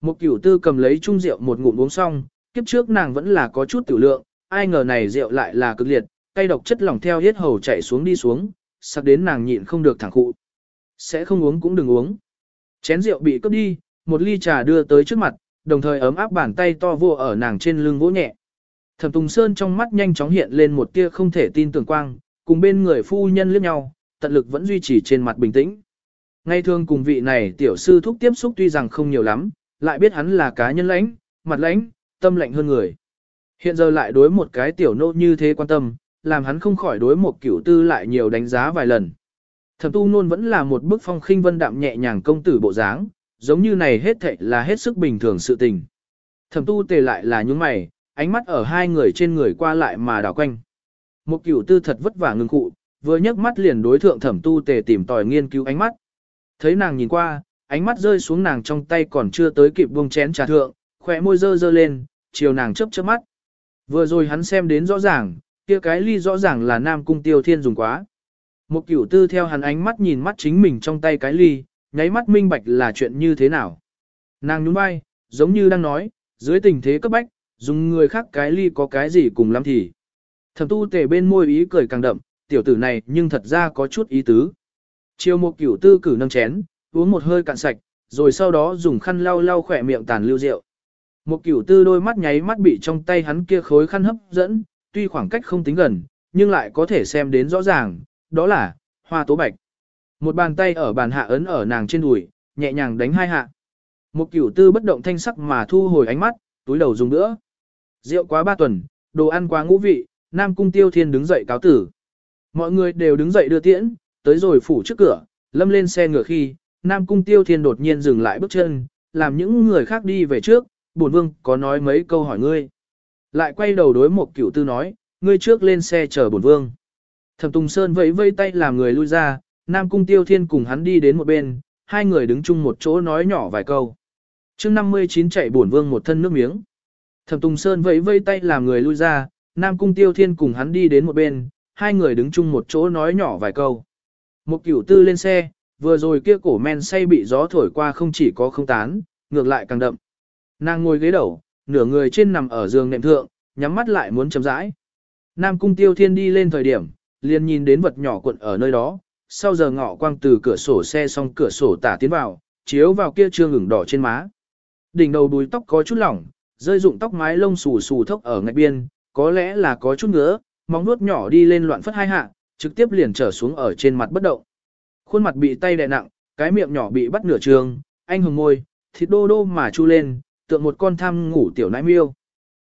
Một cửu tư cầm lấy chung rượu một ngụm uống xong, kiếp trước nàng vẫn là có chút tiểu lượng, ai ngờ này rượu lại là cực liệt, cay độc chất lỏng theo hết hầu chảy xuống đi xuống, sặc đến nàng nhịn không được thẳng khụ. Sẽ không uống cũng đừng uống. Chén rượu bị cướp đi, một ly trà đưa tới trước mặt, đồng thời ấm áp bàn tay to vô ở nàng trên lưng vỗ nhẹ. Thẩm Tùng Sơn trong mắt nhanh chóng hiện lên một tia không thể tin tưởng quang, cùng bên người phu nhân liếc nhau, tận lực vẫn duy trì trên mặt bình tĩnh. Ngay thường cùng vị này tiểu sư thúc tiếp xúc tuy rằng không nhiều lắm, lại biết hắn là cá nhân lãnh, mặt lãnh, tâm lạnh hơn người. Hiện giờ lại đối một cái tiểu nô như thế quan tâm, làm hắn không khỏi đối một kiểu tư lại nhiều đánh giá vài lần. Thẩm tu nôn vẫn là một bức phong khinh vân đạm nhẹ nhàng công tử bộ dáng, giống như này hết thệ là hết sức bình thường sự tình. Thẩm tu tề lại là những mày, ánh mắt ở hai người trên người qua lại mà đảo quanh. Một cửu tư thật vất vả ngừng cụ, vừa nhấc mắt liền đối thượng thẩm tu tề tìm tòi nghiên cứu ánh mắt. Thấy nàng nhìn qua, ánh mắt rơi xuống nàng trong tay còn chưa tới kịp buông chén trà thượng, khỏe môi dơ dơ lên, chiều nàng chớp chớp mắt. Vừa rồi hắn xem đến rõ ràng, kia cái ly rõ ràng là nam cung tiêu thiên dùng quá. Một cửu tư theo hắn ánh mắt nhìn mắt chính mình trong tay cái ly, nháy mắt minh bạch là chuyện như thế nào. Nàng nhún vai, giống như đang nói, dưới tình thế cấp bách, dùng người khác cái ly có cái gì cùng lắm thì. Thẩm tu tề bên môi ý cười càng đậm, tiểu tử này nhưng thật ra có chút ý tứ. Chiều một cửu tư cử nâng chén, uống một hơi cạn sạch, rồi sau đó dùng khăn lau lau khỏe miệng tàn lưu rượu. Một cửu tư đôi mắt nháy mắt bị trong tay hắn kia khối khăn hấp dẫn, tuy khoảng cách không tính gần, nhưng lại có thể xem đến rõ ràng, đó là, hoa tố bạch. Một bàn tay ở bàn hạ ấn ở nàng trên đùi, nhẹ nhàng đánh hai hạ. Một cửu tư bất động thanh sắc mà thu hồi ánh mắt, túi đầu dùng nữa. Rượu quá ba tuần, đồ ăn quá ngũ vị, Nam Cung Tiêu Thiên đứng dậy cáo tử. Mọi người đều đứng dậy đưa tiễn, tới rồi phủ trước cửa, lâm lên xe ngựa khi, Nam Cung Tiêu Thiên đột nhiên dừng lại bước chân, làm những người khác đi về trước, bổn vương có nói mấy câu hỏi ngươi. Lại quay đầu đối một cửu tư nói, ngươi trước lên xe chờ bổn vương. Thẩm Tùng Sơn vẫy vây tay làm người lui ra, Nam Cung Tiêu Thiên cùng hắn đi đến một bên, hai người đứng chung một chỗ nói nhỏ vài câu. chương 59 chạy bổn vương một thân nước miếng. Thẩm Tùng Sơn vẫy vây tay làm người lui ra, Nam Cung Tiêu Thiên cùng hắn đi đến một bên, hai người đứng chung một chỗ nói nhỏ vài câu. Một cửu tư lên xe, vừa rồi kia cổ men say bị gió thổi qua không chỉ có không tán, ngược lại càng đậm. Nàng ngồi ghế đầu, nửa người trên nằm ở giường nệm thượng, nhắm mắt lại muốn chấm rãi. Nam Cung Tiêu Thiên đi lên thời điểm, liền nhìn đến vật nhỏ cuộn ở nơi đó, sau giờ ngọ quang từ cửa sổ xe xong cửa sổ tả tiến vào, chiếu vào kia trương ửng đỏ trên má. Đỉnh đầu đuôi tóc có chút lỏng, rơi dụng tóc mái lông xù xù thốc ở ngạch biên, có lẽ là có chút ngứa, móng nuốt nhỏ đi lên loạn phất hai hạ, trực tiếp liền trở xuống ở trên mặt bất động. Khuôn mặt bị tay đè nặng, cái miệng nhỏ bị bắt nửa trường, anh hồng môi, thịt đô đô mà chu lên, tượng một con tham ngủ tiểu nãi miêu.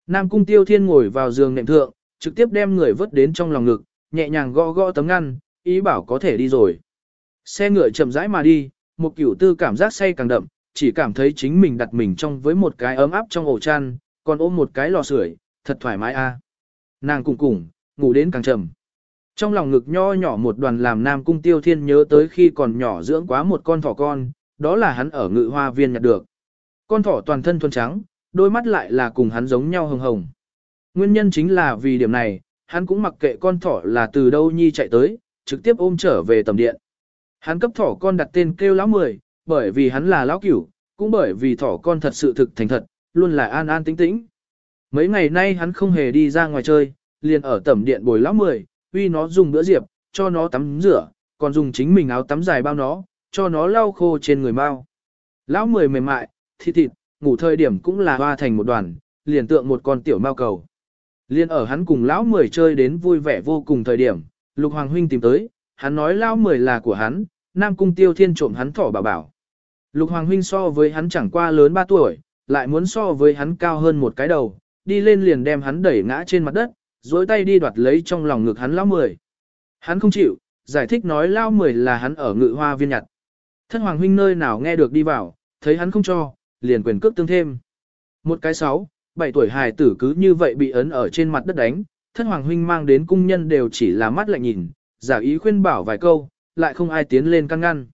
Nam cung tiêu thiên ngồi vào giường nệm thượng, trực tiếp đem người vớt đến trong lòng ngực, nhẹ nhàng gõ gõ tấm ngăn, ý bảo có thể đi rồi. Xe ngựa chậm rãi mà đi, một kiểu tư cảm giác say càng đậm, chỉ cảm thấy chính mình đặt mình trong với một cái ấm áp trong ổ chăn, còn ôm một cái lò sưởi, thật thoải mái a. Nàng cùng cùng, ngủ đến càng trầm. Trong lòng ngực nho nhỏ một đoàn làm Nam Cung Tiêu Thiên nhớ tới khi còn nhỏ dưỡng quá một con thỏ con, đó là hắn ở ngự hoa viên nhặt được. Con thỏ toàn thân thuần trắng, đôi mắt lại là cùng hắn giống nhau hồng hồng. Nguyên nhân chính là vì điểm này, hắn cũng mặc kệ con thỏ là từ đâu nhi chạy tới, trực tiếp ôm trở về tầm điện. Hắn cấp thỏ con đặt tên kêu lão mười, bởi vì hắn là lão cửu, cũng bởi vì thỏ con thật sự thực thành thật, luôn là an an tĩnh tĩnh. Mấy ngày nay hắn không hề đi ra ngoài chơi, liền ở tẩm điện bồi lão mười, uy nó dùng bữa diệp, cho nó tắm rửa, còn dùng chính mình áo tắm dài bao nó, cho nó lau khô trên người mau. Lão mười mềm mại, thịt thịt, ngủ thời điểm cũng là hoa thành một đoàn, liền tượng một con tiểu mao cầu. Liên ở hắn cùng lão mười chơi đến vui vẻ vô cùng thời điểm, Lục Hoàng Huynh tìm tới, hắn nói lão mười là của hắn, Nam Cung Tiêu Thiên trộm hắn thỏ bảo bảo. Lục Hoàng Huynh so với hắn chẳng qua lớn 3 tuổi, lại muốn so với hắn cao hơn một cái đầu, đi lên liền đem hắn đẩy ngã trên mặt đất, dối tay đi đoạt lấy trong lòng ngực hắn lão mười. Hắn không chịu, giải thích nói lão mười là hắn ở ngự hoa viên nhặt. Thân Hoàng Huynh nơi nào nghe được đi vào, thấy hắn không cho, liền quyền cước tương thêm. Một cái sáu, bảy tuổi hài tử cứ như vậy bị ấn ở trên mặt đất đánh, thân Hoàng Huynh mang đến cung nhân đều chỉ là mắt lạnh nhìn, giả ý khuyên bảo vài câu, lại không ai tiến lên căn ngăn.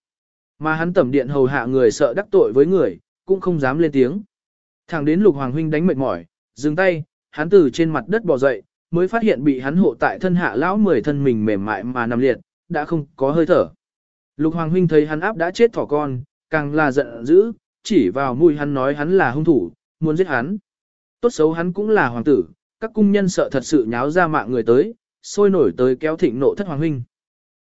Mà hắn tẩm điện hầu hạ người sợ đắc tội với người, cũng không dám lên tiếng. Thẳng đến lục hoàng huynh đánh mệt mỏi, dừng tay, hắn từ trên mặt đất bò dậy, mới phát hiện bị hắn hộ tại thân hạ lão mười thân mình mềm mại mà nằm liệt, đã không có hơi thở. Lục hoàng huynh thấy hắn áp đã chết thỏ con, càng là giận dữ, chỉ vào mũi hắn nói hắn là hung thủ, muốn giết hắn. Tốt xấu hắn cũng là hoàng tử, các cung nhân sợ thật sự nháo ra mạng người tới, sôi nổi tới kéo thịnh nộ thất hoàng huynh.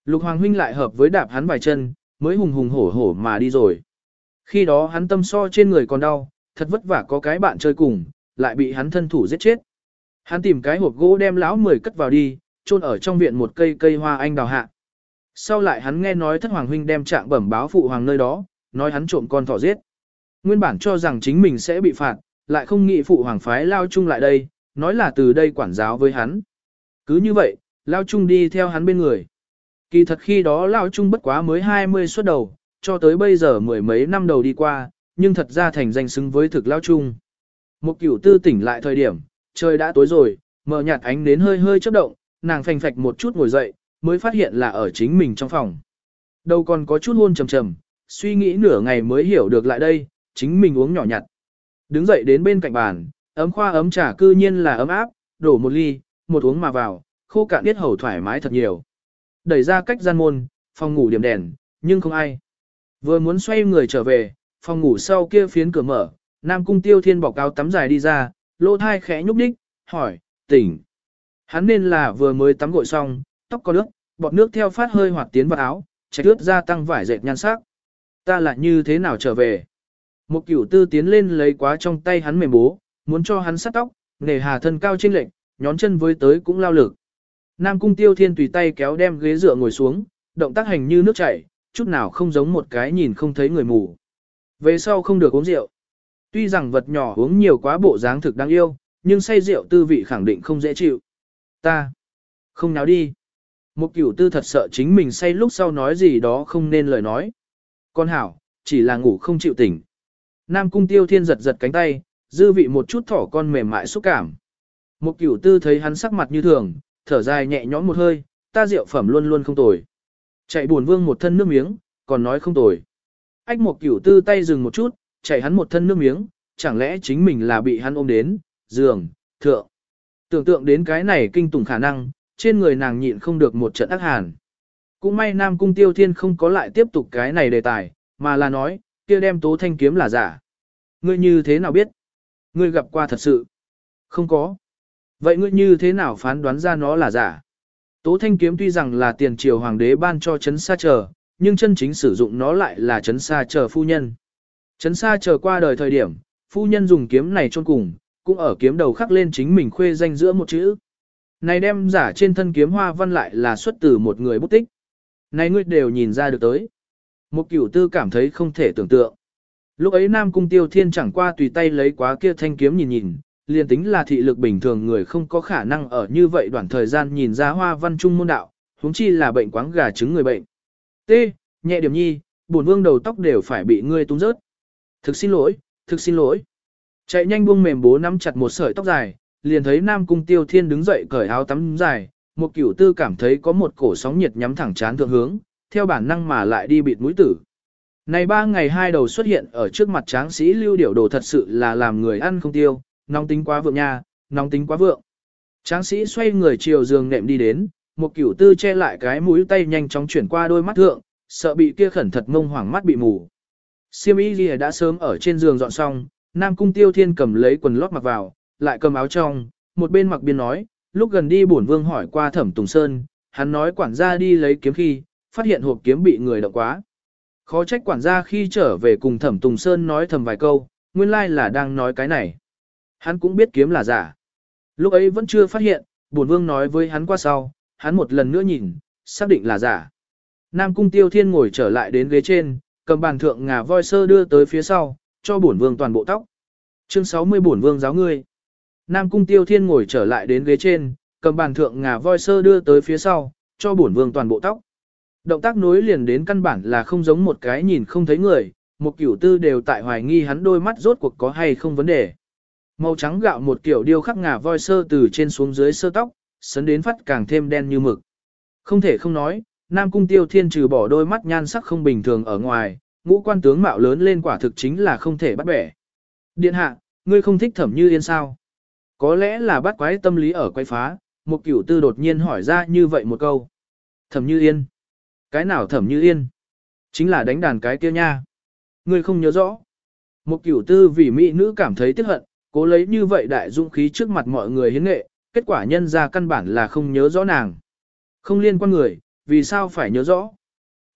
Lục hoàng huynh lại hợp với đạp hắn vài chân, mới hùng hùng hổ hổ mà đi rồi. Khi đó hắn tâm so trên người còn đau, thật vất vả có cái bạn chơi cùng, lại bị hắn thân thủ giết chết. Hắn tìm cái hộp gỗ đem lão mười cất vào đi, chôn ở trong viện một cây cây hoa anh đào hạ. Sau lại hắn nghe nói thất hoàng huynh đem trạng bẩm báo phụ hoàng nơi đó, nói hắn trộm con thỏ giết. Nguyên bản cho rằng chính mình sẽ bị phạt, lại không nghĩ phụ hoàng phái lao chung lại đây, nói là từ đây quản giáo với hắn. Cứ như vậy, lao chung đi theo hắn bên người. Kỳ thật khi đó lao chung bất quá mới 20 xuất đầu, cho tới bây giờ mười mấy năm đầu đi qua, nhưng thật ra thành danh xứng với thực lao chung. Một cửu tư tỉnh lại thời điểm, trời đã tối rồi, mở nhạt ánh đến hơi hơi chớp động, nàng phành phạch một chút ngồi dậy, mới phát hiện là ở chính mình trong phòng. Đầu còn có chút hôn trầm trầm, suy nghĩ nửa ngày mới hiểu được lại đây, chính mình uống nhỏ nhặt. Đứng dậy đến bên cạnh bàn, ấm khoa ấm trà cư nhiên là ấm áp, đổ một ly, một uống mà vào, khô cạn biết hầu thoải mái thật nhiều. Đẩy ra cách gian môn, phòng ngủ điểm đèn, nhưng không ai. Vừa muốn xoay người trở về, phòng ngủ sau kia phiến cửa mở, Nam Cung Tiêu Thiên bọc áo tắm dài đi ra, lỗ thai khẽ nhúc đích, hỏi, tỉnh. Hắn nên là vừa mới tắm gội xong, tóc có nước, bọt nước theo phát hơi hoạt tiến vào áo, chạy ướt ra tăng vải dệt nhan sắc. Ta lại như thế nào trở về? Một cửu tư tiến lên lấy quá trong tay hắn mềm bố, muốn cho hắn sát tóc, nề hà thân cao trên lệnh, nhón chân với tới cũng lao lực. Nam cung tiêu thiên tùy tay kéo đem ghế dựa ngồi xuống, động tác hành như nước chảy, chút nào không giống một cái nhìn không thấy người mù. Về sau không được uống rượu. Tuy rằng vật nhỏ uống nhiều quá bộ dáng thực đáng yêu, nhưng say rượu tư vị khẳng định không dễ chịu. Ta. Không náo đi. Một cửu tư thật sợ chính mình say lúc sau nói gì đó không nên lời nói. Con hảo, chỉ là ngủ không chịu tỉnh. Nam cung tiêu thiên giật giật cánh tay, dư vị một chút thỏ con mềm mại xúc cảm. Một cửu tư thấy hắn sắc mặt như thường, thở dài nhẹ nhõm một hơi, ta rượu phẩm luôn luôn không tồi. Chạy buồn vương một thân nước miếng, còn nói không tồi. Ách một cửu tư tay dừng một chút, chạy hắn một thân nước miếng, chẳng lẽ chính mình là bị hắn ôm đến, giường, thượng. Tưởng tượng đến cái này kinh tủng khả năng, trên người nàng nhịn không được một trận ác hàn. Cũng may Nam Cung Tiêu Thiên không có lại tiếp tục cái này đề tài, mà là nói, kia đem tố thanh kiếm là giả. Ngươi như thế nào biết? Ngươi gặp qua thật sự? Không có. Vậy ngươi như thế nào phán đoán ra nó là giả? Tố thanh kiếm tuy rằng là tiền triều hoàng đế ban cho chấn sa chờ, nhưng chân chính sử dụng nó lại là chấn sa chờ phu nhân. Chấn sa chờ qua đời thời điểm, phu nhân dùng kiếm này chôn cùng, cũng ở kiếm đầu khắc lên chính mình khuê danh giữa một chữ. Này đem giả trên thân kiếm hoa văn lại là xuất từ một người bút tích. Này ngươi đều nhìn ra được tới. Một cửu tư cảm thấy không thể tưởng tượng. Lúc ấy Nam Cung Tiêu Thiên chẳng qua tùy tay lấy quá kia thanh kiếm nhìn nhìn, liền tính là thị lực bình thường người không có khả năng ở như vậy đoạn thời gian nhìn ra hoa văn trung môn đạo, huống chi là bệnh quáng gà trứng người bệnh. T. Nhẹ điểm nhi, bổn vương đầu tóc đều phải bị ngươi tung rớt. Thực xin lỗi, thực xin lỗi. Chạy nhanh buông mềm bố nắm chặt một sợi tóc dài, liền thấy Nam Cung Tiêu Thiên đứng dậy cởi áo tắm dài, một cửu tư cảm thấy có một cổ sóng nhiệt nhắm thẳng chán thượng hướng, theo bản năng mà lại đi bịt mũi tử. Này ba ngày hai đầu xuất hiện ở trước mặt tráng sĩ lưu điểu đồ thật sự là làm người ăn không tiêu, nóng tính quá vượng nha, nóng tính quá vượng. Tráng sĩ xoay người chiều giường nệm đi đến, một cửu tư che lại cái mũi tay nhanh chóng chuyển qua đôi mắt thượng, sợ bị kia khẩn thật ngông hoảng mắt bị mù. Siêm y ghi đã sớm ở trên giường dọn xong, Nam Cung Tiêu Thiên cầm lấy quần lót mặc vào, lại cầm áo trong, một bên mặc biên nói, lúc gần đi bổn vương hỏi qua Thẩm Tùng Sơn, hắn nói quản gia đi lấy kiếm khi, phát hiện hộp kiếm bị người động quá. Khó trách quản gia khi trở về cùng Thẩm Tùng Sơn nói thầm vài câu, nguyên lai là đang nói cái này. Hắn cũng biết kiếm là giả. Lúc ấy vẫn chưa phát hiện, bổn vương nói với hắn qua sau, hắn một lần nữa nhìn, xác định là giả. Nam cung tiêu thiên ngồi trở lại đến ghế trên, cầm bàn thượng ngà voi sơ đưa tới phía sau, cho bổn vương toàn bộ tóc. Chương 60 bổn vương giáo ngươi. Nam cung tiêu thiên ngồi trở lại đến ghế trên, cầm bàn thượng ngà voi sơ đưa tới phía sau, cho bổn vương toàn bộ tóc. Động tác nối liền đến căn bản là không giống một cái nhìn không thấy người, một kiểu tư đều tại hoài nghi hắn đôi mắt rốt cuộc có hay không vấn đề. Màu trắng gạo một kiểu điêu khắc ngà voi sơ từ trên xuống dưới sơ tóc, sấn đến phát càng thêm đen như mực. Không thể không nói, Nam Cung Tiêu Thiên trừ bỏ đôi mắt nhan sắc không bình thường ở ngoài, ngũ quan tướng mạo lớn lên quả thực chính là không thể bắt bẻ. Điện hạ, ngươi không thích thẩm như yên sao? Có lẽ là bắt quái tâm lý ở quay phá, một cửu tư đột nhiên hỏi ra như vậy một câu. Thẩm như yên. Cái nào thẩm như yên? Chính là đánh đàn cái kia nha. Ngươi không nhớ rõ. Một cửu tư vì mỹ nữ cảm thấy tiếc hận, cố lấy như vậy đại dũng khí trước mặt mọi người hiến nghệ, kết quả nhân ra căn bản là không nhớ rõ nàng. Không liên quan người, vì sao phải nhớ rõ?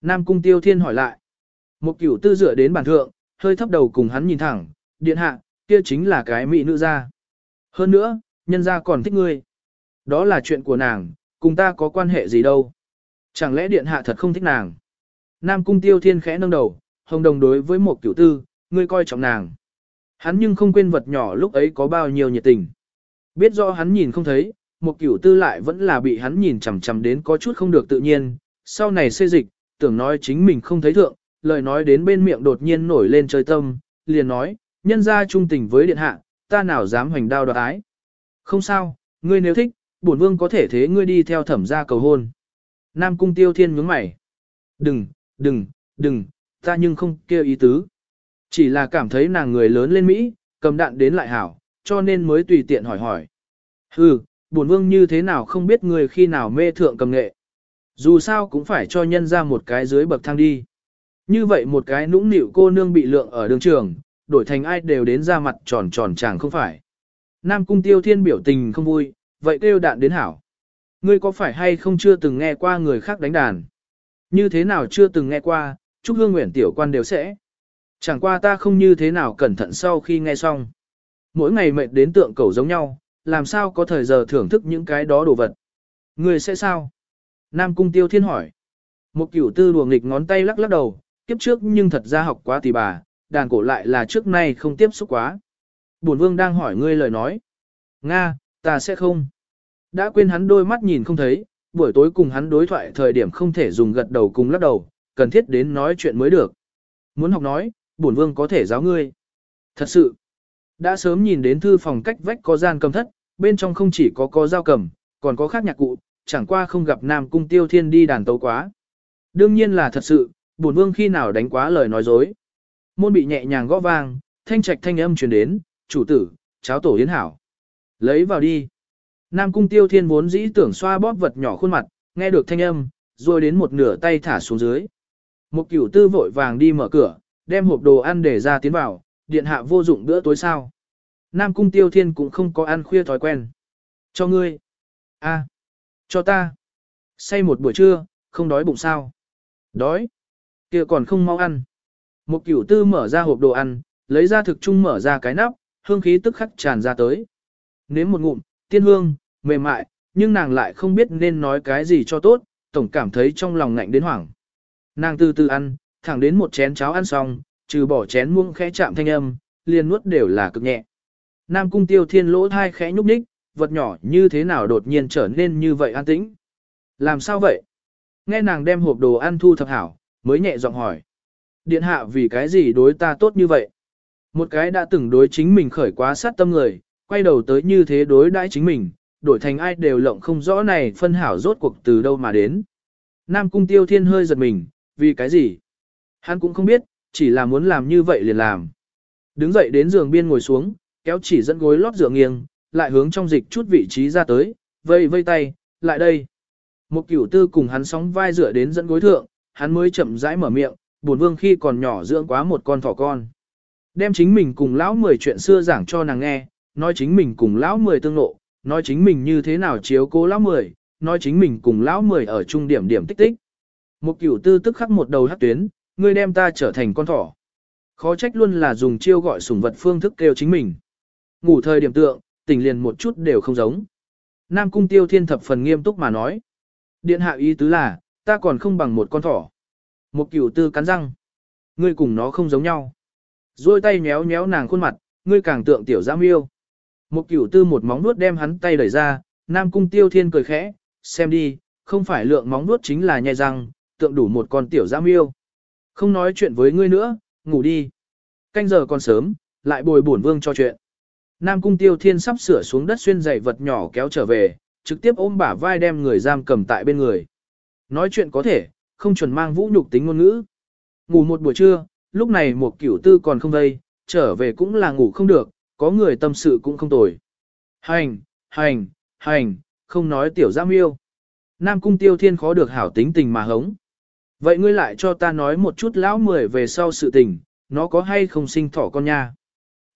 Nam Cung Tiêu Thiên hỏi lại. Một cửu tư dựa đến bàn thượng, hơi thấp đầu cùng hắn nhìn thẳng, điện hạ, kia chính là cái mỹ nữ gia. Hơn nữa, nhân gia còn thích ngươi. Đó là chuyện của nàng, cùng ta có quan hệ gì đâu. Chẳng lẽ điện hạ thật không thích nàng? Nam Cung Tiêu Thiên khẽ nâng đầu, hồng đồng đối với một cửu tư, ngươi coi trọng nàng. Hắn nhưng không quên vật nhỏ lúc ấy có bao nhiêu nhiệt tình. Biết rõ hắn nhìn không thấy, một cửu tư lại vẫn là bị hắn nhìn chằm chằm đến có chút không được tự nhiên, sau này xê dịch, tưởng nói chính mình không thấy thượng, lời nói đến bên miệng đột nhiên nổi lên chơi tâm, liền nói, nhân ra trung tình với điện hạ, ta nào dám hoành đao đoạt ái. Không sao, ngươi nếu thích, bổn vương có thể thế ngươi đi theo thẩm gia cầu hôn. Nam cung tiêu thiên nhướng mày. Đừng, đừng, đừng, ta nhưng không kêu ý tứ. Chỉ là cảm thấy nàng người lớn lên Mỹ, cầm đạn đến lại hảo, cho nên mới tùy tiện hỏi hỏi. Hừ, bổn vương như thế nào không biết người khi nào mê thượng cầm nghệ. Dù sao cũng phải cho nhân ra một cái dưới bậc thang đi. Như vậy một cái nũng nịu cô nương bị lượng ở đường trường, đổi thành ai đều đến ra mặt tròn tròn chàng không phải. Nam cung tiêu thiên biểu tình không vui, vậy kêu đạn đến hảo. Ngươi có phải hay không chưa từng nghe qua người khác đánh đàn? Như thế nào chưa từng nghe qua, chúc hương nguyện tiểu quan đều sẽ. Chẳng qua ta không như thế nào cẩn thận sau khi nghe xong. Mỗi ngày mệt đến tượng cầu giống nhau, làm sao có thời giờ thưởng thức những cái đó đồ vật. Người sẽ sao? Nam Cung Tiêu Thiên hỏi. Một cửu tư đùa nghịch ngón tay lắc lắc đầu, kiếp trước nhưng thật ra học quá tỷ bà, đàn cổ lại là trước nay không tiếp xúc quá. Bổn vương đang hỏi ngươi lời nói. Nga, ta sẽ không. Đã quên hắn đôi mắt nhìn không thấy, buổi tối cùng hắn đối thoại thời điểm không thể dùng gật đầu cùng lắc đầu, cần thiết đến nói chuyện mới được. Muốn học nói, bổn vương có thể giáo ngươi. Thật sự, đã sớm nhìn đến thư phòng cách vách có gian cầm thất, bên trong không chỉ có có dao cầm, còn có khác nhạc cụ, chẳng qua không gặp Nam Cung Tiêu Thiên đi đàn tấu quá. Đương nhiên là thật sự, bổn vương khi nào đánh quá lời nói dối. Môn bị nhẹ nhàng gõ vang, thanh trạch thanh âm truyền đến, chủ tử, cháo tổ hiến hảo. Lấy vào đi. Nam Cung Tiêu Thiên vốn dĩ tưởng xoa bóp vật nhỏ khuôn mặt, nghe được thanh âm, rồi đến một nửa tay thả xuống dưới. Một cửu tư vội vàng đi mở cửa, đem hộp đồ ăn để ra tiến vào, điện hạ vô dụng bữa tối sao. Nam cung tiêu thiên cũng không có ăn khuya thói quen. Cho ngươi. a, cho ta. Say một buổi trưa, không đói bụng sao. Đói kia còn không mau ăn. Một cửu tư mở ra hộp đồ ăn, lấy ra thực trung mở ra cái nắp, hương khí tức khắc tràn ra tới. Nếm một ngụm, tiên hương, mềm mại, nhưng nàng lại không biết nên nói cái gì cho tốt, tổng cảm thấy trong lòng ngạnh đến hoảng. Nàng từ từ ăn, thẳng đến một chén cháo ăn xong, trừ bỏ chén muông khẽ chạm thanh âm, liền nuốt đều là cực nhẹ. Nam cung tiêu thiên lỗ thai khẽ nhúc nhích, vật nhỏ như thế nào đột nhiên trở nên như vậy an tĩnh. Làm sao vậy? Nghe nàng đem hộp đồ ăn thu thập hảo, mới nhẹ giọng hỏi. Điện hạ vì cái gì đối ta tốt như vậy? Một cái đã từng đối chính mình khởi quá sát tâm người, quay đầu tới như thế đối đãi chính mình, đổi thành ai đều lộng không rõ này phân hảo rốt cuộc từ đâu mà đến. Nam cung tiêu thiên hơi giật mình, vì cái gì? Hắn cũng không biết, chỉ là muốn làm như vậy liền làm. Đứng dậy đến giường biên ngồi xuống, kéo chỉ dẫn gối lót dựa nghiêng, lại hướng trong dịch chút vị trí ra tới, vây vây tay, lại đây. Một cửu tư cùng hắn sóng vai dựa đến dẫn gối thượng, hắn mới chậm rãi mở miệng, buồn vương khi còn nhỏ dưỡng quá một con thỏ con. Đem chính mình cùng lão mười chuyện xưa giảng cho nàng nghe, nói chính mình cùng lão mười tương nộ, nói chính mình như thế nào chiếu cố lão mười, nói chính mình cùng lão mười ở trung điểm điểm tích tích. Một cửu tư tức khắc một đầu hắc tuyến, ngươi đem ta trở thành con thỏ. Khó trách luôn là dùng chiêu gọi sủng vật phương thức kêu chính mình. Ngủ thời điểm tượng, tỉnh liền một chút đều không giống. Nam cung tiêu thiên thập phần nghiêm túc mà nói. Điện hạ ý tứ là, ta còn không bằng một con thỏ. Một cửu tư cắn răng. Ngươi cùng nó không giống nhau. Rồi tay nhéo nhéo nàng khuôn mặt, ngươi càng tượng tiểu giam yêu. Một cửu tư một móng nuốt đem hắn tay đẩy ra, Nam cung tiêu thiên cười khẽ, xem đi, không phải lượng móng nuốt chính là nhai răng, tượng đủ một con tiểu giam yêu. Không nói chuyện với ngươi nữa, ngủ đi. Canh giờ còn sớm, lại bồi bổn vương cho chuyện. Nam cung tiêu thiên sắp sửa xuống đất xuyên giày vật nhỏ kéo trở về, trực tiếp ôm bả vai đem người giam cầm tại bên người. Nói chuyện có thể, không chuẩn mang vũ nhục tính ngôn ngữ. Ngủ một buổi trưa, lúc này một cửu tư còn không vây, trở về cũng là ngủ không được, có người tâm sự cũng không tồi. Hành, hành, hành, không nói tiểu giam yêu. Nam cung tiêu thiên khó được hảo tính tình mà hống. Vậy ngươi lại cho ta nói một chút lão mười về sau sự tình, nó có hay không sinh thỏ con nha.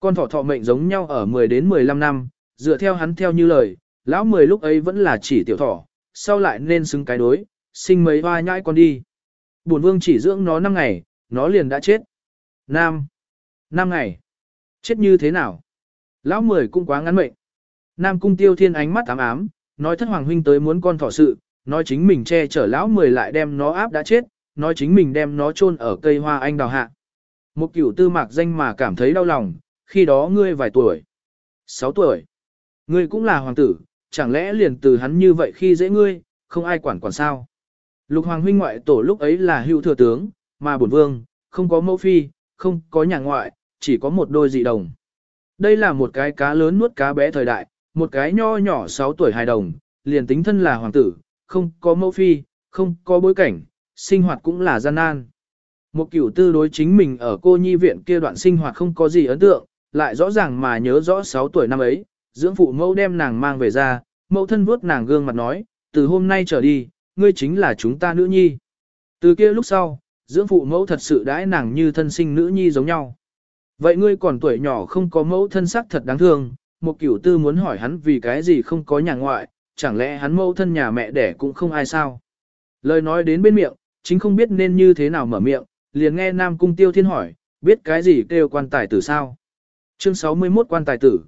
Con thỏ thọ mệnh giống nhau ở 10 đến 15 năm, dựa theo hắn theo như lời, lão mười lúc ấy vẫn là chỉ tiểu thỏ, sau lại nên xứng cái đối, sinh mấy hoa nhãi con đi. Bổn vương chỉ dưỡng nó 5 ngày, nó liền đã chết. Nam. 5 ngày. Chết như thế nào? Lão mười cũng quá ngắn mệnh. Nam cung tiêu thiên ánh mắt ám ám, nói thất hoàng huynh tới muốn con thỏ sự, nói chính mình che chở lão mười lại đem nó áp đã chết, nói chính mình đem nó chôn ở cây hoa anh đào hạ. Một cửu tư mạc danh mà cảm thấy đau lòng, khi đó ngươi vài tuổi? 6 tuổi. Ngươi cũng là hoàng tử, chẳng lẽ liền từ hắn như vậy khi dễ ngươi, không ai quản quản sao? Lục hoàng huynh ngoại tổ lúc ấy là hữu thừa tướng, mà bổn vương, không có mẫu phi, không có nhà ngoại, chỉ có một đôi dị đồng. Đây là một cái cá lớn nuốt cá bé thời đại, một cái nho nhỏ 6 tuổi hài đồng, liền tính thân là hoàng tử, không có mẫu phi, không có bối cảnh, sinh hoạt cũng là gian nan. Một cửu tư đối chính mình ở cô nhi viện kia đoạn sinh hoạt không có gì ấn tượng, lại rõ ràng mà nhớ rõ 6 tuổi năm ấy, dưỡng phụ mẫu đem nàng mang về ra, mẫu thân vuốt nàng gương mặt nói, từ hôm nay trở đi, ngươi chính là chúng ta nữ nhi. Từ kia lúc sau, dưỡng phụ mẫu thật sự đãi nàng như thân sinh nữ nhi giống nhau. Vậy ngươi còn tuổi nhỏ không có mẫu thân sắc thật đáng thương, một cửu tư muốn hỏi hắn vì cái gì không có nhà ngoại, chẳng lẽ hắn mẫu thân nhà mẹ đẻ cũng không ai sao. Lời nói đến bên miệng, chính không biết nên như thế nào mở miệng, liền nghe Nam Cung Tiêu Thiên hỏi, biết cái gì kêu quan tài tử sao. Chương 61 quan tài tử.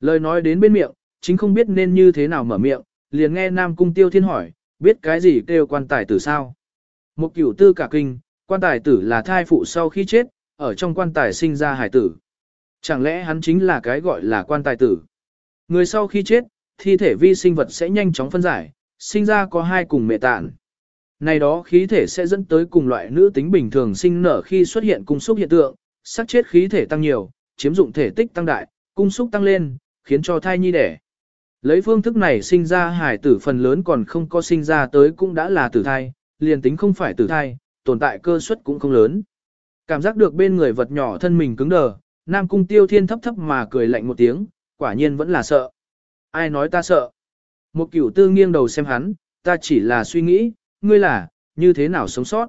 Lời nói đến bên miệng, chính không biết nên như thế nào mở miệng, liền nghe Nam Cung Tiêu Thiên hỏi, biết cái gì kêu quan tài tử sao. Một cửu tư cả kinh, quan tài tử là thai phụ sau khi chết, ở trong quan tài sinh ra hải tử. Chẳng lẽ hắn chính là cái gọi là quan tài tử? Người sau khi chết, thi thể vi sinh vật sẽ nhanh chóng phân giải, sinh ra có hai cùng mẹ tạn. Này đó khí thể sẽ dẫn tới cùng loại nữ tính bình thường sinh nở khi xuất hiện cung xúc hiện tượng, sắc chết khí thể tăng nhiều, chiếm dụng thể tích tăng đại, cung xúc tăng lên, khiến cho thai nhi đẻ. Lấy phương thức này sinh ra hải tử phần lớn còn không có sinh ra tới cũng đã là tử thai, liền tính không phải tử thai, tồn tại cơ suất cũng không lớn. Cảm giác được bên người vật nhỏ thân mình cứng đờ, Nam Cung Tiêu Thiên thấp thấp mà cười lạnh một tiếng, quả nhiên vẫn là sợ. Ai nói ta sợ? Một cửu tư nghiêng đầu xem hắn, ta chỉ là suy nghĩ, ngươi là, như thế nào sống sót?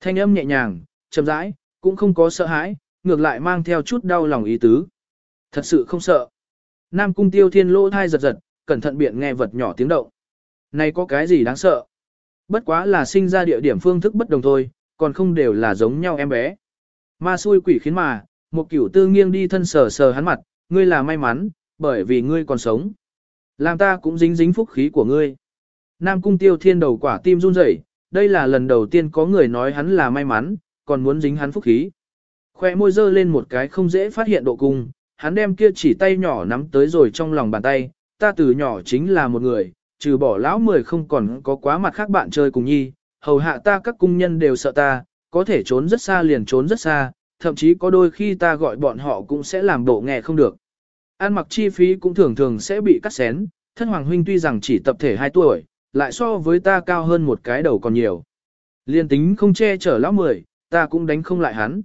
Thanh âm nhẹ nhàng, chậm rãi, cũng không có sợ hãi, ngược lại mang theo chút đau lòng ý tứ. Thật sự không sợ. Nam cung tiêu thiên lỗ thai giật giật, cẩn thận biện nghe vật nhỏ tiếng động. Này có cái gì đáng sợ? Bất quá là sinh ra địa điểm phương thức bất đồng thôi, còn không đều là giống nhau em bé. Ma xui quỷ khiến mà, một cửu tư nghiêng đi thân sờ sờ hắn mặt, ngươi là may mắn, bởi vì ngươi còn sống. Làm ta cũng dính dính phúc khí của ngươi. Nam cung tiêu thiên đầu quả tim run rẩy, đây là lần đầu tiên có người nói hắn là may mắn, còn muốn dính hắn phúc khí. Khoe môi dơ lên một cái không dễ phát hiện độ cung, hắn đem kia chỉ tay nhỏ nắm tới rồi trong lòng bàn tay, ta từ nhỏ chính là một người, trừ bỏ lão mười không còn có quá mặt khác bạn chơi cùng nhi, hầu hạ ta các cung nhân đều sợ ta, có thể trốn rất xa liền trốn rất xa, thậm chí có đôi khi ta gọi bọn họ cũng sẽ làm bộ nghe không được. Ăn mặc chi phí cũng thường thường sẽ bị cắt xén, thân hoàng huynh tuy rằng chỉ tập thể 2 tuổi, lại so với ta cao hơn một cái đầu còn nhiều. Liên tính không che chở lão mười, ta cũng đánh không lại hắn.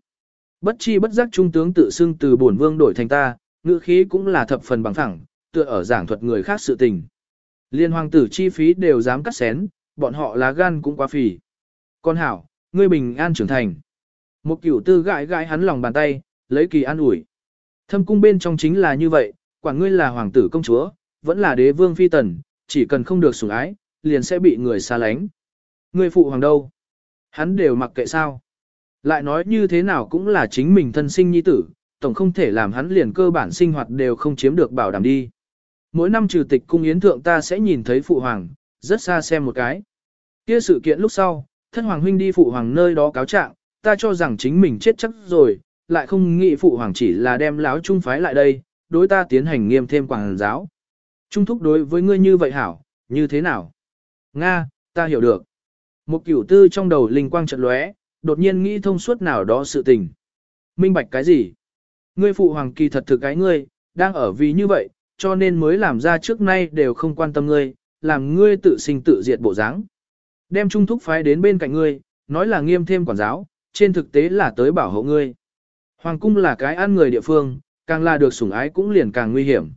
Bất chi bất giác trung tướng tự xưng từ bổn vương đổi thành ta, ngữ khí cũng là thập phần bằng thẳng, tựa ở giảng thuật người khác sự tình. Liên hoàng tử chi phí đều dám cắt xén, bọn họ lá gan cũng quá phì. Con hảo, ngươi bình an trưởng thành. Một cửu tư gãi gãi hắn lòng bàn tay, lấy kỳ an ủi. Thâm cung bên trong chính là như vậy, quả ngươi là hoàng tử công chúa, vẫn là đế vương phi tần, chỉ cần không được sủng ái, liền sẽ bị người xa lánh. Ngươi phụ hoàng đâu? Hắn đều mặc kệ sao? Lại nói như thế nào cũng là chính mình thân sinh nhi tử, tổng không thể làm hắn liền cơ bản sinh hoạt đều không chiếm được bảo đảm đi. Mỗi năm trừ tịch cung yến thượng ta sẽ nhìn thấy phụ hoàng, rất xa xem một cái. Kia sự kiện lúc sau, thân hoàng huynh đi phụ hoàng nơi đó cáo trạng, ta cho rằng chính mình chết chắc rồi, lại không nghĩ phụ hoàng chỉ là đem láo trung phái lại đây, đối ta tiến hành nghiêm thêm quảng giáo. Trung thúc đối với ngươi như vậy hảo, như thế nào? Nga, ta hiểu được. Một cửu tư trong đầu linh quang chợt lóe, đột nhiên nghĩ thông suốt nào đó sự tình. Minh bạch cái gì? Ngươi phụ hoàng kỳ thật thực cái ngươi, đang ở vì như vậy, cho nên mới làm ra trước nay đều không quan tâm ngươi, làm ngươi tự sinh tự diệt bộ dáng. Đem trung thúc phái đến bên cạnh ngươi, nói là nghiêm thêm quản giáo, trên thực tế là tới bảo hộ ngươi. Hoàng cung là cái ăn người địa phương, càng là được sủng ái cũng liền càng nguy hiểm.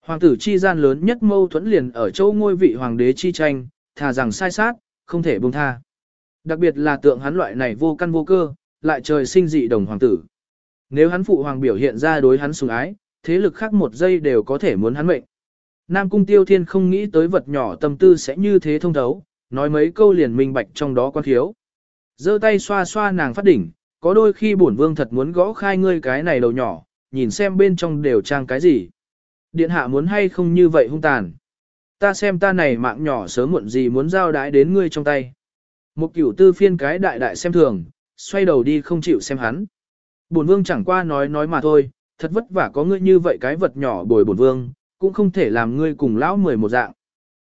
Hoàng tử chi gian lớn nhất mâu thuẫn liền ở châu ngôi vị hoàng đế chi tranh, thà rằng sai sát, không thể buông tha. Đặc biệt là tượng hắn loại này vô căn vô cơ, lại trời sinh dị đồng hoàng tử. Nếu hắn phụ hoàng biểu hiện ra đối hắn sủng ái, thế lực khác một giây đều có thể muốn hắn mệnh. Nam cung tiêu thiên không nghĩ tới vật nhỏ tâm tư sẽ như thế thông thấu, nói mấy câu liền minh bạch trong đó quan thiếu. giơ tay xoa xoa nàng phát đỉnh, có đôi khi bổn vương thật muốn gõ khai ngươi cái này đầu nhỏ, nhìn xem bên trong đều trang cái gì. Điện hạ muốn hay không như vậy hung tàn. Ta xem ta này mạng nhỏ sớm muộn gì muốn giao đái đến ngươi trong tay. Một cửu tư phiên cái đại đại xem thường, xoay đầu đi không chịu xem hắn. Bổn vương chẳng qua nói nói mà thôi, thật vất vả có ngươi như vậy cái vật nhỏ bồi bổn vương, cũng không thể làm ngươi cùng lão mười một dạng.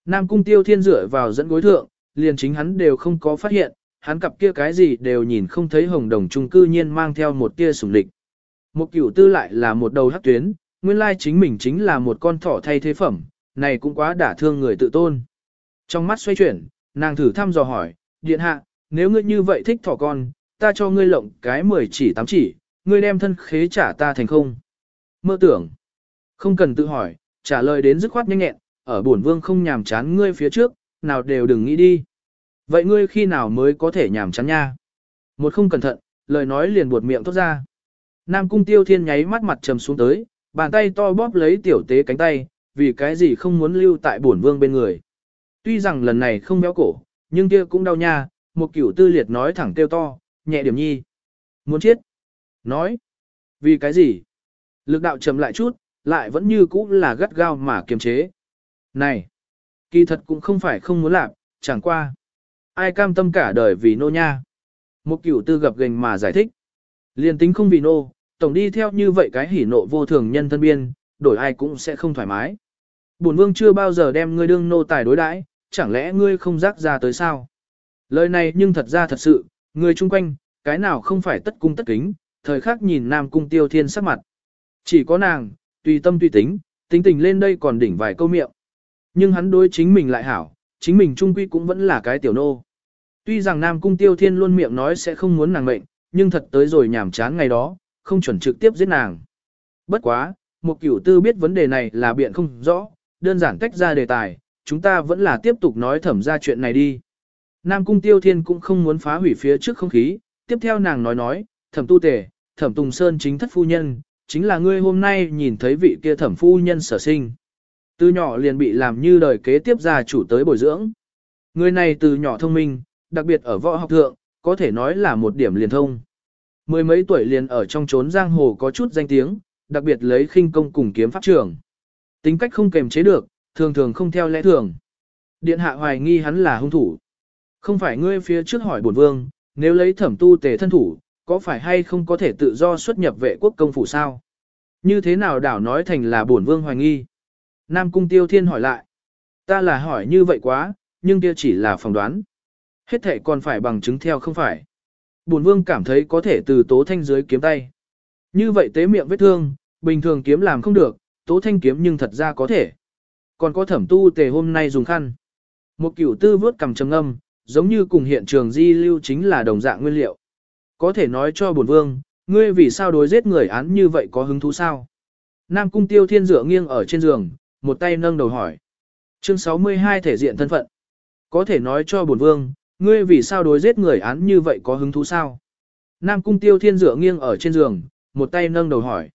Nam cung tiêu thiên dựa vào dẫn gối thượng, liền chính hắn đều không có phát hiện, hắn cặp kia cái gì đều nhìn không thấy hồng đồng trung cư nhiên mang theo một tia sủng lịch. Một cửu tư lại là một đầu hắc tuyến, nguyên lai chính mình chính là một con thỏ thay thế phẩm, này cũng quá đả thương người tự tôn. Trong mắt xoay chuyển, nàng thử thăm dò hỏi, điện hạ, nếu ngươi như vậy thích thỏ con, ta cho ngươi lộng cái mười chỉ tám chỉ, ngươi đem thân khế trả ta thành không. Mơ tưởng, không cần tự hỏi, trả lời đến dứt khoát nhanh nhẹn, ở bổn vương không nhàm chán ngươi phía trước, nào đều đừng nghĩ đi. Vậy ngươi khi nào mới có thể nhàm chán nha? Một không cẩn thận, lời nói liền buột miệng thốt ra. Nam cung tiêu thiên nháy mắt mặt trầm xuống tới, bàn tay to bóp lấy tiểu tế cánh tay, vì cái gì không muốn lưu tại bổn vương bên người. Tuy rằng lần này không béo cổ, nhưng kia cũng đau nha, một cửu tư liệt nói thẳng tiêu to, nhẹ điểm nhi. Muốn chết. Nói. Vì cái gì? Lực đạo chậm lại chút, lại vẫn như cũ là gắt gao mà kiềm chế. Này. Kỳ thật cũng không phải không muốn làm, chẳng qua. Ai cam tâm cả đời vì nô nha. Một cửu tư gặp gành mà giải thích. Liên tính không vì nô, tổng đi theo như vậy cái hỉ nộ vô thường nhân thân biên, đổi ai cũng sẽ không thoải mái. Bổn vương chưa bao giờ đem ngươi đương nô tài đối đãi, chẳng lẽ ngươi không rác ra tới sao? Lời này nhưng thật ra thật sự, người chung quanh, cái nào không phải tất cung tất kính, thời khắc nhìn Nam Cung Tiêu Thiên sắc mặt. Chỉ có nàng, tùy tâm tùy tính, tính tình lên đây còn đỉnh vài câu miệng. Nhưng hắn đối chính mình lại hảo, chính mình trung quy cũng vẫn là cái tiểu nô. Tuy rằng Nam Cung Tiêu Thiên luôn miệng nói sẽ không muốn nàng mệnh, nhưng thật tới rồi nhảm chán ngày đó, không chuẩn trực tiếp giết nàng. Bất quá, một cửu tư biết vấn đề này là biện không rõ, đơn giản tách ra đề tài, chúng ta vẫn là tiếp tục nói thẩm ra chuyện này đi. Nam Cung Tiêu Thiên cũng không muốn phá hủy phía trước không khí, tiếp theo nàng nói nói, thẩm tu tề, thẩm Tùng Sơn chính thất phu nhân, chính là ngươi hôm nay nhìn thấy vị kia thẩm phu nhân sở sinh. Từ nhỏ liền bị làm như đời kế tiếp gia chủ tới bồi dưỡng. Người này từ nhỏ thông minh, đặc biệt ở võ học thượng, có thể nói là một điểm liền thông. Mười mấy tuổi liền ở trong chốn giang hồ có chút danh tiếng, đặc biệt lấy khinh công cùng kiếm pháp trường. Tính cách không kềm chế được, thường thường không theo lẽ thường. Điện hạ hoài nghi hắn là hung thủ. Không phải ngươi phía trước hỏi bổn vương, nếu lấy thẩm tu tề thân thủ, có phải hay không có thể tự do xuất nhập vệ quốc công phủ sao? Như thế nào đảo nói thành là bổn vương hoài nghi? Nam cung tiêu thiên hỏi lại. Ta là hỏi như vậy quá, nhưng kia chỉ là phỏng đoán. Hết thể còn phải bằng chứng theo không phải. Bổn vương cảm thấy có thể từ tố thanh dưới kiếm tay. Như vậy tế miệng vết thương, bình thường kiếm làm không được, tố thanh kiếm nhưng thật ra có thể. Còn có thẩm tu tề hôm nay dùng khăn. Một cửu tư vớt cầm trầm âm, giống như cùng hiện trường di lưu chính là đồng dạng nguyên liệu. Có thể nói cho bổn vương, ngươi vì sao đối giết người án như vậy có hứng thú sao? Nam cung tiêu thiên dựa nghiêng ở trên giường, một tay nâng đầu hỏi. Chương 62 thể diện thân phận. Có thể nói cho bổn vương, ngươi vì sao đối giết người án như vậy có hứng thú sao? Nam cung tiêu thiên dựa nghiêng ở trên giường, một tay nâng đầu hỏi.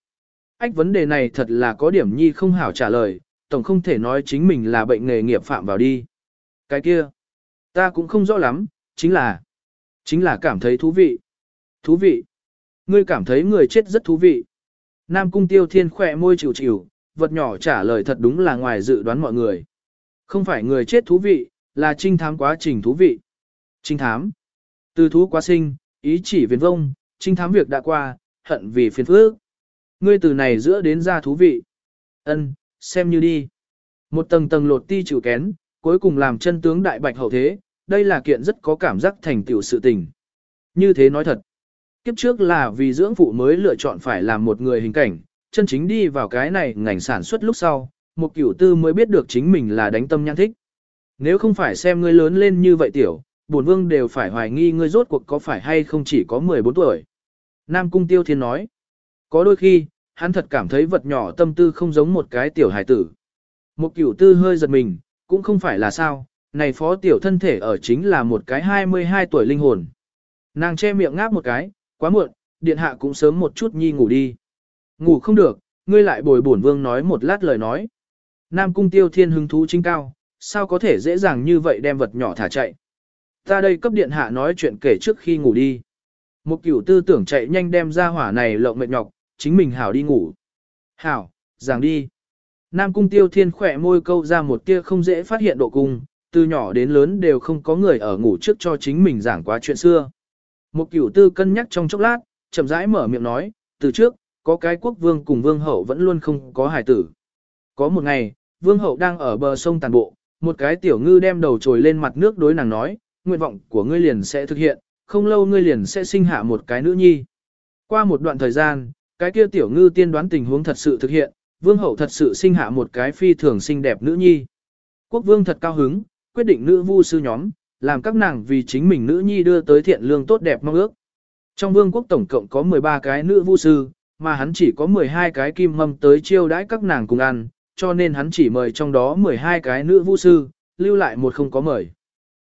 Ách vấn đề này thật là có điểm nhi không hảo trả lời, tổng không thể nói chính mình là bệnh nghề nghiệp phạm vào đi. Cái kia, ta cũng không rõ lắm, chính là, chính là cảm thấy thú vị. Thú vị. Ngươi cảm thấy người chết rất thú vị. Nam cung tiêu thiên khỏe môi chịu chịu, vật nhỏ trả lời thật đúng là ngoài dự đoán mọi người. Không phải người chết thú vị, là trinh thám quá trình thú vị. Trinh thám. Từ thú quá sinh, ý chỉ viền vông, trinh thám việc đã qua, hận vì phiền phước. Ngươi từ này giữa đến ra thú vị. Ân, xem như đi. Một tầng tầng lột ti chịu kén, cuối cùng làm chân tướng đại bạch hậu thế, đây là kiện rất có cảm giác thành tựu sự tình. Như thế nói thật. Kiếp trước là vì dưỡng phụ mới lựa chọn phải làm một người hình cảnh, chân chính đi vào cái này ngành sản xuất lúc sau, một cửu tư mới biết được chính mình là đánh tâm nhãn thích. Nếu không phải xem ngươi lớn lên như vậy tiểu, bổn vương đều phải hoài nghi ngươi rốt cuộc có phải hay không chỉ có 14 tuổi. Nam Cung Tiêu Thiên nói, có đôi khi, hắn thật cảm thấy vật nhỏ tâm tư không giống một cái tiểu hải tử. Một cửu tư hơi giật mình, cũng không phải là sao, này phó tiểu thân thể ở chính là một cái 22 tuổi linh hồn. Nàng che miệng ngáp một cái, quá muộn, điện hạ cũng sớm một chút nhi ngủ đi. Ngủ không được, ngươi lại bồi bổn vương nói một lát lời nói. Nam cung tiêu thiên hứng thú chính cao, sao có thể dễ dàng như vậy đem vật nhỏ thả chạy. Ta đây cấp điện hạ nói chuyện kể trước khi ngủ đi. Một cửu tư tưởng chạy nhanh đem ra hỏa này lộng mệt nhọc, chính mình hảo đi ngủ. Hảo, giảng đi. Nam cung tiêu thiên khỏe môi câu ra một tia không dễ phát hiện độ cung, từ nhỏ đến lớn đều không có người ở ngủ trước cho chính mình giảng quá chuyện xưa. Một cửu tư cân nhắc trong chốc lát, chậm rãi mở miệng nói, từ trước, có cái quốc vương cùng vương hậu vẫn luôn không có hải tử. Có một ngày, vương hậu đang ở bờ sông tàn bộ, một cái tiểu ngư đem đầu trồi lên mặt nước đối nàng nói, nguyện vọng của ngươi liền sẽ thực hiện, không lâu ngươi liền sẽ sinh hạ một cái nữ nhi. Qua một đoạn thời gian, cái kia tiểu ngư tiên đoán tình huống thật sự thực hiện, vương hậu thật sự sinh hạ một cái phi thường xinh đẹp nữ nhi. Quốc vương thật cao hứng, quyết định nữ vu sư nhóm, làm các nàng vì chính mình nữ nhi đưa tới thiện lương tốt đẹp mong ước. Trong vương quốc tổng cộng có 13 cái nữ vu sư, mà hắn chỉ có 12 cái kim mâm tới chiêu đãi các nàng cùng ăn, cho nên hắn chỉ mời trong đó 12 cái nữ vu sư, lưu lại một không có mời.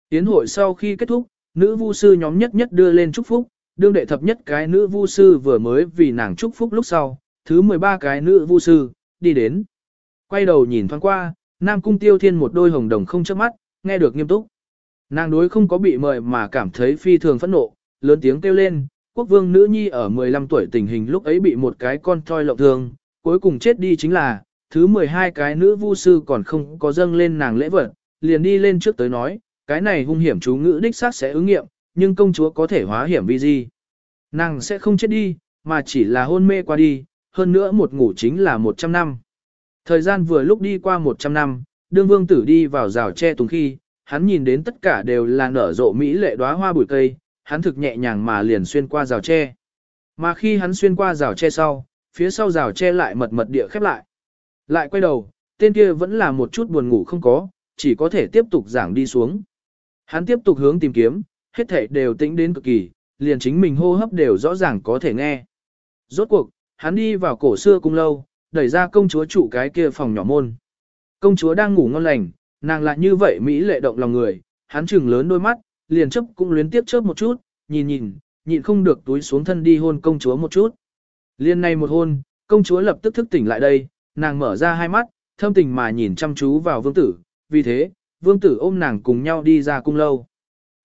Tiến hội sau khi kết thúc, nữ vu sư nhóm nhất nhất đưa lên chúc phúc, đương đệ thập nhất cái nữ vu sư vừa mới vì nàng chúc phúc lúc sau, thứ 13 cái nữ vu sư, đi đến. Quay đầu nhìn thoáng qua, Nam Cung Tiêu Thiên một đôi hồng đồng không chớp mắt, nghe được nghiêm túc. Nàng đối không có bị mời mà cảm thấy phi thường phẫn nộ, lớn tiếng kêu lên, quốc vương nữ nhi ở 15 tuổi tình hình lúc ấy bị một cái con toi lộng thương, cuối cùng chết đi chính là, thứ 12 cái nữ vu sư còn không có dâng lên nàng lễ vật, liền đi lên trước tới nói, cái này hung hiểm chú ngữ đích xác sẽ ứng nghiệm, nhưng công chúa có thể hóa hiểm vi gì. Nàng sẽ không chết đi, mà chỉ là hôn mê qua đi, hơn nữa một ngủ chính là 100 năm. Thời gian vừa lúc đi qua 100 năm, đương vương tử đi vào rào tre tùng khi, hắn nhìn đến tất cả đều là nở rộ mỹ lệ đóa hoa bụi cây, hắn thực nhẹ nhàng mà liền xuyên qua rào tre. Mà khi hắn xuyên qua rào tre sau, phía sau rào tre lại mật mật địa khép lại. Lại quay đầu, tên kia vẫn là một chút buồn ngủ không có, chỉ có thể tiếp tục giảng đi xuống. Hắn tiếp tục hướng tìm kiếm, hết thể đều tĩnh đến cực kỳ, liền chính mình hô hấp đều rõ ràng có thể nghe. Rốt cuộc, hắn đi vào cổ xưa cung lâu, đẩy ra công chúa trụ cái kia phòng nhỏ môn. Công chúa đang ngủ ngon lành, nàng lại như vậy Mỹ lệ động lòng người, hắn chừng lớn đôi mắt, liền chớp cũng luyến tiếp chớp một chút, nhìn nhìn, nhịn không được túi xuống thân đi hôn công chúa một chút. Liên này một hôn, công chúa lập tức thức tỉnh lại đây, nàng mở ra hai mắt, thâm tình mà nhìn chăm chú vào vương tử, vì thế, vương tử ôm nàng cùng nhau đi ra cung lâu.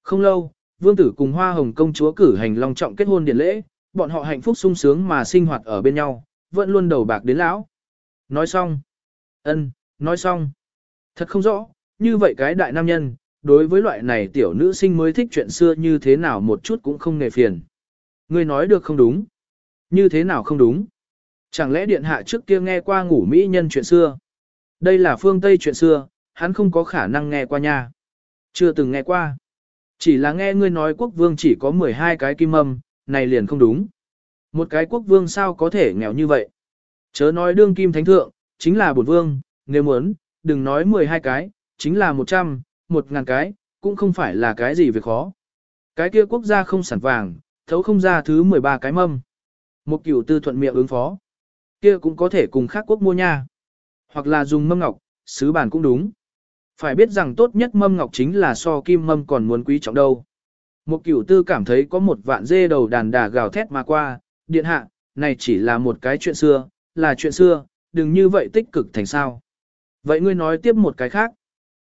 Không lâu, vương tử cùng hoa hồng công chúa cử hành long trọng kết hôn điện lễ, bọn họ hạnh phúc sung sướng mà sinh hoạt ở bên nhau, vẫn luôn đầu bạc đến lão. Nói xong. ân, nói xong. Thật không rõ, như vậy cái đại nam nhân, đối với loại này tiểu nữ sinh mới thích chuyện xưa như thế nào một chút cũng không nề phiền. Ngươi nói được không đúng. Như thế nào không đúng. Chẳng lẽ điện hạ trước kia nghe qua ngủ mỹ nhân chuyện xưa? Đây là phương Tây chuyện xưa, hắn không có khả năng nghe qua nha. Chưa từng nghe qua. Chỉ là nghe ngươi nói quốc vương chỉ có 12 cái kim âm, này liền không đúng. Một cái quốc vương sao có thể nghèo như vậy? Chớ nói đương kim thánh thượng, chính là bổn vương, nếu muốn, đừng nói 12 cái, chính là 100, 1000 cái, cũng không phải là cái gì việc khó. Cái kia quốc gia không sản vàng, thấu không ra thứ 13 cái mâm. Một cửu tư thuận miệng ứng phó. Kia cũng có thể cùng khác quốc mua nha. Hoặc là dùng mâm ngọc, sứ bản cũng đúng. Phải biết rằng tốt nhất mâm ngọc chính là so kim mâm còn muốn quý trọng đâu. Một cửu tư cảm thấy có một vạn dê đầu đàn đà gào thét mà qua, điện hạ, này chỉ là một cái chuyện xưa, là chuyện xưa, đừng như vậy tích cực thành sao. Vậy ngươi nói tiếp một cái khác.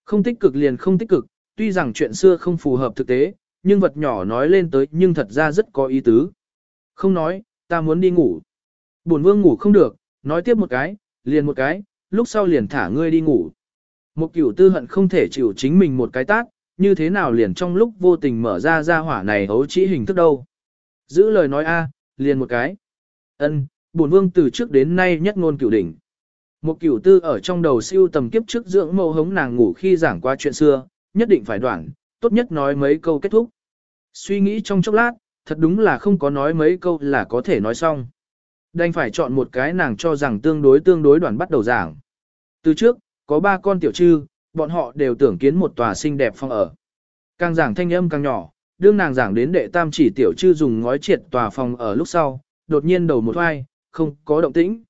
Không tích cực liền không tích cực, tuy rằng chuyện xưa không phù hợp thực tế, nhưng vật nhỏ nói lên tới nhưng thật ra rất có ý tứ. Không nói, ta muốn đi ngủ. Bổn vương ngủ không được, nói tiếp một cái, liền một cái, lúc sau liền thả ngươi đi ngủ. Một cửu tư hận không thể chịu chính mình một cái tát, như thế nào liền trong lúc vô tình mở ra ra hỏa này hấu chỉ hình thức đâu. Giữ lời nói a, liền một cái. Ân, bổn vương từ trước đến nay nhất ngôn cửu đỉnh. Một cửu tư ở trong đầu siêu tầm kiếp trước dưỡng mâu hống nàng ngủ khi giảng qua chuyện xưa, nhất định phải đoạn, tốt nhất nói mấy câu kết thúc. Suy nghĩ trong chốc lát, thật đúng là không có nói mấy câu là có thể nói xong. Đành phải chọn một cái nàng cho rằng tương đối tương đối đoạn bắt đầu giảng. Từ trước, có ba con tiểu trư, bọn họ đều tưởng kiến một tòa xinh đẹp phòng ở. Càng giảng thanh âm càng nhỏ, đương nàng giảng đến đệ tam chỉ tiểu trư dùng ngói triệt tòa phòng ở lúc sau, đột nhiên đầu một hoai, không có động tĩnh.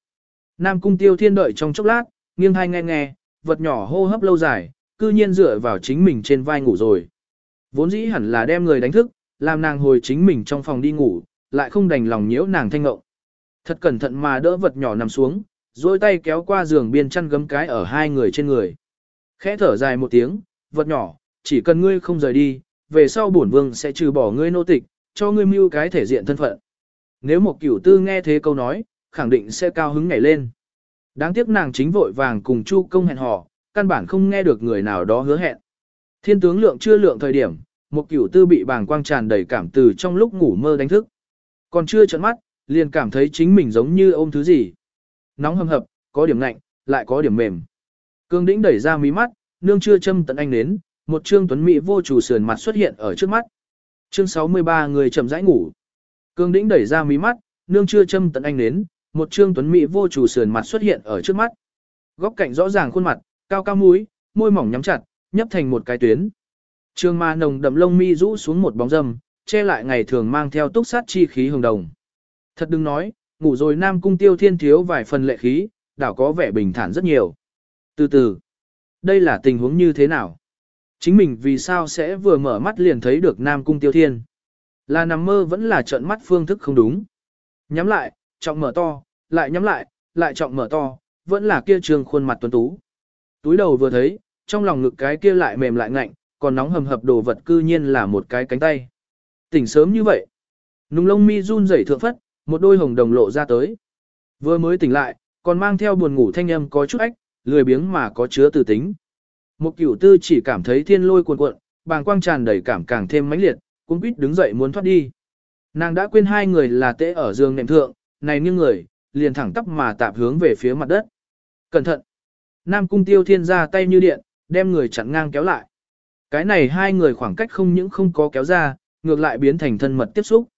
Nam cung tiêu thiên đợi trong chốc lát, nghiêng hai nghe nghe, vật nhỏ hô hấp lâu dài, cư nhiên dựa vào chính mình trên vai ngủ rồi. Vốn dĩ hẳn là đem người đánh thức, làm nàng hồi chính mình trong phòng đi ngủ, lại không đành lòng nhiễu nàng thanh ngộng. Thật cẩn thận mà đỡ vật nhỏ nằm xuống, duỗi tay kéo qua giường biên chăn gấm cái ở hai người trên người. Khẽ thở dài một tiếng, vật nhỏ, chỉ cần ngươi không rời đi, về sau bổn vương sẽ trừ bỏ ngươi nô tịch, cho ngươi mưu cái thể diện thân phận. Nếu một cửu tư nghe thế câu nói, khẳng định sẽ cao hứng nhảy lên. Đáng tiếc nàng chính vội vàng cùng Chu công hẹn hò, căn bản không nghe được người nào đó hứa hẹn. Thiên tướng lượng chưa lượng thời điểm, một cửu tư bị bàng quang tràn đầy cảm từ trong lúc ngủ mơ đánh thức. Còn chưa trận mắt, liền cảm thấy chính mình giống như ôm thứ gì. Nóng hầm hập, có điểm lạnh, lại có điểm mềm. Cương đĩnh đẩy ra mí mắt, nương chưa châm tận anh đến, một trương tuấn mỹ vô chủ sườn mặt xuất hiện ở trước mắt. Chương 63 người chậm rãi ngủ. Cương đĩnh đẩy ra mí mắt, nương chưa châm tận anh đến, một trương tuấn mỹ vô chủ sườn mặt xuất hiện ở trước mắt. Góc cạnh rõ ràng khuôn mặt, cao cao mũi, môi mỏng nhắm chặt, nhấp thành một cái tuyến. Trương ma nồng đậm lông mi rũ xuống một bóng râm, che lại ngày thường mang theo túc sát chi khí hồng đồng. Thật đừng nói, ngủ rồi nam cung tiêu thiên thiếu vài phần lệ khí, đảo có vẻ bình thản rất nhiều. Từ từ, đây là tình huống như thế nào? Chính mình vì sao sẽ vừa mở mắt liền thấy được nam cung tiêu thiên? Là nằm mơ vẫn là trận mắt phương thức không đúng. Nhắm lại, trọng mở to, lại nhắm lại, lại trọng mở to, vẫn là kia trường khuôn mặt tuấn tú. Túi đầu vừa thấy, trong lòng ngực cái kia lại mềm lại ngạnh, còn nóng hầm hập đồ vật cư nhiên là một cái cánh tay. Tỉnh sớm như vậy. Nùng lông mi run rẩy thượng phất, một đôi hồng đồng lộ ra tới. Vừa mới tỉnh lại, còn mang theo buồn ngủ thanh âm có chút ách, lười biếng mà có chứa từ tính. Một cửu tư chỉ cảm thấy thiên lôi cuồn cuộn, bàng quang tràn đầy cảm càng thêm mãnh liệt, cũng quýt đứng dậy muốn thoát đi. Nàng đã quên hai người là tễ ở giường nệm thượng, này nghiêng người, liền thẳng tắp mà tạp hướng về phía mặt đất. Cẩn thận! Nam cung tiêu thiên ra tay như điện, đem người chặn ngang kéo lại. Cái này hai người khoảng cách không những không có kéo ra, ngược lại biến thành thân mật tiếp xúc.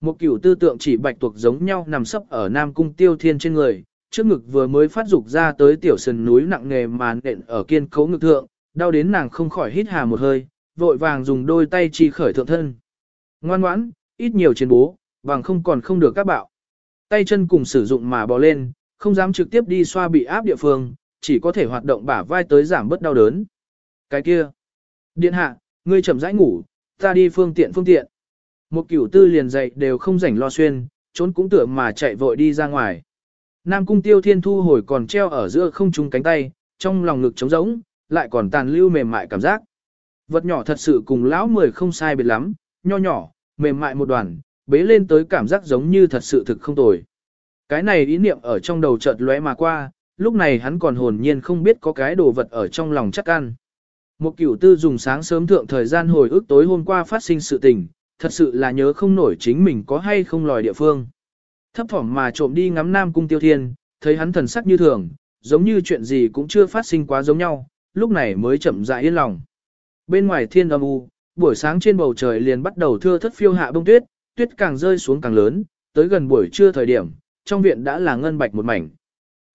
Một cửu tư tượng chỉ bạch tuộc giống nhau nằm sấp ở Nam cung tiêu thiên trên người, trước ngực vừa mới phát dục ra tới tiểu sườn núi nặng nề mà nện ở kiên cấu ngực thượng, đau đến nàng không khỏi hít hà một hơi, vội vàng dùng đôi tay chi khởi thượng thân. Ngoan ngoãn, ít nhiều chiến bố, bằng không còn không được các bạo. Tay chân cùng sử dụng mà bò lên, không dám trực tiếp đi xoa bị áp địa phương, chỉ có thể hoạt động bả vai tới giảm bớt đau đớn. Cái kia. Điện hạ, ngươi chậm rãi ngủ, ta đi phương tiện phương tiện. Một cửu tư liền dậy đều không rảnh lo xuyên, trốn cũng tưởng mà chạy vội đi ra ngoài. Nam cung tiêu thiên thu hồi còn treo ở giữa không trung cánh tay, trong lòng ngực trống rỗng, lại còn tàn lưu mềm mại cảm giác. Vật nhỏ thật sự cùng lão mười không sai biệt lắm, nho nhỏ, mềm mại một đoàn, bế lên tới cảm giác giống như thật sự thực không tồi. Cái này ý niệm ở trong đầu chợt lóe mà qua, lúc này hắn còn hồn nhiên không biết có cái đồ vật ở trong lòng chắc ăn. Một cửu tư dùng sáng sớm thượng thời gian hồi ức tối hôm qua phát sinh sự tình, thật sự là nhớ không nổi chính mình có hay không lòi địa phương. Thấp thỏm mà trộm đi ngắm Nam Cung Tiêu Thiên, thấy hắn thần sắc như thường, giống như chuyện gì cũng chưa phát sinh quá giống nhau, lúc này mới chậm rãi yên lòng. Bên ngoài thiên âm u, buổi sáng trên bầu trời liền bắt đầu thưa thất phiêu hạ bông tuyết, tuyết càng rơi xuống càng lớn, tới gần buổi trưa thời điểm, trong viện đã là ngân bạch một mảnh.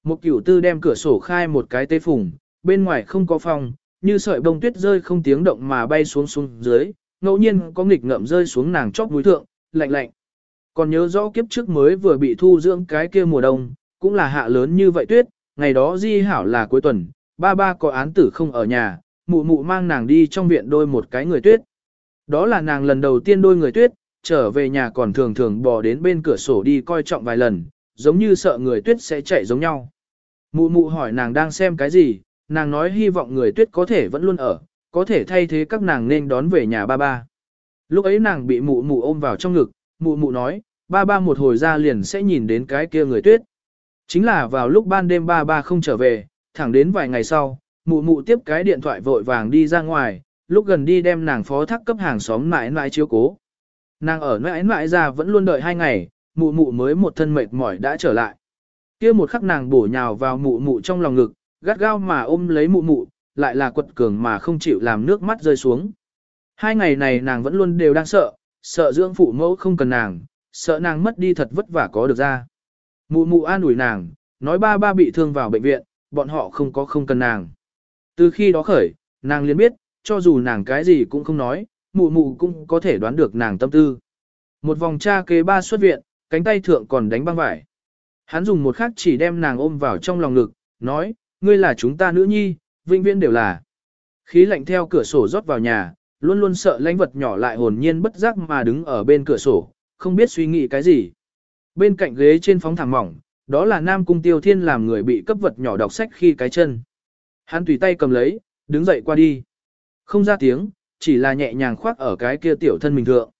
Một cửu tư đem cửa sổ khai một cái tê phùng, bên ngoài không có phòng, như sợi bông tuyết rơi không tiếng động mà bay xuống xuống dưới, ngẫu nhiên có nghịch ngợm rơi xuống nàng chóp núi thượng, lạnh lạnh. Còn nhớ rõ kiếp trước mới vừa bị thu dưỡng cái kia mùa đông, cũng là hạ lớn như vậy tuyết, ngày đó di hảo là cuối tuần, ba ba có án tử không ở nhà, mụ mụ mang nàng đi trong viện đôi một cái người tuyết. Đó là nàng lần đầu tiên đôi người tuyết, trở về nhà còn thường thường bò đến bên cửa sổ đi coi trọng vài lần, giống như sợ người tuyết sẽ chạy giống nhau. Mụ mụ hỏi nàng đang xem cái gì, nàng nói hy vọng người tuyết có thể vẫn luôn ở, có thể thay thế các nàng nên đón về nhà ba ba. Lúc ấy nàng bị mụ mụ ôm vào trong ngực, mụ mụ nói, ba ba một hồi ra liền sẽ nhìn đến cái kia người tuyết. Chính là vào lúc ban đêm ba ba không trở về, thẳng đến vài ngày sau, mụ mụ tiếp cái điện thoại vội vàng đi ra ngoài, lúc gần đi đem nàng phó thác cấp hàng xóm mãi mãi chiếu cố. Nàng ở mãi mãi ra vẫn luôn đợi hai ngày, mụ mụ mới một thân mệt mỏi đã trở lại. kia một khắc nàng bổ nhào vào mụ mụ trong lòng ngực, gắt gao mà ôm lấy mụ mụ, lại là quật cường mà không chịu làm nước mắt rơi xuống. Hai ngày này nàng vẫn luôn đều đang sợ, sợ dưỡng phụ mẫu không cần nàng, sợ nàng mất đi thật vất vả có được ra. Mụ mụ an ủi nàng, nói ba ba bị thương vào bệnh viện, bọn họ không có không cần nàng. Từ khi đó khởi, nàng liền biết, cho dù nàng cái gì cũng không nói, mụ mụ cũng có thể đoán được nàng tâm tư. Một vòng cha kế ba xuất viện, cánh tay thượng còn đánh băng vải. Hắn dùng một khắc chỉ đem nàng ôm vào trong lòng ngực, nói, ngươi là chúng ta nữ nhi, vinh viễn đều là. Khí lạnh theo cửa sổ rót vào nhà, luôn luôn sợ lãnh vật nhỏ lại hồn nhiên bất giác mà đứng ở bên cửa sổ, không biết suy nghĩ cái gì. Bên cạnh ghế trên phóng thẳng mỏng, đó là Nam Cung Tiêu Thiên làm người bị cấp vật nhỏ đọc sách khi cái chân. Hắn tùy tay cầm lấy, đứng dậy qua đi. Không ra tiếng, chỉ là nhẹ nhàng khoác ở cái kia tiểu thân mình thượng.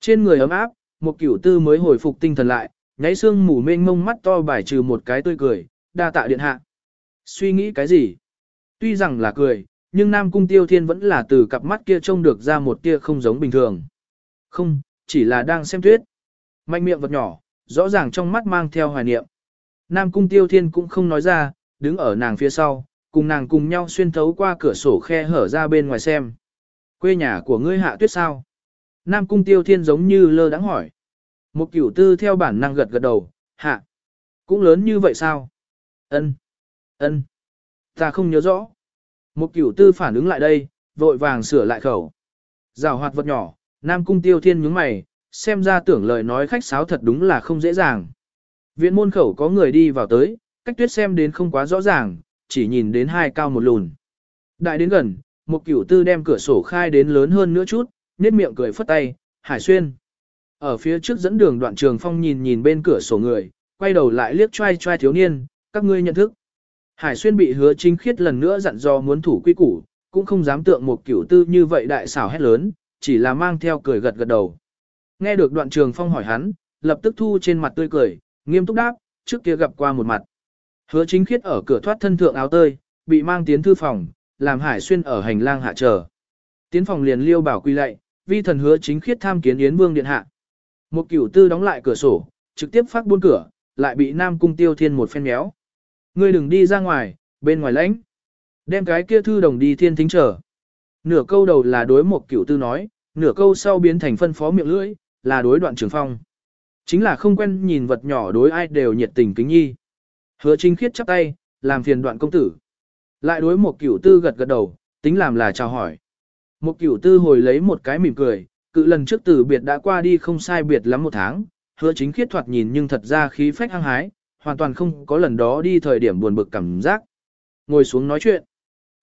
Trên người ấm áp, một cửu tư mới hồi phục tinh thần lại, nháy xương mù mênh mông mắt to bài trừ một cái tươi cười, đa tạ điện hạ. Suy nghĩ cái gì? Tuy rằng là cười, nhưng Nam Cung Tiêu Thiên vẫn là từ cặp mắt kia trông được ra một tia không giống bình thường. Không, chỉ là đang xem tuyết. Mạnh miệng vật nhỏ, rõ ràng trong mắt mang theo hoài niệm. Nam Cung Tiêu Thiên cũng không nói ra, đứng ở nàng phía sau, cùng nàng cùng nhau xuyên thấu qua cửa sổ khe hở ra bên ngoài xem. Quê nhà của ngươi hạ tuyết sao? Nam Cung Tiêu Thiên giống như lơ đắng hỏi. Một cửu tư theo bản năng gật gật đầu, hạ. Cũng lớn như vậy sao? Ân, ân, Ta không nhớ rõ. Một cửu tư phản ứng lại đây, vội vàng sửa lại khẩu. Rào hoạt vật nhỏ, Nam Cung Tiêu Thiên nhướng mày, xem ra tưởng lời nói khách sáo thật đúng là không dễ dàng. Viện môn khẩu có người đi vào tới, cách tuyết xem đến không quá rõ ràng, chỉ nhìn đến hai cao một lùn. Đại đến gần, một cửu tư đem cửa sổ khai đến lớn hơn nữa chút, nét miệng cười phất tay, hải xuyên. Ở phía trước dẫn đường đoạn trường phong nhìn nhìn bên cửa sổ người, quay đầu lại liếc trai trai thiếu niên, các ngươi nhận thức. Hải xuyên bị hứa chính khiết lần nữa dặn dò muốn thủ quy củ, cũng không dám tượng một kiểu tư như vậy đại xảo hét lớn, chỉ là mang theo cười gật gật đầu. Nghe được đoạn trường phong hỏi hắn, lập tức thu trên mặt tươi cười, nghiêm túc đáp, trước kia gặp qua một mặt. Hứa chính khiết ở cửa thoát thân thượng áo tơi, bị mang tiến thư phòng, làm hải xuyên ở hành lang hạ chờ. Tiến phòng liền liêu bảo quy lạy, vi thần hứa chính khiết tham kiến yến vương điện hạ. Một cửu tư đóng lại cửa sổ, trực tiếp phát buôn cửa, lại bị nam cung tiêu thiên một phen méo. Ngươi đừng đi ra ngoài, bên ngoài lãnh. Đem cái kia thư đồng đi thiên thính chờ. Nửa câu đầu là đối một cửu tư nói, nửa câu sau biến thành phân phó miệng lưỡi, là đối đoạn trường phong. Chính là không quen nhìn vật nhỏ đối ai đều nhiệt tình kính nhi. Hứa chính khiết chắp tay, làm phiền đoạn công tử. Lại đối một cửu tư gật gật đầu, tính làm là chào hỏi. Một cửu tư hồi lấy một cái mỉm cười, cự lần trước từ biệt đã qua đi không sai biệt lắm một tháng, hứa chính khiết thoạt nhìn nhưng thật ra khí phách hăng hái, hoàn toàn không có lần đó đi thời điểm buồn bực cảm giác. Ngồi xuống nói chuyện.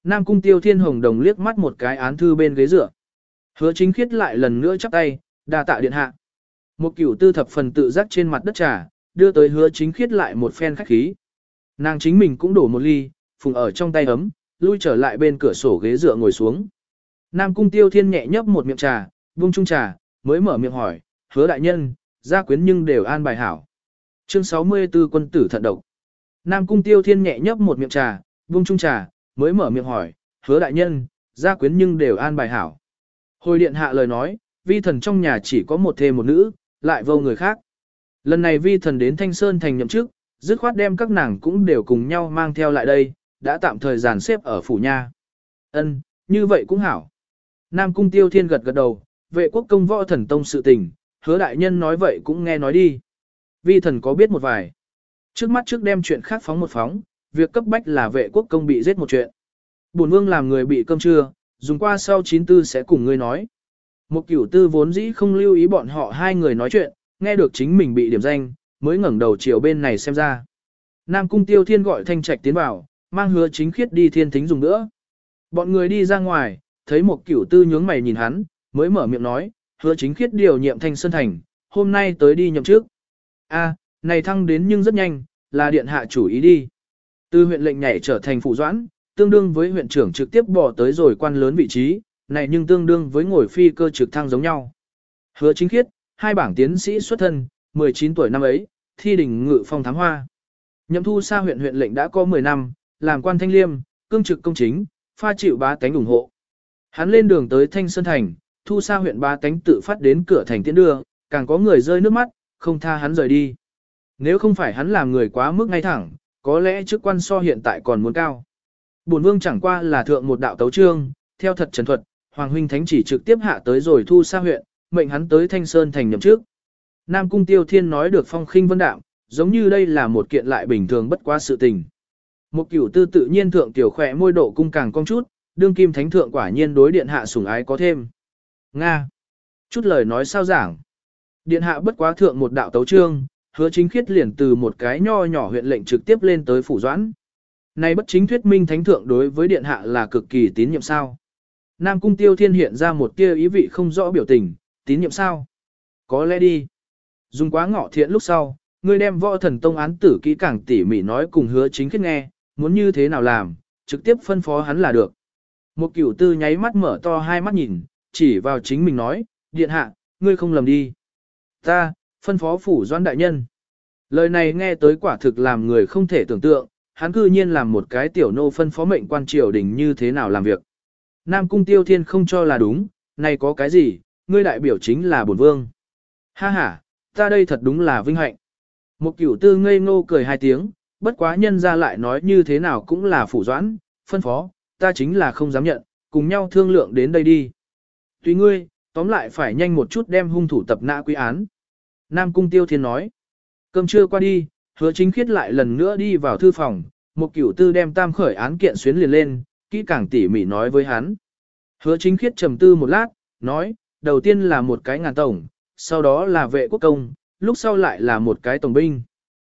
Nam cung tiêu thiên hồng đồng liếc mắt một cái án thư bên ghế dựa. Hứa chính khiết lại lần nữa chắp tay, đa tạ điện hạ. Một cửu tư thập phần tự giác trên mặt đất trà, đưa tới hứa chính khiết lại một phen khách khí. Nàng chính mình cũng đổ một ly, phùng ở trong tay ấm, lui trở lại bên cửa sổ ghế dựa ngồi xuống. Nam cung tiêu thiên nhẹ nhấp một miệng trà, vung chung trà, mới mở miệng hỏi, hứa đại nhân, gia quyến nhưng đều an bài hảo. Chương 64 quân tử thận độc. Nam cung tiêu thiên nhẹ nhấp một miệng trà, vung chung trà, mới mở miệng hỏi, hứa đại nhân, gia quyến nhưng đều an bài hảo. Hồi điện hạ lời nói, vi thần trong nhà chỉ có một thê một nữ, lại vô người khác. Lần này vi thần đến Thanh Sơn thành nhậm chức, dứt khoát đem các nàng cũng đều cùng nhau mang theo lại đây, đã tạm thời dàn xếp ở phủ nha. Ân, như vậy cũng hảo. Nam cung tiêu thiên gật gật đầu, vệ quốc công võ thần tông sự tình, hứa đại nhân nói vậy cũng nghe nói đi. Vi thần có biết một vài. Trước mắt trước đem chuyện khác phóng một phóng, việc cấp bách là vệ quốc công bị giết một chuyện. Bổn vương làm người bị cơm trưa, dùng qua sau 94 sẽ cùng ngươi nói. Một cửu tư vốn dĩ không lưu ý bọn họ hai người nói chuyện, nghe được chính mình bị điểm danh, mới ngẩng đầu chiều bên này xem ra. Nam cung tiêu thiên gọi thanh trạch tiến vào, mang hứa chính khiết đi thiên thính dùng nữa. Bọn người đi ra ngoài, thấy một cửu tư nhướng mày nhìn hắn, mới mở miệng nói, hứa chính khiết điều nhiệm thanh sơn thành, hôm nay tới đi nhậm trước. A, này thăng đến nhưng rất nhanh, là điện hạ chủ ý đi. Từ huyện lệnh nhảy trở thành phụ doãn, tương đương với huyện trưởng trực tiếp bỏ tới rồi quan lớn vị trí, này nhưng tương đương với ngồi phi cơ trực thăng giống nhau. Hứa chính khiết, hai bảng tiến sĩ xuất thân, 19 tuổi năm ấy, thi đình ngự phong thám hoa. Nhậm thu xa huyện huyện lệnh đã có 10 năm, làm quan thanh liêm, cương trực công chính, pha chịu bá tánh ủng hộ. Hắn lên đường tới Thanh Sơn Thành, thu xa huyện bá tánh tự phát đến cửa thành tiễn đưa, càng có người rơi nước mắt, không tha hắn rời đi. Nếu không phải hắn làm người quá mức ngay thẳng, có lẽ chức quan so hiện tại còn muốn cao. Bổn vương chẳng qua là thượng một đạo tấu trương, theo thật trần thuật, Hoàng huynh thánh chỉ trực tiếp hạ tới rồi thu xa huyện, mệnh hắn tới Thanh Sơn thành nhậm trước. Nam cung Tiêu Thiên nói được phong khinh vân đạm, giống như đây là một kiện lại bình thường bất quá sự tình. Một cửu tư tự nhiên thượng tiểu khỏe môi độ cung càng cong chút, đương kim thánh thượng quả nhiên đối điện hạ sủng ái có thêm. Nga. Chút lời nói sao giảng. Điện hạ bất quá thượng một đạo tấu trương, hứa chính khiết liền từ một cái nho nhỏ huyện lệnh trực tiếp lên tới phủ doãn. Này bất chính thuyết minh thánh thượng đối với điện hạ là cực kỳ tín nhiệm sao. Nam cung tiêu thiên hiện ra một tia ý vị không rõ biểu tình, tín nhiệm sao? Có lẽ đi. Dùng quá ngọ thiện lúc sau, ngươi đem võ thần tông án tử kỹ càng tỉ mỉ nói cùng hứa chính khiết nghe, muốn như thế nào làm, trực tiếp phân phó hắn là được. Một cửu tư nháy mắt mở to hai mắt nhìn, chỉ vào chính mình nói, điện hạ, ngươi không lầm đi. Ta, phân phó phủ doan đại nhân. Lời này nghe tới quả thực làm người không thể tưởng tượng, hắn cư nhiên làm một cái tiểu nô phân phó mệnh quan triều đình như thế nào làm việc. Nam cung tiêu thiên không cho là đúng, này có cái gì, ngươi đại biểu chính là bổn vương. Ha ha, ta đây thật đúng là vinh hạnh. Một cửu tư ngây ngô cười hai tiếng, bất quá nhân ra lại nói như thế nào cũng là phủ doãn, phân phó, ta chính là không dám nhận, cùng nhau thương lượng đến đây đi. Tùy ngươi, tóm lại phải nhanh một chút đem hung thủ tập nã quy án. Nam Cung Tiêu Thiên nói, cơm trưa qua đi, hứa chính khiết lại lần nữa đi vào thư phòng, một cửu tư đem tam khởi án kiện xuyến liền lên, kỹ càng tỉ mỉ nói với hắn. Hứa chính khiết trầm tư một lát, nói, đầu tiên là một cái ngàn tổng, sau đó là vệ quốc công, lúc sau lại là một cái tổng binh.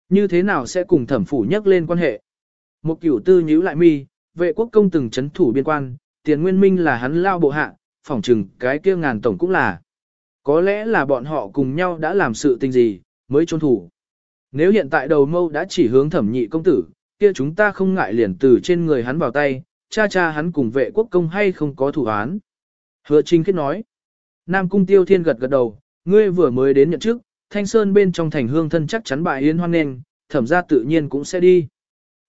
Như thế nào sẽ cùng thẩm phủ nhắc lên quan hệ? Một cửu tư nhíu lại mi, vệ quốc công từng chấn thủ biên quan, tiền nguyên minh là hắn lao bộ hạ, phỏng chừng cái kia ngàn tổng cũng là. Có lẽ là bọn họ cùng nhau đã làm sự tình gì, mới trốn thủ. Nếu hiện tại đầu mâu đã chỉ hướng thẩm nhị công tử, kia chúng ta không ngại liền từ trên người hắn vào tay, cha cha hắn cùng vệ quốc công hay không có thủ án. Hứa Trinh kết nói. Nam cung tiêu thiên gật gật đầu, ngươi vừa mới đến nhận chức, thanh sơn bên trong thành hương thân chắc chắn bại yến hoan nền, thẩm ra tự nhiên cũng sẽ đi.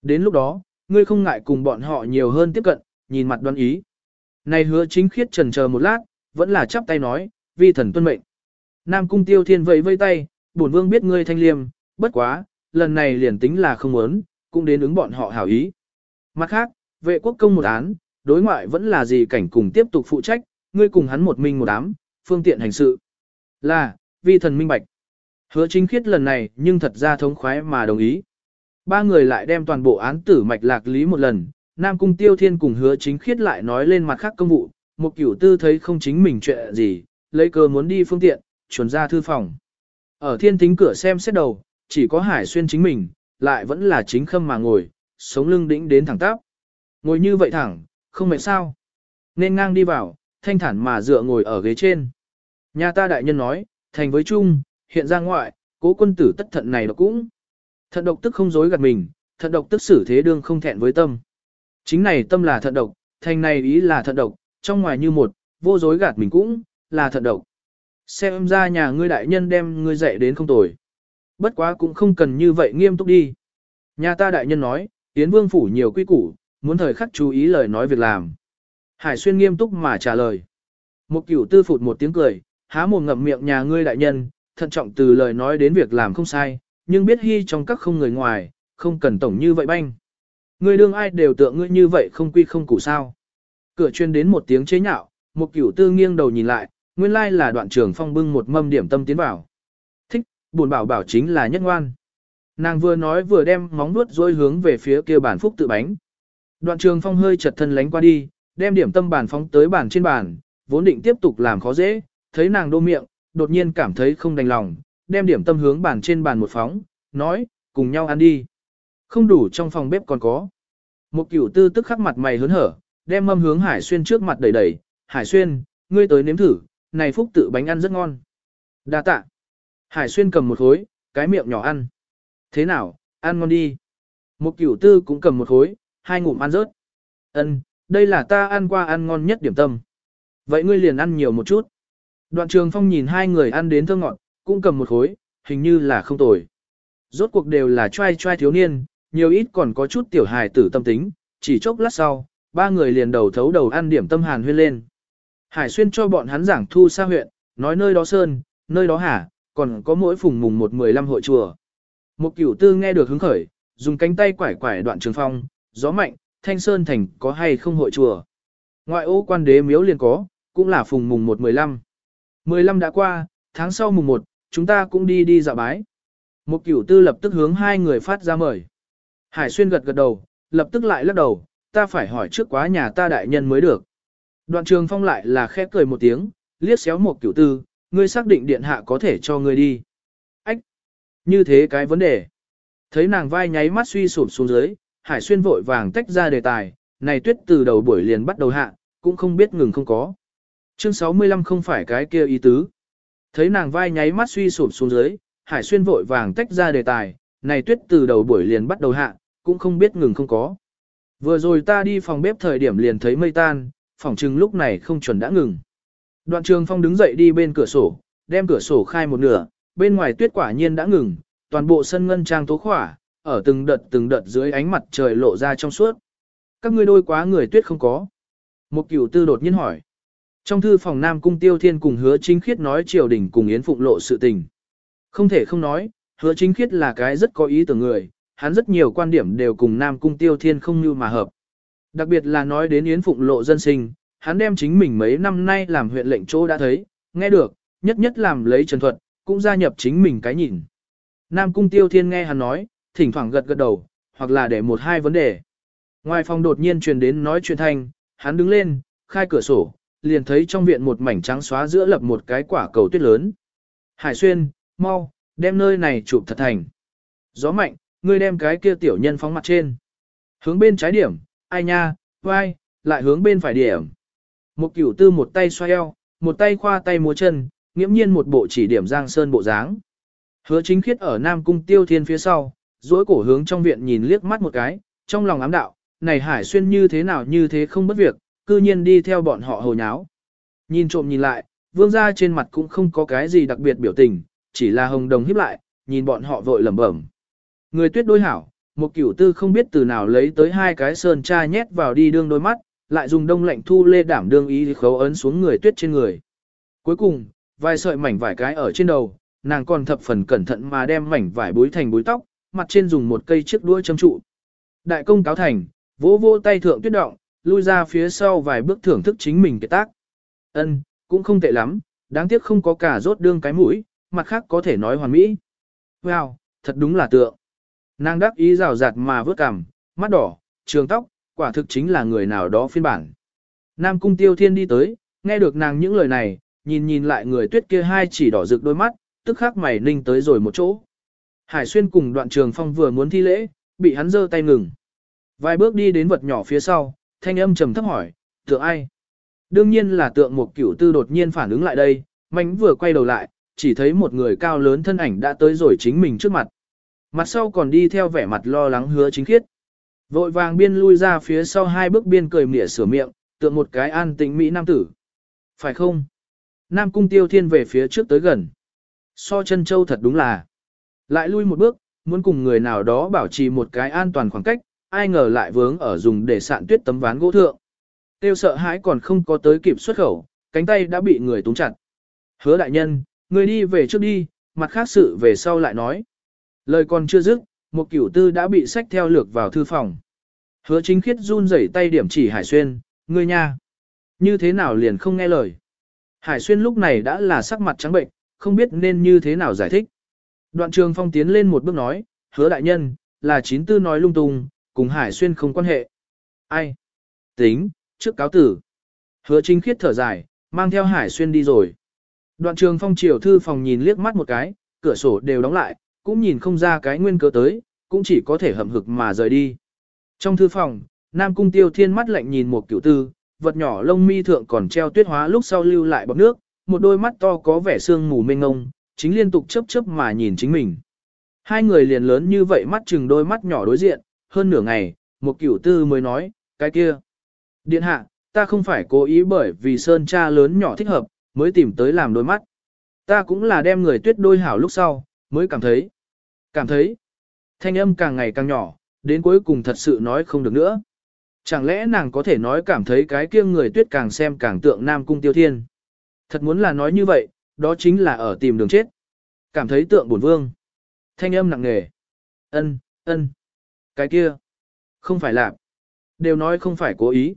Đến lúc đó, ngươi không ngại cùng bọn họ nhiều hơn tiếp cận, nhìn mặt đoán ý. Này hứa chính khiết trần chờ một lát, vẫn là chắp tay nói, vi thần tuân mệnh. Nam cung tiêu thiên vẫy vây tay, bổn vương biết ngươi thanh liêm, bất quá, lần này liền tính là không muốn, cũng đến ứng bọn họ hảo ý. Mặt khác, vệ quốc công một án, đối ngoại vẫn là gì cảnh cùng tiếp tục phụ trách, ngươi cùng hắn một mình một đám, phương tiện hành sự. Là, vi thần minh bạch. Hứa chính khiết lần này nhưng thật ra thống khoái mà đồng ý. Ba người lại đem toàn bộ án tử mạch lạc lý một lần, Nam Cung Tiêu Thiên cùng hứa chính khiết lại nói lên mặt khác công vụ, một kiểu tư thấy không chính mình chuyện gì, lấy cơ muốn đi phương tiện, chuẩn ra thư phòng. Ở thiên tính cửa xem xét đầu, chỉ có hải xuyên chính mình, lại vẫn là chính khâm mà ngồi, sống lưng đĩnh đến thẳng tắp. Ngồi như vậy thẳng, không mệt sao. Nên ngang đi vào, thanh thản mà dựa ngồi ở ghế trên. Nhà ta đại nhân nói, thành với chung, hiện ra ngoại, cố quân tử tất thận này nó cũng. Thận độc tức không dối gạt mình, thận độc tức xử thế đương không thẹn với tâm. Chính này tâm là thận độc, thành này ý là thận độc, trong ngoài như một, vô dối gạt mình cũng, là thận độc. Xem ra nhà ngươi đại nhân đem ngươi dạy đến không tồi. Bất quá cũng không cần như vậy nghiêm túc đi. Nhà ta đại nhân nói, Yến Vương phủ nhiều quy củ, muốn thời khắc chú ý lời nói việc làm. Hải xuyên nghiêm túc mà trả lời. Một cửu tư phụt một tiếng cười, há mồm ngậm miệng nhà ngươi đại nhân, thận trọng từ lời nói đến việc làm không sai, nhưng biết hy trong các không người ngoài, không cần tổng như vậy banh. Ngươi đương ai đều tượng ngươi như vậy không quy không củ sao. Cửa chuyên đến một tiếng chế nhạo, một cửu tư nghiêng đầu nhìn lại, nguyên lai là đoạn trường phong bưng một mâm điểm tâm tiến vào. Thích, buồn bảo bảo chính là nhất ngoan. Nàng vừa nói vừa đem móng nuốt dôi hướng về phía kia bản phúc tự bánh. Đoạn trường phong hơi chật thân lánh qua đi, đem điểm tâm bàn phóng tới bàn trên bàn, vốn định tiếp tục làm khó dễ, thấy nàng đô miệng, đột nhiên cảm thấy không đành lòng, đem điểm tâm hướng bàn trên bàn một phóng, nói, cùng nhau ăn đi. Không đủ trong phòng bếp còn có. Một cửu tư tức khắc mặt mày hớn hở, đem mâm hướng Hải Xuyên trước mặt đẩy đẩy, Hải Xuyên, ngươi tới nếm thử, này phúc tự bánh ăn rất ngon. Đa tạ. Hải Xuyên cầm một khối, cái miệng nhỏ ăn. Thế nào, ăn ngon đi. Một cửu tư cũng cầm một khối, hai ngụm ăn rớt. Ân, đây là ta ăn qua ăn ngon nhất điểm tâm. Vậy ngươi liền ăn nhiều một chút. Đoạn trường phong nhìn hai người ăn đến thơ ngọt, cũng cầm một khối, hình như là không tồi. Rốt cuộc đều là trai trai thiếu niên, nhiều ít còn có chút tiểu hài tử tâm tính, chỉ chốc lát sau, ba người liền đầu thấu đầu ăn điểm tâm hàn huyên lên. Hải xuyên cho bọn hắn giảng thu xa huyện, nói nơi đó sơn, nơi đó hả, còn có mỗi phùng mùng một mười lăm hội chùa. Một cửu tư nghe được hứng khởi, dùng cánh tay quải quải đoạn trường phong, gió mạnh, thanh sơn thành có hay không hội chùa. Ngoại ô quan đế miếu liền có, cũng là phùng mùng một mười lăm. Mười lăm đã qua, tháng sau mùng một, chúng ta cũng đi đi dạo bái. Một cửu tư lập tức hướng hai người phát ra mời. Hải xuyên gật gật đầu, lập tức lại lắc đầu, ta phải hỏi trước quá nhà ta đại nhân mới được. Đoạn trường phong lại là khẽ cười một tiếng, liếc xéo một cửu tư, ngươi xác định điện hạ có thể cho ngươi đi. Ách! Như thế cái vấn đề. Thấy nàng vai nháy mắt suy sụp xuống dưới, Hải Xuyên vội vàng tách ra đề tài, này tuyết từ đầu buổi liền bắt đầu hạ, cũng không biết ngừng không có. Chương 65 không phải cái kia ý tứ. Thấy nàng vai nháy mắt suy sụp xuống dưới, Hải Xuyên vội vàng tách ra đề tài, này tuyết từ đầu buổi liền bắt đầu hạ, cũng không biết ngừng không có. Vừa rồi ta đi phòng bếp thời điểm liền thấy mây tan, phòng chừng lúc này không chuẩn đã ngừng. Đoạn trường phong đứng dậy đi bên cửa sổ, đem cửa sổ khai một nửa, bên ngoài tuyết quả nhiên đã ngừng, toàn bộ sân ngân trang tố khỏa, ở từng đợt từng đợt dưới ánh mặt trời lộ ra trong suốt. Các ngươi đôi quá người tuyết không có. Một cửu tư đột nhiên hỏi. Trong thư phòng Nam Cung Tiêu Thiên cùng hứa chính khiết nói triều đình cùng Yến Phụng lộ sự tình. Không thể không nói, hứa chính khiết là cái rất có ý tưởng người, hắn rất nhiều quan điểm đều cùng Nam Cung Tiêu Thiên không như mà hợp. Đặc biệt là nói đến Yến Phụng lộ dân sinh, hắn đem chính mình mấy năm nay làm huyện lệnh chỗ đã thấy, nghe được, nhất nhất làm lấy trần thuật, cũng gia nhập chính mình cái nhìn. Nam Cung Tiêu Thiên nghe hắn nói, thỉnh thoảng gật gật đầu, hoặc là để một hai vấn đề. Ngoài phòng đột nhiên truyền đến nói chuyện thanh, hắn đứng lên, khai cửa sổ, liền thấy trong viện một mảnh trắng xóa giữa lập một cái quả cầu tuyết lớn. Hải Xuyên, mau, đem nơi này chụp thật thành. Gió mạnh, ngươi đem cái kia tiểu nhân phóng mặt trên. Hướng bên trái điểm, ai nha, vai, lại hướng bên phải điểm. Một cửu tư một tay xoay eo, một tay khoa tay múa chân, nghiễm nhiên một bộ chỉ điểm giang sơn bộ dáng. Hứa chính khiết ở Nam Cung Tiêu Thiên phía sau, dối cổ hướng trong viện nhìn liếc mắt một cái, trong lòng ám đạo, này Hải Xuyên như thế nào như thế không bất việc, cư nhiên đi theo bọn họ hồ nháo. Nhìn trộm nhìn lại, vương gia trên mặt cũng không có cái gì đặc biệt biểu tình, chỉ là hồng đồng híp lại, nhìn bọn họ vội lẩm bẩm. Người tuyết đôi hảo, một cửu tư không biết từ nào lấy tới hai cái sơn cha nhét vào đi đương đôi mắt, lại dùng đông lạnh thu lê đảm đương ý khấu ấn xuống người tuyết trên người. Cuối cùng, vài sợi mảnh vải cái ở trên đầu, nàng còn thập phần cẩn thận mà đem mảnh vải búi thành búi tóc, mặt trên dùng một cây chiếc đuôi châm trụ. Đại công cáo thành, vỗ vỗ tay thượng tuyết động, lui ra phía sau vài bước thưởng thức chính mình cái tác. Ân, cũng không tệ lắm, đáng tiếc không có cả rốt đương cái mũi, mặt khác có thể nói hoàn mỹ. Wow, thật đúng là tượng. Nàng đắc ý rào rạt mà vớt cằm, mắt đỏ, trường tóc, quả thực chính là người nào đó phiên bản. Nam cung tiêu thiên đi tới, nghe được nàng những lời này, nhìn nhìn lại người tuyết kia hai chỉ đỏ rực đôi mắt, tức khắc mày ninh tới rồi một chỗ. Hải xuyên cùng đoạn trường phong vừa muốn thi lễ, bị hắn giơ tay ngừng. Vài bước đi đến vật nhỏ phía sau, thanh âm trầm thấp hỏi, tượng ai? Đương nhiên là tượng một cửu tư đột nhiên phản ứng lại đây, mánh vừa quay đầu lại, chỉ thấy một người cao lớn thân ảnh đã tới rồi chính mình trước mặt. Mặt sau còn đi theo vẻ mặt lo lắng hứa chính khiết. Vội vàng biên lui ra phía sau hai bước biên cười mỉa sửa miệng, tượng một cái an tĩnh Mỹ Nam tử. Phải không? Nam cung tiêu thiên về phía trước tới gần. So chân châu thật đúng là. Lại lui một bước, muốn cùng người nào đó bảo trì một cái an toàn khoảng cách, ai ngờ lại vướng ở dùng để sạn tuyết tấm ván gỗ thượng. Tiêu sợ hãi còn không có tới kịp xuất khẩu, cánh tay đã bị người túng chặt. Hứa đại nhân, người đi về trước đi, mặt khác sự về sau lại nói. Lời còn chưa dứt, một cửu tư đã bị sách theo lược vào thư phòng. Hứa chính khiết run rẩy tay điểm chỉ Hải Xuyên, ngươi nha. Như thế nào liền không nghe lời. Hải Xuyên lúc này đã là sắc mặt trắng bệnh, không biết nên như thế nào giải thích. Đoạn trường phong tiến lên một bước nói, hứa đại nhân, là chín tư nói lung tung, cùng Hải Xuyên không quan hệ. Ai? Tính, trước cáo tử. Hứa chính khiết thở dài, mang theo Hải Xuyên đi rồi. Đoạn trường phong triều thư phòng nhìn liếc mắt một cái, cửa sổ đều đóng lại, cũng nhìn không ra cái nguyên cớ tới, cũng chỉ có thể hậm hực mà rời đi. Trong thư phòng, Nam Cung Tiêu Thiên mắt lạnh nhìn một cửu tư, vật nhỏ lông mi thượng còn treo tuyết hóa lúc sau lưu lại bọt nước, một đôi mắt to có vẻ sương mù mênh ngông, chính liên tục chớp chớp mà nhìn chính mình. Hai người liền lớn như vậy mắt chừng đôi mắt nhỏ đối diện, hơn nửa ngày, một cửu tư mới nói, cái kia. Điện hạ, ta không phải cố ý bởi vì sơn cha lớn nhỏ thích hợp, mới tìm tới làm đôi mắt. Ta cũng là đem người tuyết đôi hảo lúc sau, mới cảm thấy, cảm thấy, thanh âm càng ngày càng nhỏ, đến cuối cùng thật sự nói không được nữa. Chẳng lẽ nàng có thể nói cảm thấy cái kia người tuyết càng xem càng tượng Nam Cung Tiêu Thiên. Thật muốn là nói như vậy, đó chính là ở tìm đường chết. Cảm thấy tượng bổn vương. Thanh âm nặng nề. Ân, ân. Cái kia. Không phải làm Đều nói không phải cố ý.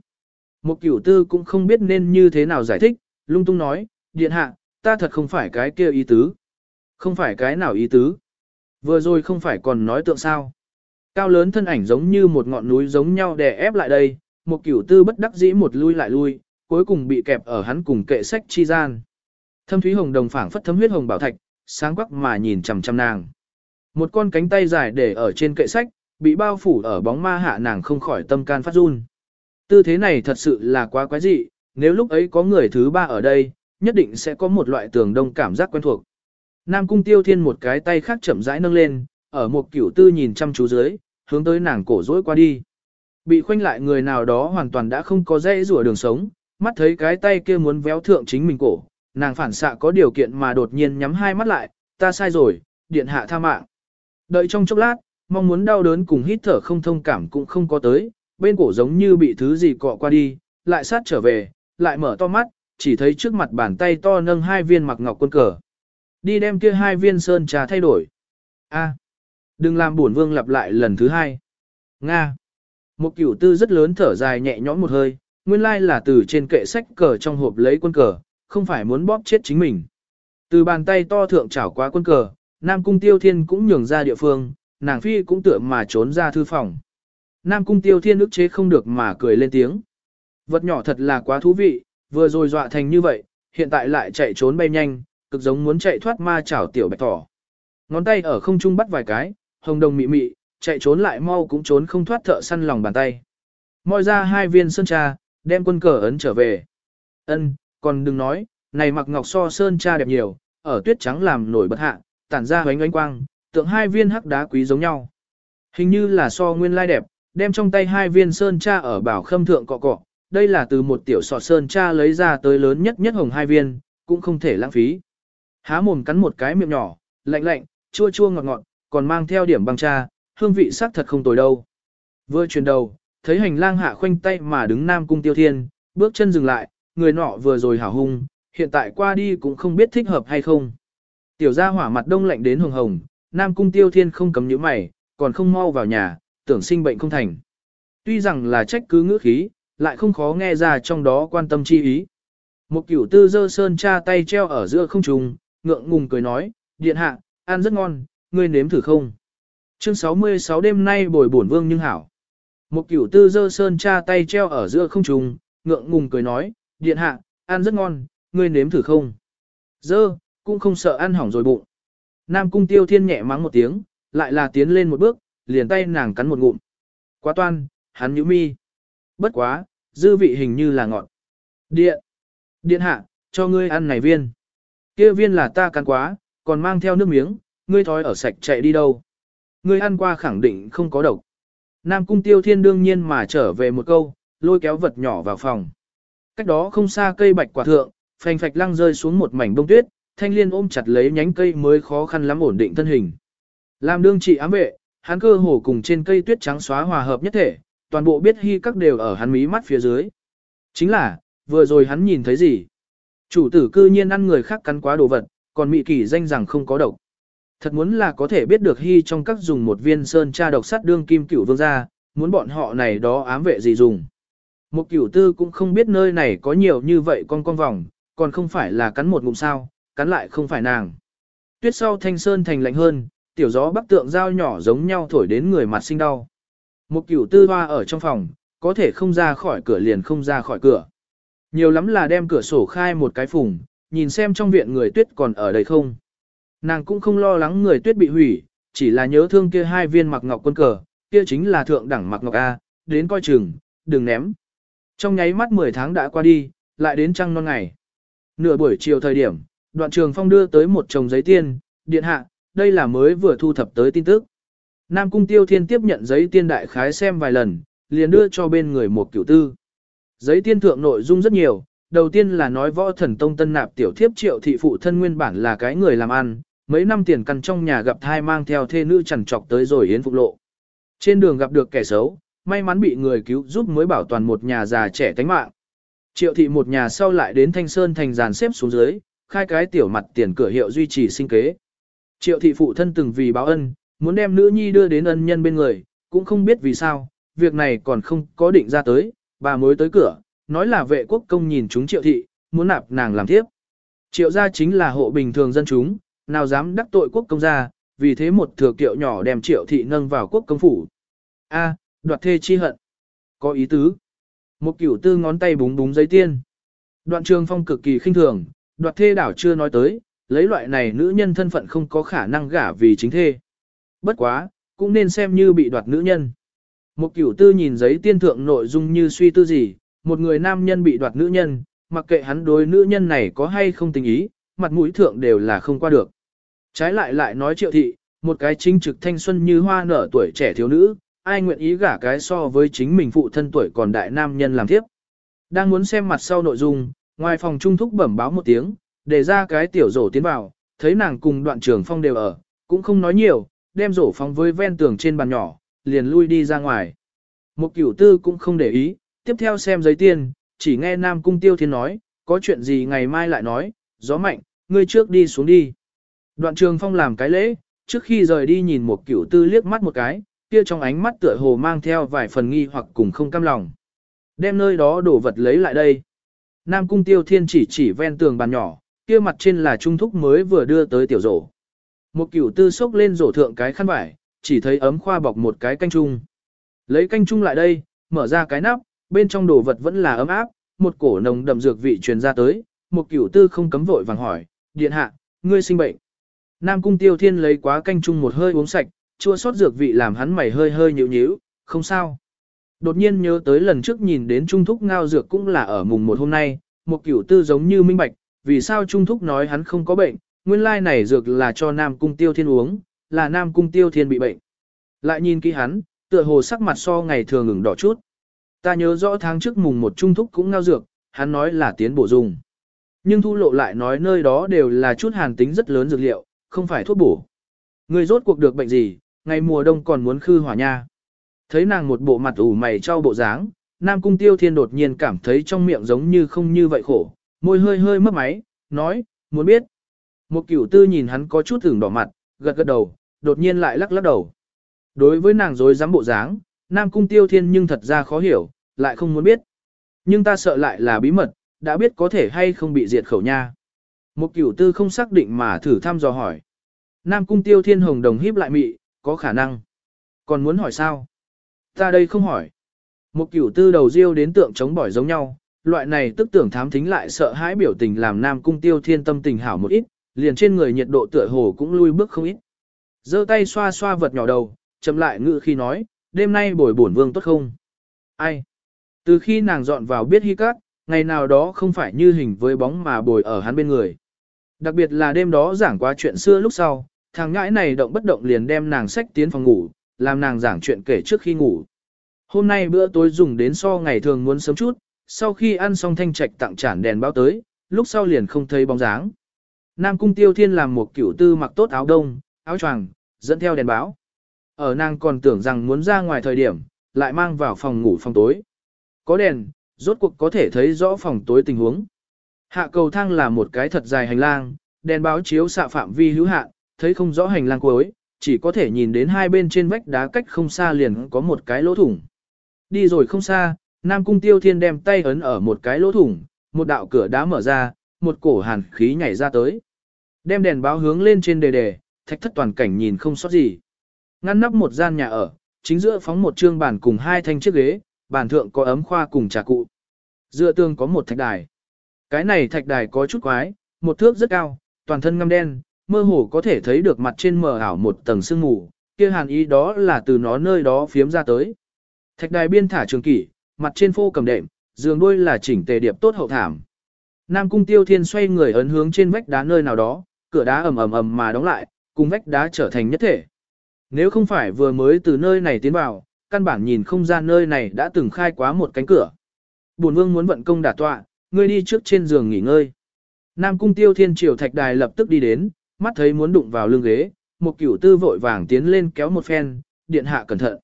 Một cửu tư cũng không biết nên như thế nào giải thích, lung tung nói, điện hạ, ta thật không phải cái kia ý tứ. Không phải cái nào ý tứ. Vừa rồi không phải còn nói tượng sao. Cao lớn thân ảnh giống như một ngọn núi giống nhau đè ép lại đây, một kiểu tư bất đắc dĩ một lui lại lui, cuối cùng bị kẹp ở hắn cùng kệ sách chi gian. Thâm thúy hồng đồng phảng phất thấm huyết hồng bảo thạch, sáng quắc mà nhìn chằm chằm nàng. Một con cánh tay dài để ở trên kệ sách, bị bao phủ ở bóng ma hạ nàng không khỏi tâm can phát run. Tư thế này thật sự là quá quái dị, nếu lúc ấy có người thứ ba ở đây, nhất định sẽ có một loại tường đông cảm giác quen thuộc. Nam cung tiêu thiên một cái tay khác chậm rãi nâng lên, ở một kiểu tư nhìn chăm chú dưới, hướng tới nàng cổ dối qua đi. Bị khoanh lại người nào đó hoàn toàn đã không có dễ rùa đường sống, mắt thấy cái tay kia muốn véo thượng chính mình cổ, nàng phản xạ có điều kiện mà đột nhiên nhắm hai mắt lại, ta sai rồi, điện hạ tha mạng. Đợi trong chốc lát, mong muốn đau đớn cùng hít thở không thông cảm cũng không có tới, bên cổ giống như bị thứ gì cọ qua đi, lại sát trở về, lại mở to mắt, chỉ thấy trước mặt bàn tay to nâng hai viên mặc ngọc quân cờ. Đi đem kia hai viên sơn trà thay đổi. A, à, đừng làm buồn vương lặp lại lần thứ hai. Nga. Một cửu tư rất lớn thở dài nhẹ nhõm một hơi, nguyên lai là từ trên kệ sách cờ trong hộp lấy quân cờ, không phải muốn bóp chết chính mình. Từ bàn tay to thượng chảo qua quân cờ, Nam Cung Tiêu Thiên cũng nhường ra địa phương, nàng phi cũng tựa mà trốn ra thư phòng. Nam Cung Tiêu Thiên ức chế không được mà cười lên tiếng. Vật nhỏ thật là quá thú vị, vừa rồi dọa thành như vậy, hiện tại lại chạy trốn bay nhanh, cực giống muốn chạy thoát ma chảo tiểu bạch thỏ. Ngón tay ở không trung bắt vài cái, hồng đồng mị mị, chạy trốn lại mau cũng trốn không thoát thợ săn lòng bàn tay. Moi ra hai viên sơn trà, đem quân cờ ấn trở về. Ân, còn đừng nói, này mặc ngọc so sơn trà đẹp nhiều, ở tuyết trắng làm nổi bật hạ, tản ra hoánh ánh quang, tượng hai viên hắc đá quý giống nhau. Hình như là so nguyên lai đẹp, đem trong tay hai viên sơn trà ở bảo khâm thượng cọ cọ, đây là từ một tiểu sọt sơn cha lấy ra tới lớn nhất nhất hồng hai viên, cũng không thể lãng phí. Há mồm cắn một cái miệng nhỏ, lạnh lạnh, chua chua ngọt ngọt, còn mang theo điểm băng cha, hương vị sắc thật không tồi đâu. Vừa chuyển đầu, thấy hành lang hạ khoanh tay mà đứng Nam Cung Tiêu Thiên, bước chân dừng lại, người nọ vừa rồi hảo hung, hiện tại qua đi cũng không biết thích hợp hay không. Tiểu gia hỏa mặt đông lạnh đến hồng hồng, Nam Cung Tiêu Thiên không cấm nhíu mày, còn không mau vào nhà, tưởng sinh bệnh không thành. Tuy rằng là trách cứ ngữ khí, lại không khó nghe ra trong đó quan tâm chi ý. Một cửu tư dơ sơn cha tay treo ở giữa không trùng, ngượng ngùng cười nói, điện hạ, ăn rất ngon, ngươi nếm thử không. Chương 66 đêm nay bồi bổn vương nhưng hảo. Một cửu tư dơ sơn cha tay treo ở giữa không trùng, ngượng ngùng cười nói, điện hạ, ăn rất ngon, ngươi nếm thử không. Dơ, cũng không sợ ăn hỏng rồi bụng. Nam cung tiêu thiên nhẹ mắng một tiếng, lại là tiến lên một bước, liền tay nàng cắn một ngụm. Quá toan, hắn nhíu mi. Bất quá, dư vị hình như là ngọt. Điện. Điện hạ, cho ngươi ăn này viên kia viên là ta cắn quá, còn mang theo nước miếng, ngươi thói ở sạch chạy đi đâu. Ngươi ăn qua khẳng định không có độc. Nam cung tiêu thiên đương nhiên mà trở về một câu, lôi kéo vật nhỏ vào phòng. Cách đó không xa cây bạch quả thượng, phành phạch lăng rơi xuống một mảnh bông tuyết, thanh liên ôm chặt lấy nhánh cây mới khó khăn lắm ổn định thân hình. Làm đương trị ám vệ, hắn cơ hồ cùng trên cây tuyết trắng xóa hòa hợp nhất thể, toàn bộ biết hy các đều ở hắn mí mắt phía dưới. Chính là, vừa rồi hắn nhìn thấy gì? Chủ tử cư nhiên ăn người khác cắn quá đồ vật, còn mị kỳ danh rằng không có độc. Thật muốn là có thể biết được hy trong các dùng một viên sơn tra độc sát đương kim cửu vương gia, muốn bọn họ này đó ám vệ gì dùng. Một cửu tư cũng không biết nơi này có nhiều như vậy con con vòng, còn không phải là cắn một ngụm sao, cắn lại không phải nàng. Tuyết sau thanh sơn thành lạnh hơn, tiểu gió bắc tượng dao nhỏ giống nhau thổi đến người mặt sinh đau. Một cửu tư hoa ở trong phòng, có thể không ra khỏi cửa liền không ra khỏi cửa. Nhiều lắm là đem cửa sổ khai một cái phùng, nhìn xem trong viện người tuyết còn ở đây không. Nàng cũng không lo lắng người tuyết bị hủy, chỉ là nhớ thương kia hai viên mặc ngọc quân cờ, kia chính là thượng đẳng mặc ngọc A, đến coi chừng, đừng ném. Trong nháy mắt 10 tháng đã qua đi, lại đến trăng non ngày. Nửa buổi chiều thời điểm, đoạn trường phong đưa tới một chồng giấy tiên, điện hạ, đây là mới vừa thu thập tới tin tức. Nam Cung Tiêu Thiên tiếp nhận giấy tiên đại khái xem vài lần, liền đưa cho bên người một cửu tư. Giấy tiên thượng nội dung rất nhiều, đầu tiên là nói võ thần tông tân nạp tiểu thiếp triệu thị phụ thân nguyên bản là cái người làm ăn, mấy năm tiền căn trong nhà gặp thai mang theo thê nữ chằn trọc tới rồi yến phục lộ. Trên đường gặp được kẻ xấu, may mắn bị người cứu giúp mới bảo toàn một nhà già trẻ tánh mạng. Triệu thị một nhà sau lại đến Thanh Sơn thành dàn xếp xuống dưới, khai cái tiểu mặt tiền cửa hiệu duy trì sinh kế. Triệu thị phụ thân từng vì báo ân, muốn đem nữ nhi đưa đến ân nhân bên người, cũng không biết vì sao, việc này còn không có định ra tới, bà mới tới cửa, nói là vệ quốc công nhìn chúng triệu thị, muốn nạp nàng làm thiếp. Triệu gia chính là hộ bình thường dân chúng, nào dám đắc tội quốc công gia, vì thế một thừa kiệu nhỏ đem triệu thị nâng vào quốc công phủ. A, đoạt thê chi hận. Có ý tứ. Một cửu tư ngón tay búng búng giấy tiên. Đoạn trường phong cực kỳ khinh thường, đoạt thê đảo chưa nói tới, lấy loại này nữ nhân thân phận không có khả năng gả vì chính thê. Bất quá, cũng nên xem như bị đoạt nữ nhân. Một cửu tư nhìn giấy tiên thượng nội dung như suy tư gì, một người nam nhân bị đoạt nữ nhân, mặc kệ hắn đối nữ nhân này có hay không tình ý, mặt mũi thượng đều là không qua được. Trái lại lại nói triệu thị, một cái chính trực thanh xuân như hoa nở tuổi trẻ thiếu nữ, ai nguyện ý gả cái so với chính mình phụ thân tuổi còn đại nam nhân làm tiếp. Đang muốn xem mặt sau nội dung, ngoài phòng trung thúc bẩm báo một tiếng, để ra cái tiểu rổ tiến vào, thấy nàng cùng đoạn trường phong đều ở, cũng không nói nhiều, đem rổ phóng với ven tường trên bàn nhỏ, liền lui đi ra ngoài. Một cửu tư cũng không để ý, tiếp theo xem giấy tiền, chỉ nghe Nam Cung Tiêu Thiên nói, có chuyện gì ngày mai lại nói, gió mạnh, ngươi trước đi xuống đi. Đoạn trường phong làm cái lễ, trước khi rời đi nhìn một cửu tư liếc mắt một cái, kia trong ánh mắt tựa hồ mang theo vài phần nghi hoặc cùng không cam lòng. Đem nơi đó đổ vật lấy lại đây. Nam Cung Tiêu Thiên chỉ chỉ ven tường bàn nhỏ, kia mặt trên là trung thúc mới vừa đưa tới tiểu rổ. Một cửu tư sốc lên rổ thượng cái khăn vải, chỉ thấy ấm khoa bọc một cái canh chung. Lấy canh chung lại đây, mở ra cái nắp, bên trong đồ vật vẫn là ấm áp, một cổ nồng đậm dược vị truyền ra tới, một cửu tư không cấm vội vàng hỏi, điện hạ, ngươi sinh bệnh. Nam cung tiêu thiên lấy quá canh chung một hơi uống sạch, chua sót dược vị làm hắn mày hơi hơi nhíu nhíu, không sao. Đột nhiên nhớ tới lần trước nhìn đến trung thúc ngao dược cũng là ở mùng một hôm nay, một cửu tư giống như minh bạch, vì sao trung thúc nói hắn không có bệnh, nguyên lai này dược là cho Nam cung tiêu thiên uống, là Nam cung tiêu thiên bị bệnh. Lại nhìn kỹ hắn, tựa hồ sắc mặt so ngày thường ngừng đỏ chút. Ta nhớ rõ tháng trước mùng một trung thúc cũng ngao dược, hắn nói là tiến bổ dùng. Nhưng thu lộ lại nói nơi đó đều là chút hàn tính rất lớn dược liệu, không phải thuốc bổ. Người rốt cuộc được bệnh gì, ngày mùa đông còn muốn khư hỏa nha. Thấy nàng một bộ mặt ủ mày trao bộ dáng, Nam Cung Tiêu Thiên đột nhiên cảm thấy trong miệng giống như không như vậy khổ, môi hơi hơi mấp máy, nói, muốn biết. Một cửu tư nhìn hắn có chút tưởng đỏ mặt, gật gật đầu, đột nhiên lại lắc lắc đầu. Đối với nàng dối dám bộ dáng, Nam Cung Tiêu Thiên nhưng thật ra khó hiểu, lại không muốn biết. Nhưng ta sợ lại là bí mật, đã biết có thể hay không bị diệt khẩu nha. Một cửu tư không xác định mà thử thăm dò hỏi. Nam Cung Tiêu Thiên Hồng đồng híp lại mị, có khả năng. Còn muốn hỏi sao? Ta đây không hỏi. Một cửu tư đầu riêu đến tượng chống bỏi giống nhau, loại này tức tưởng thám thính lại sợ hãi biểu tình làm Nam Cung Tiêu Thiên tâm tình hảo một ít, liền trên người nhiệt độ tựa hồ cũng lui bước không ít giơ tay xoa xoa vật nhỏ đầu, chậm lại ngự khi nói, đêm nay bồi bổn vương tốt không? Ai? Từ khi nàng dọn vào biết hy cát, ngày nào đó không phải như hình với bóng mà bồi ở hắn bên người. Đặc biệt là đêm đó giảng qua chuyện xưa lúc sau, thằng ngãi này động bất động liền đem nàng sách tiến phòng ngủ, làm nàng giảng chuyện kể trước khi ngủ. Hôm nay bữa tối dùng đến so ngày thường muốn sớm chút, sau khi ăn xong thanh trạch tặng chản đèn báo tới, lúc sau liền không thấy bóng dáng. Nam cung tiêu thiên làm một kiểu tư mặc tốt áo đông, áo choàng, dẫn theo đèn báo. Ở nàng còn tưởng rằng muốn ra ngoài thời điểm, lại mang vào phòng ngủ phòng tối. Có đèn, rốt cuộc có thể thấy rõ phòng tối tình huống. Hạ cầu thang là một cái thật dài hành lang, đèn báo chiếu xạ phạm vi hữu hạn, thấy không rõ hành lang cuối, chỉ có thể nhìn đến hai bên trên vách đá cách không xa liền có một cái lỗ thủng. Đi rồi không xa, Nam Cung Tiêu Thiên đem tay ấn ở một cái lỗ thủng, một đạo cửa đá mở ra, một cổ hàn khí nhảy ra tới. Đem đèn báo hướng lên trên đề đề, thạch thất toàn cảnh nhìn không sót gì. Ngăn nắp một gian nhà ở, chính giữa phóng một trương bàn cùng hai thanh chiếc ghế, bàn thượng có ấm khoa cùng trà cụ. Dựa tường có một thạch đài. Cái này thạch đài có chút quái, một thước rất cao, toàn thân ngăm đen, mơ hồ có thể thấy được mặt trên mờ ảo một tầng sương mù, kia hàn ý đó là từ nó nơi đó phiếm ra tới. Thạch đài biên thả trường kỷ, mặt trên phô cầm đệm, giường đuôi là chỉnh tề điệp tốt hậu thảm. Nam cung tiêu thiên xoay người ấn hướng trên vách đá nơi nào đó, cửa đá ầm ầm ầm mà đóng lại, cùng vách đá trở thành nhất thể. Nếu không phải vừa mới từ nơi này tiến vào, căn bản nhìn không ra nơi này đã từng khai quá một cánh cửa. Bổn vương muốn vận công đả tọa, ngươi đi trước trên giường nghỉ ngơi. Nam cung tiêu thiên triều thạch đài lập tức đi đến, mắt thấy muốn đụng vào lưng ghế, một cửu tư vội vàng tiến lên kéo một phen, điện hạ cẩn thận.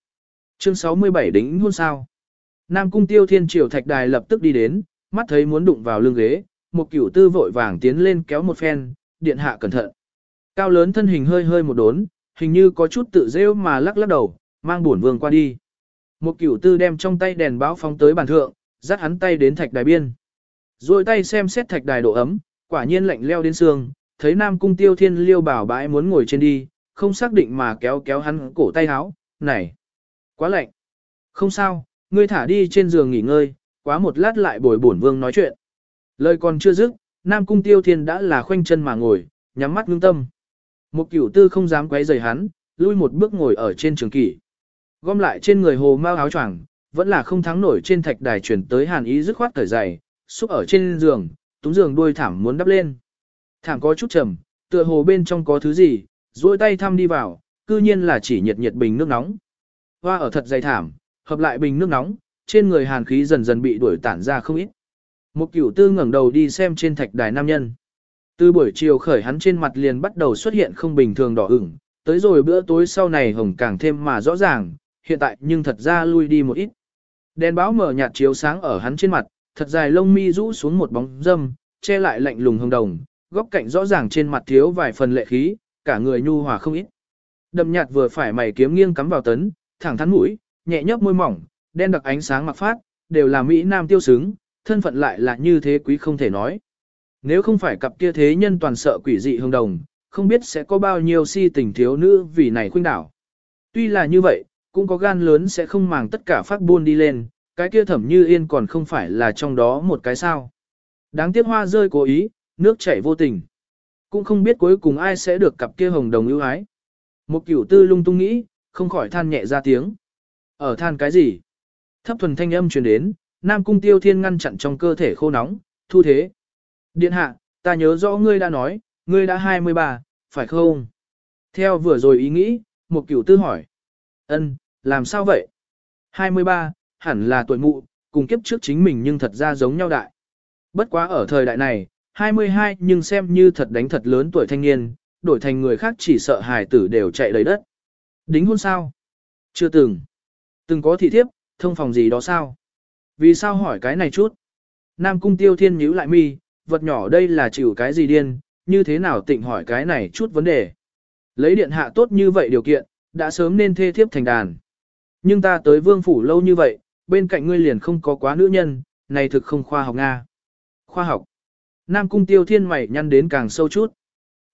Chương 67 đính hôn sao. Nam cung tiêu thiên triều thạch đài lập tức đi đến, mắt thấy muốn đụng vào lưng ghế, một cửu tư vội vàng tiến lên kéo một phen, điện hạ cẩn thận. Cao lớn thân hình hơi hơi một đốn, hình như có chút tự rêu mà lắc lắc đầu, mang bổn vương qua đi. Một cửu tư đem trong tay đèn báo phóng tới bàn thượng, dắt hắn tay đến thạch đài biên. Rồi tay xem xét thạch đài độ ấm, quả nhiên lạnh leo đến xương, thấy Nam Cung Tiêu Thiên liêu bảo bãi muốn ngồi trên đi, không xác định mà kéo kéo hắn cổ tay háo, này, quá lạnh. Không sao, ngươi thả đi trên giường nghỉ ngơi, quá một lát lại bồi bổn vương nói chuyện. Lời còn chưa dứt, Nam Cung Tiêu Thiên đã là khoanh chân mà ngồi, nhắm mắt ngưng tâm. Một cửu tư không dám quấy rầy hắn, lui một bước ngồi ở trên trường kỷ. Gom lại trên người hồ mau áo choàng, vẫn là không thắng nổi trên thạch đài chuyển tới hàn ý dứt khoát thở dày, xúc ở trên giường, túng giường đuôi thảm muốn đắp lên. Thảm có chút trầm, tựa hồ bên trong có thứ gì, duỗi tay thăm đi vào, cư nhiên là chỉ nhiệt nhiệt bình nước nóng. Hoa ở thật dày thảm, hợp lại bình nước nóng, trên người hàn khí dần dần bị đuổi tản ra không ít. Một cửu tư ngẩng đầu đi xem trên thạch đài nam nhân. Từ buổi chiều khởi hắn trên mặt liền bắt đầu xuất hiện không bình thường đỏ ửng, tới rồi bữa tối sau này hồng càng thêm mà rõ ràng, hiện tại nhưng thật ra lui đi một ít. Đèn báo mở nhạt chiếu sáng ở hắn trên mặt, thật dài lông mi rũ xuống một bóng dâm, che lại lạnh lùng hồng đồng, góc cạnh rõ ràng trên mặt thiếu vài phần lệ khí, cả người nhu hòa không ít. Đậm nhạt vừa phải mày kiếm nghiêng cắm vào tấn, thẳng thắn mũi, nhẹ nhấp môi mỏng, đen đặc ánh sáng mặc phát, đều là mỹ nam tiêu sướng, thân phận lại là như thế quý không thể nói. Nếu không phải cặp kia thế nhân toàn sợ quỷ dị hương đồng, không biết sẽ có bao nhiêu si tình thiếu nữ vì này khuynh đảo. Tuy là như vậy, cũng có gan lớn sẽ không màng tất cả phát buôn đi lên, cái kia thẩm như yên còn không phải là trong đó một cái sao. Đáng tiếc hoa rơi cố ý, nước chảy vô tình. Cũng không biết cuối cùng ai sẽ được cặp kia hồng đồng ưu ái. Một cửu tư lung tung nghĩ, không khỏi than nhẹ ra tiếng. Ở than cái gì? Thấp thuần thanh âm truyền đến, Nam Cung Tiêu Thiên ngăn chặn trong cơ thể khô nóng, thu thế. Điện hạ, ta nhớ rõ ngươi đã nói, ngươi đã 23, phải không? Theo vừa rồi ý nghĩ, một cửu tư hỏi. ân, làm sao vậy? 23, hẳn là tuổi mụ, cùng kiếp trước chính mình nhưng thật ra giống nhau đại. Bất quá ở thời đại này, 22 nhưng xem như thật đánh thật lớn tuổi thanh niên, đổi thành người khác chỉ sợ hài tử đều chạy đầy đất. Đính hôn sao? Chưa từng. Từng có thị thiếp, thông phòng gì đó sao? Vì sao hỏi cái này chút? Nam cung tiêu thiên nhíu lại mi, vật nhỏ đây là chịu cái gì điên, như thế nào tịnh hỏi cái này chút vấn đề. Lấy điện hạ tốt như vậy điều kiện, đã sớm nên thê thiếp thành đàn. Nhưng ta tới vương phủ lâu như vậy, bên cạnh ngươi liền không có quá nữ nhân, này thực không khoa học Nga. Khoa học. Nam cung tiêu thiên mày nhăn đến càng sâu chút.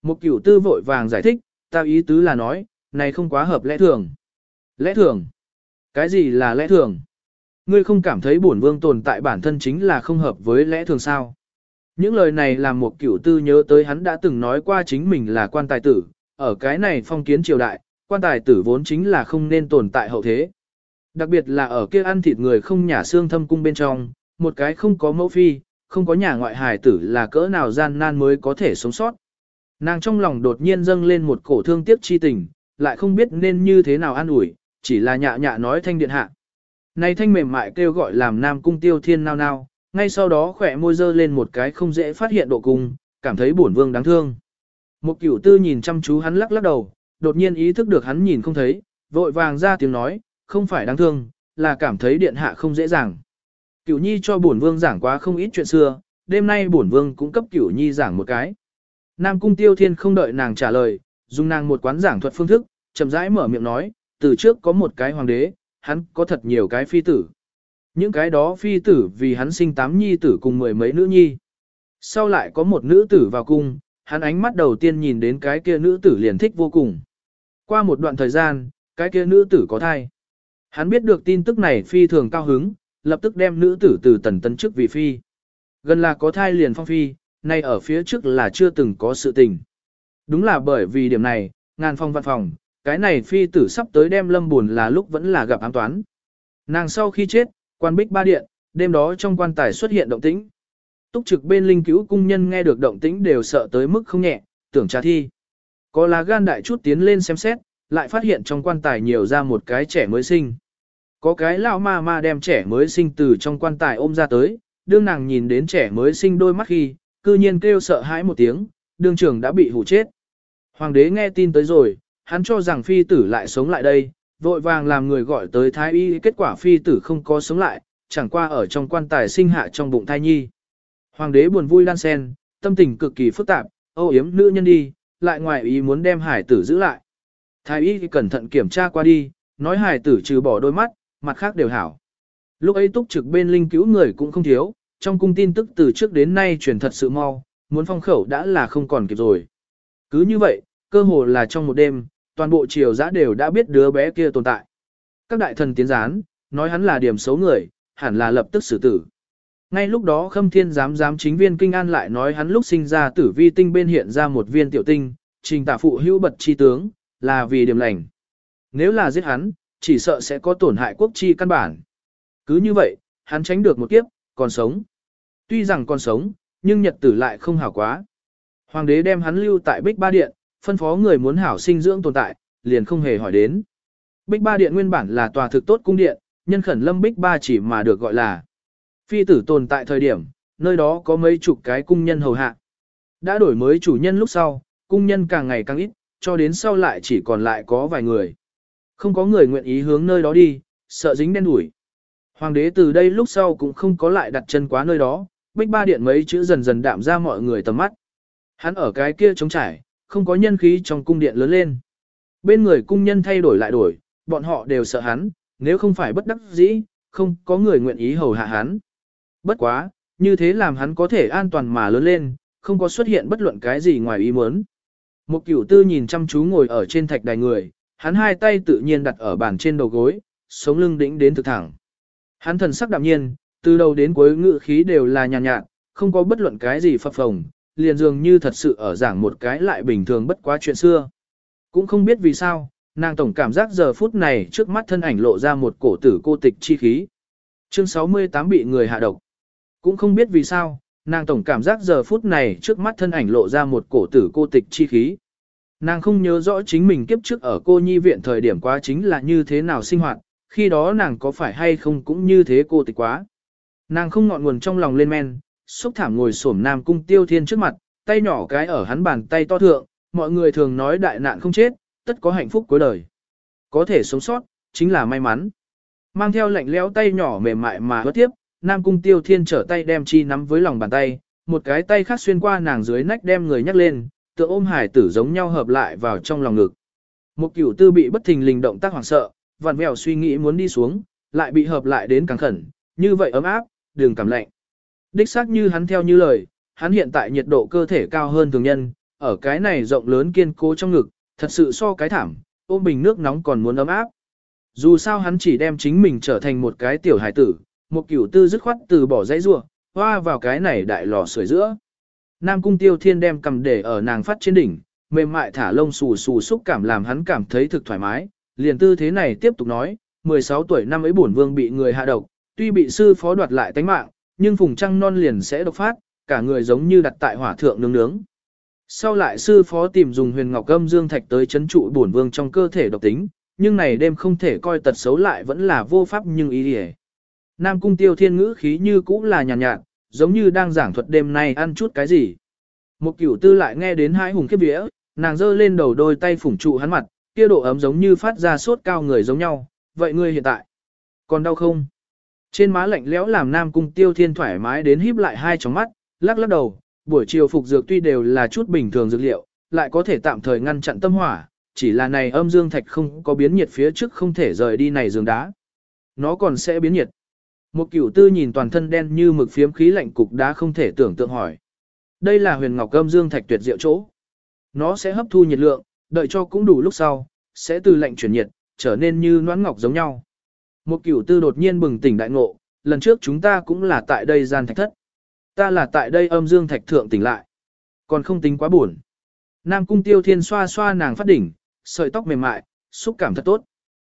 Một cửu tư vội vàng giải thích, ta ý tứ là nói, này không quá hợp lẽ thường. Lẽ thường? Cái gì là lẽ thường? Ngươi không cảm thấy bổn vương tồn tại bản thân chính là không hợp với lẽ thường sao? Những lời này làm một cửu tư nhớ tới hắn đã từng nói qua chính mình là quan tài tử, ở cái này phong kiến triều đại, quan tài tử vốn chính là không nên tồn tại hậu thế. Đặc biệt là ở kia ăn thịt người không nhả xương thâm cung bên trong, một cái không có mẫu phi, không có nhà ngoại hài tử là cỡ nào gian nan mới có thể sống sót. Nàng trong lòng đột nhiên dâng lên một cổ thương tiếc chi tình, lại không biết nên như thế nào an ủi, chỉ là nhạ nhạ nói thanh điện hạ. Này thanh mềm mại kêu gọi làm nam cung tiêu thiên nao nao, ngay sau đó khỏe môi dơ lên một cái không dễ phát hiện độ cung, cảm thấy bổn vương đáng thương. Một cửu tư nhìn chăm chú hắn lắc lắc đầu, đột nhiên ý thức được hắn nhìn không thấy, vội vàng ra tiếng nói, không phải đáng thương, là cảm thấy điện hạ không dễ dàng. Cửu nhi cho bổn vương giảng quá không ít chuyện xưa, đêm nay bổn vương cũng cấp cửu nhi giảng một cái. Nam cung tiêu thiên không đợi nàng trả lời, dùng nàng một quán giảng thuật phương thức, chậm rãi mở miệng nói, từ trước có một cái hoàng đế, hắn có thật nhiều cái phi tử. Những cái đó phi tử vì hắn sinh tám nhi tử cùng mười mấy nữ nhi. Sau lại có một nữ tử vào cung, hắn ánh mắt đầu tiên nhìn đến cái kia nữ tử liền thích vô cùng. Qua một đoạn thời gian, cái kia nữ tử có thai. Hắn biết được tin tức này phi thường cao hứng, lập tức đem nữ tử từ tần tấn trước vị phi. Gần là có thai liền phong phi, nay ở phía trước là chưa từng có sự tình. Đúng là bởi vì điểm này, ngàn phong văn phòng, cái này phi tử sắp tới đem lâm buồn là lúc vẫn là gặp ám toán. Nàng sau khi chết, quan bích ba điện, đêm đó trong quan tài xuất hiện động tĩnh. Túc trực bên linh cứu cung nhân nghe được động tĩnh đều sợ tới mức không nhẹ, tưởng trà thi. Có lá gan đại chút tiến lên xem xét, lại phát hiện trong quan tài nhiều ra một cái trẻ mới sinh. Có cái lão ma ma đem trẻ mới sinh từ trong quan tài ôm ra tới, đương nàng nhìn đến trẻ mới sinh đôi mắt khi, cư nhiên kêu sợ hãi một tiếng, đương trường đã bị hủ chết. Hoàng đế nghe tin tới rồi, hắn cho rằng phi tử lại sống lại đây, vội vàng làm người gọi tới thái y kết quả phi tử không có sống lại, chẳng qua ở trong quan tài sinh hạ trong bụng thai nhi. Hoàng đế buồn vui lan sen, tâm tình cực kỳ phức tạp, âu yếm nữ nhân đi, lại ngoài ý muốn đem hải tử giữ lại. Thái y cẩn thận kiểm tra qua đi, nói hải tử trừ bỏ đôi mắt, mặt khác đều hảo. Lúc ấy túc trực bên linh cứu người cũng không thiếu, trong cung tin tức từ trước đến nay truyền thật sự mau, muốn phong khẩu đã là không còn kịp rồi. Cứ như vậy, cơ hồ là trong một đêm, toàn bộ triều giã đều đã biết đứa bé kia tồn tại. Các đại thần tiến gián, nói hắn là điểm xấu người, hẳn là lập tức xử tử. Ngay lúc đó khâm thiên giám giám chính viên kinh an lại nói hắn lúc sinh ra tử vi tinh bên hiện ra một viên tiểu tinh, trình tả phụ hữu bật chi tướng, là vì điểm lành. Nếu là giết hắn, chỉ sợ sẽ có tổn hại quốc chi căn bản. Cứ như vậy, hắn tránh được một kiếp, còn sống. Tuy rằng còn sống, nhưng nhật tử lại không hảo quá. Hoàng đế đem hắn lưu tại Bích Ba Điện, phân phó người muốn hảo sinh dưỡng tồn tại, liền không hề hỏi đến. Bích Ba Điện nguyên bản là tòa thực tốt cung điện, nhân khẩn lâm Bích Ba chỉ mà được gọi là phi tử tồn tại thời điểm, nơi đó có mấy chục cái cung nhân hầu hạ. Đã đổi mới chủ nhân lúc sau, cung nhân càng ngày càng ít, cho đến sau lại chỉ còn lại có vài người. Không có người nguyện ý hướng nơi đó đi, sợ dính đen đuổi. Hoàng đế từ đây lúc sau cũng không có lại đặt chân quá nơi đó, bích ba điện mấy chữ dần dần đạm ra mọi người tầm mắt. Hắn ở cái kia trống trải, không có nhân khí trong cung điện lớn lên. Bên người cung nhân thay đổi lại đổi, bọn họ đều sợ hắn, nếu không phải bất đắc dĩ, không có người nguyện ý hầu hạ hắn. Bất quá, như thế làm hắn có thể an toàn mà lớn lên, không có xuất hiện bất luận cái gì ngoài ý muốn. Một cửu tư nhìn chăm chú ngồi ở trên thạch đài người, hắn hai tay tự nhiên đặt ở bàn trên đầu gối, sống lưng đĩnh đến thực thẳng. Hắn thần sắc đạm nhiên, từ đầu đến cuối ngự khí đều là nhàn nhạt, nhạt, không có bất luận cái gì phập phồng, liền dường như thật sự ở giảng một cái lại bình thường bất quá chuyện xưa. Cũng không biết vì sao, nàng tổng cảm giác giờ phút này trước mắt thân ảnh lộ ra một cổ tử cô tịch chi khí. Chương 68 bị người hạ độc. Cũng không biết vì sao, nàng tổng cảm giác giờ phút này trước mắt thân ảnh lộ ra một cổ tử cô tịch chi khí. Nàng không nhớ rõ chính mình kiếp trước ở cô nhi viện thời điểm quá chính là như thế nào sinh hoạt, khi đó nàng có phải hay không cũng như thế cô tịch quá. Nàng không ngọn nguồn trong lòng lên men, xúc thảm ngồi xổm nam cung tiêu thiên trước mặt, tay nhỏ cái ở hắn bàn tay to thượng, mọi người thường nói đại nạn không chết, tất có hạnh phúc cuối đời. Có thể sống sót, chính là may mắn. Mang theo lạnh lẽo tay nhỏ mềm mại mà hứa tiếp, nam cung tiêu thiên trở tay đem chi nắm với lòng bàn tay, một cái tay khác xuyên qua nàng dưới nách đem người nhắc lên, tựa ôm hải tử giống nhau hợp lại vào trong lòng ngực. Một cửu tư bị bất thình lình động tác hoảng sợ, vặn vẹo suy nghĩ muốn đi xuống, lại bị hợp lại đến càng khẩn, như vậy ấm áp, đường cảm lạnh. Đích xác như hắn theo như lời, hắn hiện tại nhiệt độ cơ thể cao hơn thường nhân, ở cái này rộng lớn kiên cố trong ngực, thật sự so cái thảm, ôm bình nước nóng còn muốn ấm áp. Dù sao hắn chỉ đem chính mình trở thành một cái tiểu hải tử, một kiểu tư dứt khoát từ bỏ dãy rua, hoa vào cái này đại lò sưởi giữa. Nam cung tiêu thiên đem cầm để ở nàng phát trên đỉnh, mềm mại thả lông xù xù xúc cảm làm hắn cảm thấy thực thoải mái, liền tư thế này tiếp tục nói, 16 tuổi năm ấy bổn vương bị người hạ độc, tuy bị sư phó đoạt lại tánh mạng, nhưng phùng trăng non liền sẽ độc phát, cả người giống như đặt tại hỏa thượng nướng nướng. Sau lại sư phó tìm dùng huyền ngọc âm dương thạch tới chấn trụ bổn vương trong cơ thể độc tính, nhưng này đêm không thể coi tật xấu lại vẫn là vô pháp nhưng ý địa. Nam cung tiêu thiên ngữ khí như cũ là nhàn nhạt, nhạt, giống như đang giảng thuật đêm nay ăn chút cái gì. Một cửu tư lại nghe đến hai hùng kiếp vía, nàng giơ lên đầu đôi tay phủng trụ hắn mặt, kia độ ấm giống như phát ra sốt cao người giống nhau, vậy ngươi hiện tại, còn đau không? Trên má lạnh lẽo làm nam cung tiêu thiên thoải mái đến híp lại hai tròng mắt, lắc lắc đầu, buổi chiều phục dược tuy đều là chút bình thường dược liệu, lại có thể tạm thời ngăn chặn tâm hỏa, chỉ là này âm dương thạch không có biến nhiệt phía trước không thể rời đi này giường đá. Nó còn sẽ biến nhiệt. Một cửu tư nhìn toàn thân đen như mực phiếm khí lạnh cục đá không thể tưởng tượng hỏi. Đây là huyền ngọc âm dương thạch tuyệt diệu chỗ. Nó sẽ hấp thu nhiệt lượng, đợi cho cũng đủ lúc sau, sẽ từ lạnh chuyển nhiệt, trở nên như noãn ngọc giống nhau. Một cửu tư đột nhiên bừng tỉnh đại ngộ, lần trước chúng ta cũng là tại đây gian thạch thất. Ta là tại đây âm dương thạch thượng tỉnh lại. Còn không tính quá buồn. Nam cung tiêu thiên xoa xoa nàng phát đỉnh, sợi tóc mềm mại, xúc cảm thật tốt.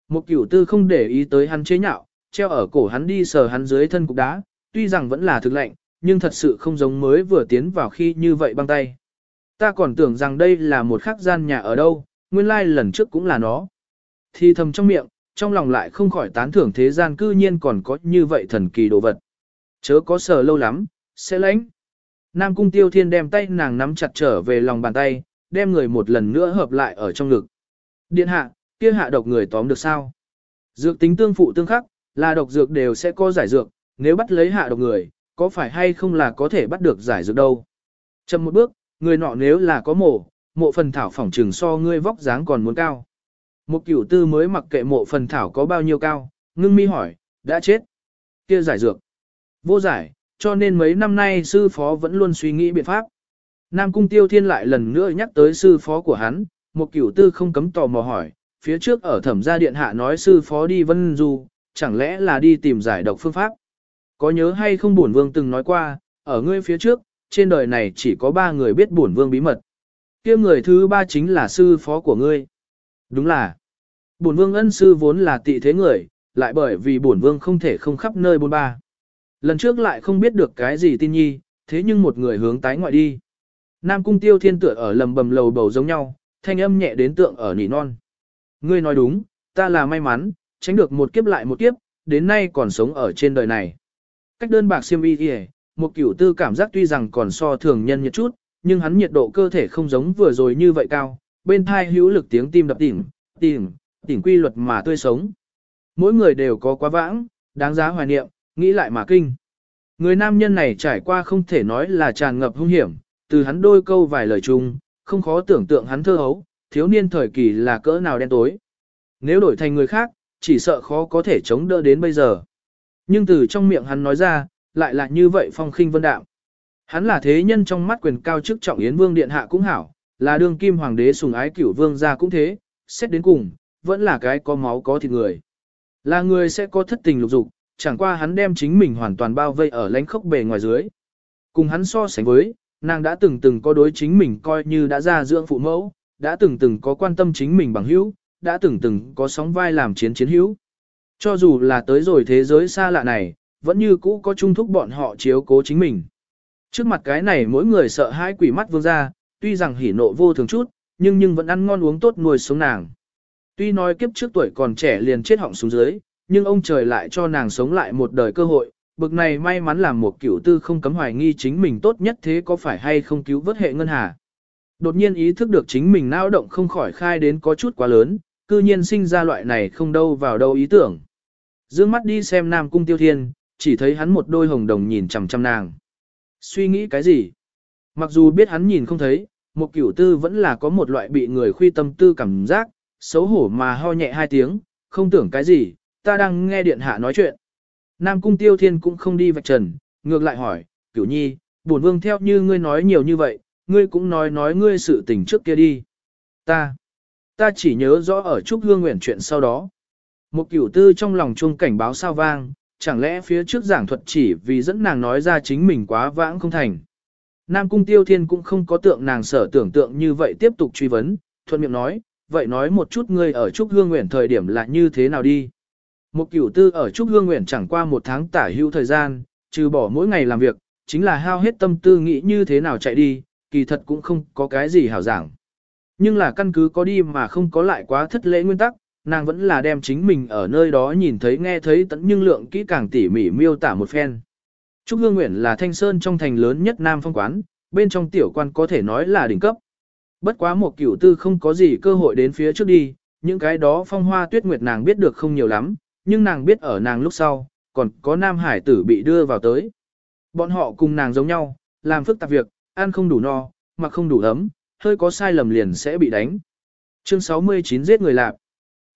Một cửu tư không để ý tới hắn chế nhạo, treo ở cổ hắn đi sờ hắn dưới thân cục đá, tuy rằng vẫn là thực lạnh, nhưng thật sự không giống mới vừa tiến vào khi như vậy băng tay. Ta còn tưởng rằng đây là một khắc gian nhà ở đâu, nguyên lai lần trước cũng là nó. Thì thầm trong miệng, trong lòng lại không khỏi tán thưởng thế gian cư nhiên còn có như vậy thần kỳ đồ vật. Chớ có sờ lâu lắm, sẽ lãnh. Nam cung tiêu thiên đem tay nàng nắm chặt trở về lòng bàn tay, đem người một lần nữa hợp lại ở trong ngực. Điện hạ, kia hạ độc người tóm được sao? Dược tính tương phụ tương khắc, là độc dược đều sẽ có giải dược, nếu bắt lấy hạ độc người, có phải hay không là có thể bắt được giải dược đâu? Chậm một bước, người nọ nếu là có mổ, mộ phần thảo phỏng trừng so ngươi vóc dáng còn muốn cao. Một cửu tư mới mặc kệ mộ phần thảo có bao nhiêu cao, ngưng mi hỏi, đã chết. Kia giải dược. Vô giải, cho nên mấy năm nay sư phó vẫn luôn suy nghĩ biện pháp. Nam Cung Tiêu Thiên lại lần nữa nhắc tới sư phó của hắn, một cửu tư không cấm tò mò hỏi, phía trước ở thẩm gia điện hạ nói sư phó đi vân du, chẳng lẽ là đi tìm giải độc phương pháp. Có nhớ hay không bổn vương từng nói qua, ở ngươi phía trước, trên đời này chỉ có ba người biết bổn vương bí mật. kia người thứ ba chính là sư phó của ngươi. Đúng là, bổn vương ân sư vốn là tị thế người, lại bởi vì bổn vương không thể không khắp nơi bôn ba. Lần trước lại không biết được cái gì tin nhi, thế nhưng một người hướng tái ngoại đi. Nam cung tiêu thiên tựa ở lầm bầm lầu bầu giống nhau, thanh âm nhẹ đến tượng ở nỉ non. Ngươi nói đúng, ta là may mắn, tránh được một kiếp lại một kiếp, đến nay còn sống ở trên đời này. Cách đơn bạc siêm y kìa, một cửu tư cảm giác tuy rằng còn so thường nhân nhiệt chút, nhưng hắn nhiệt độ cơ thể không giống vừa rồi như vậy cao, bên thai hữu lực tiếng tim đập tỉnh, tỉnh, tỉnh quy luật mà tươi sống. Mỗi người đều có quá vãng, đáng giá hoài niệm, nghĩ lại mà kinh. Người nam nhân này trải qua không thể nói là tràn ngập hung hiểm, từ hắn đôi câu vài lời chung, không khó tưởng tượng hắn thơ hấu, thiếu niên thời kỳ là cỡ nào đen tối. Nếu đổi thành người khác, chỉ sợ khó có thể chống đỡ đến bây giờ. Nhưng từ trong miệng hắn nói ra, lại là như vậy phong khinh vân đạo. Hắn là thế nhân trong mắt quyền cao chức trọng Yến Vương Điện Hạ cũng hảo, là đương kim hoàng đế sùng ái cửu vương gia cũng thế, xét đến cùng, vẫn là cái có máu có thịt người. Là người sẽ có thất tình lục dục, chẳng qua hắn đem chính mình hoàn toàn bao vây ở lãnh khốc bề ngoài dưới. Cùng hắn so sánh với, nàng đã từng từng có đối chính mình coi như đã ra dưỡng phụ mẫu, đã từng từng có quan tâm chính mình bằng hữu, đã từng từng có sóng vai làm chiến chiến hữu. Cho dù là tới rồi thế giới xa lạ này, vẫn như cũ có chung thúc bọn họ chiếu cố chính mình. Trước mặt cái này mỗi người sợ hãi quỷ mắt vương ra, tuy rằng hỉ nộ vô thường chút, nhưng nhưng vẫn ăn ngon uống tốt nuôi sống nàng. Tuy nói kiếp trước tuổi còn trẻ liền chết họng xuống dưới, nhưng ông trời lại cho nàng sống lại một đời cơ hội, bực này may mắn làm một cửu tư không cấm hoài nghi chính mình tốt nhất thế có phải hay không cứu vớt hệ ngân hà. Đột nhiên ý thức được chính mình nao động không khỏi khai đến có chút quá lớn, cư nhiên sinh ra loại này không đâu vào đâu ý tưởng. Dương mắt đi xem Nam Cung Tiêu Thiên, chỉ thấy hắn một đôi hồng đồng nhìn chằm chằm nàng. Suy nghĩ cái gì? Mặc dù biết hắn nhìn không thấy, một cửu tư vẫn là có một loại bị người khuy tâm tư cảm giác, xấu hổ mà ho nhẹ hai tiếng, không tưởng cái gì, ta đang nghe điện hạ nói chuyện. Nam Cung Tiêu Thiên cũng không đi vạch trần, ngược lại hỏi, cửu nhi, bổn vương theo như ngươi nói nhiều như vậy, ngươi cũng nói nói ngươi sự tình trước kia đi. Ta, ta chỉ nhớ rõ ở Trúc Hương Nguyện chuyện sau đó. Một cửu tư trong lòng chuông cảnh báo sao vang, chẳng lẽ phía trước giảng thuật chỉ vì dẫn nàng nói ra chính mình quá vãng không thành. Nam Cung Tiêu Thiên cũng không có tượng nàng sở tưởng tượng như vậy tiếp tục truy vấn, thuận miệng nói, vậy nói một chút ngươi ở Trúc Hương Nguyện thời điểm là như thế nào đi. Một cửu tư ở Trúc Hương Nguyện chẳng qua một tháng tả hữu thời gian, trừ bỏ mỗi ngày làm việc, chính là hao hết tâm tư nghĩ như thế nào chạy đi, kỳ thật cũng không có cái gì hảo giảng. Nhưng là căn cứ có đi mà không có lại quá thất lễ nguyên tắc, nàng vẫn là đem chính mình ở nơi đó nhìn thấy nghe thấy tận nhưng lượng kỹ càng tỉ mỉ miêu tả một phen. Trúc Hương Nguyện là thanh sơn trong thành lớn nhất Nam Phong Quán, bên trong tiểu quan có thể nói là đỉnh cấp. Bất quá một cửu tư không có gì cơ hội đến phía trước đi, những cái đó phong hoa tuyết nguyệt nàng biết được không nhiều lắm, nhưng nàng biết ở nàng lúc sau, còn có nam hải tử bị đưa vào tới. Bọn họ cùng nàng giống nhau, làm phức tạp việc, ăn không đủ no, mặc không đủ ấm, hơi có sai lầm liền sẽ bị đánh. Chương 69 giết người lạp.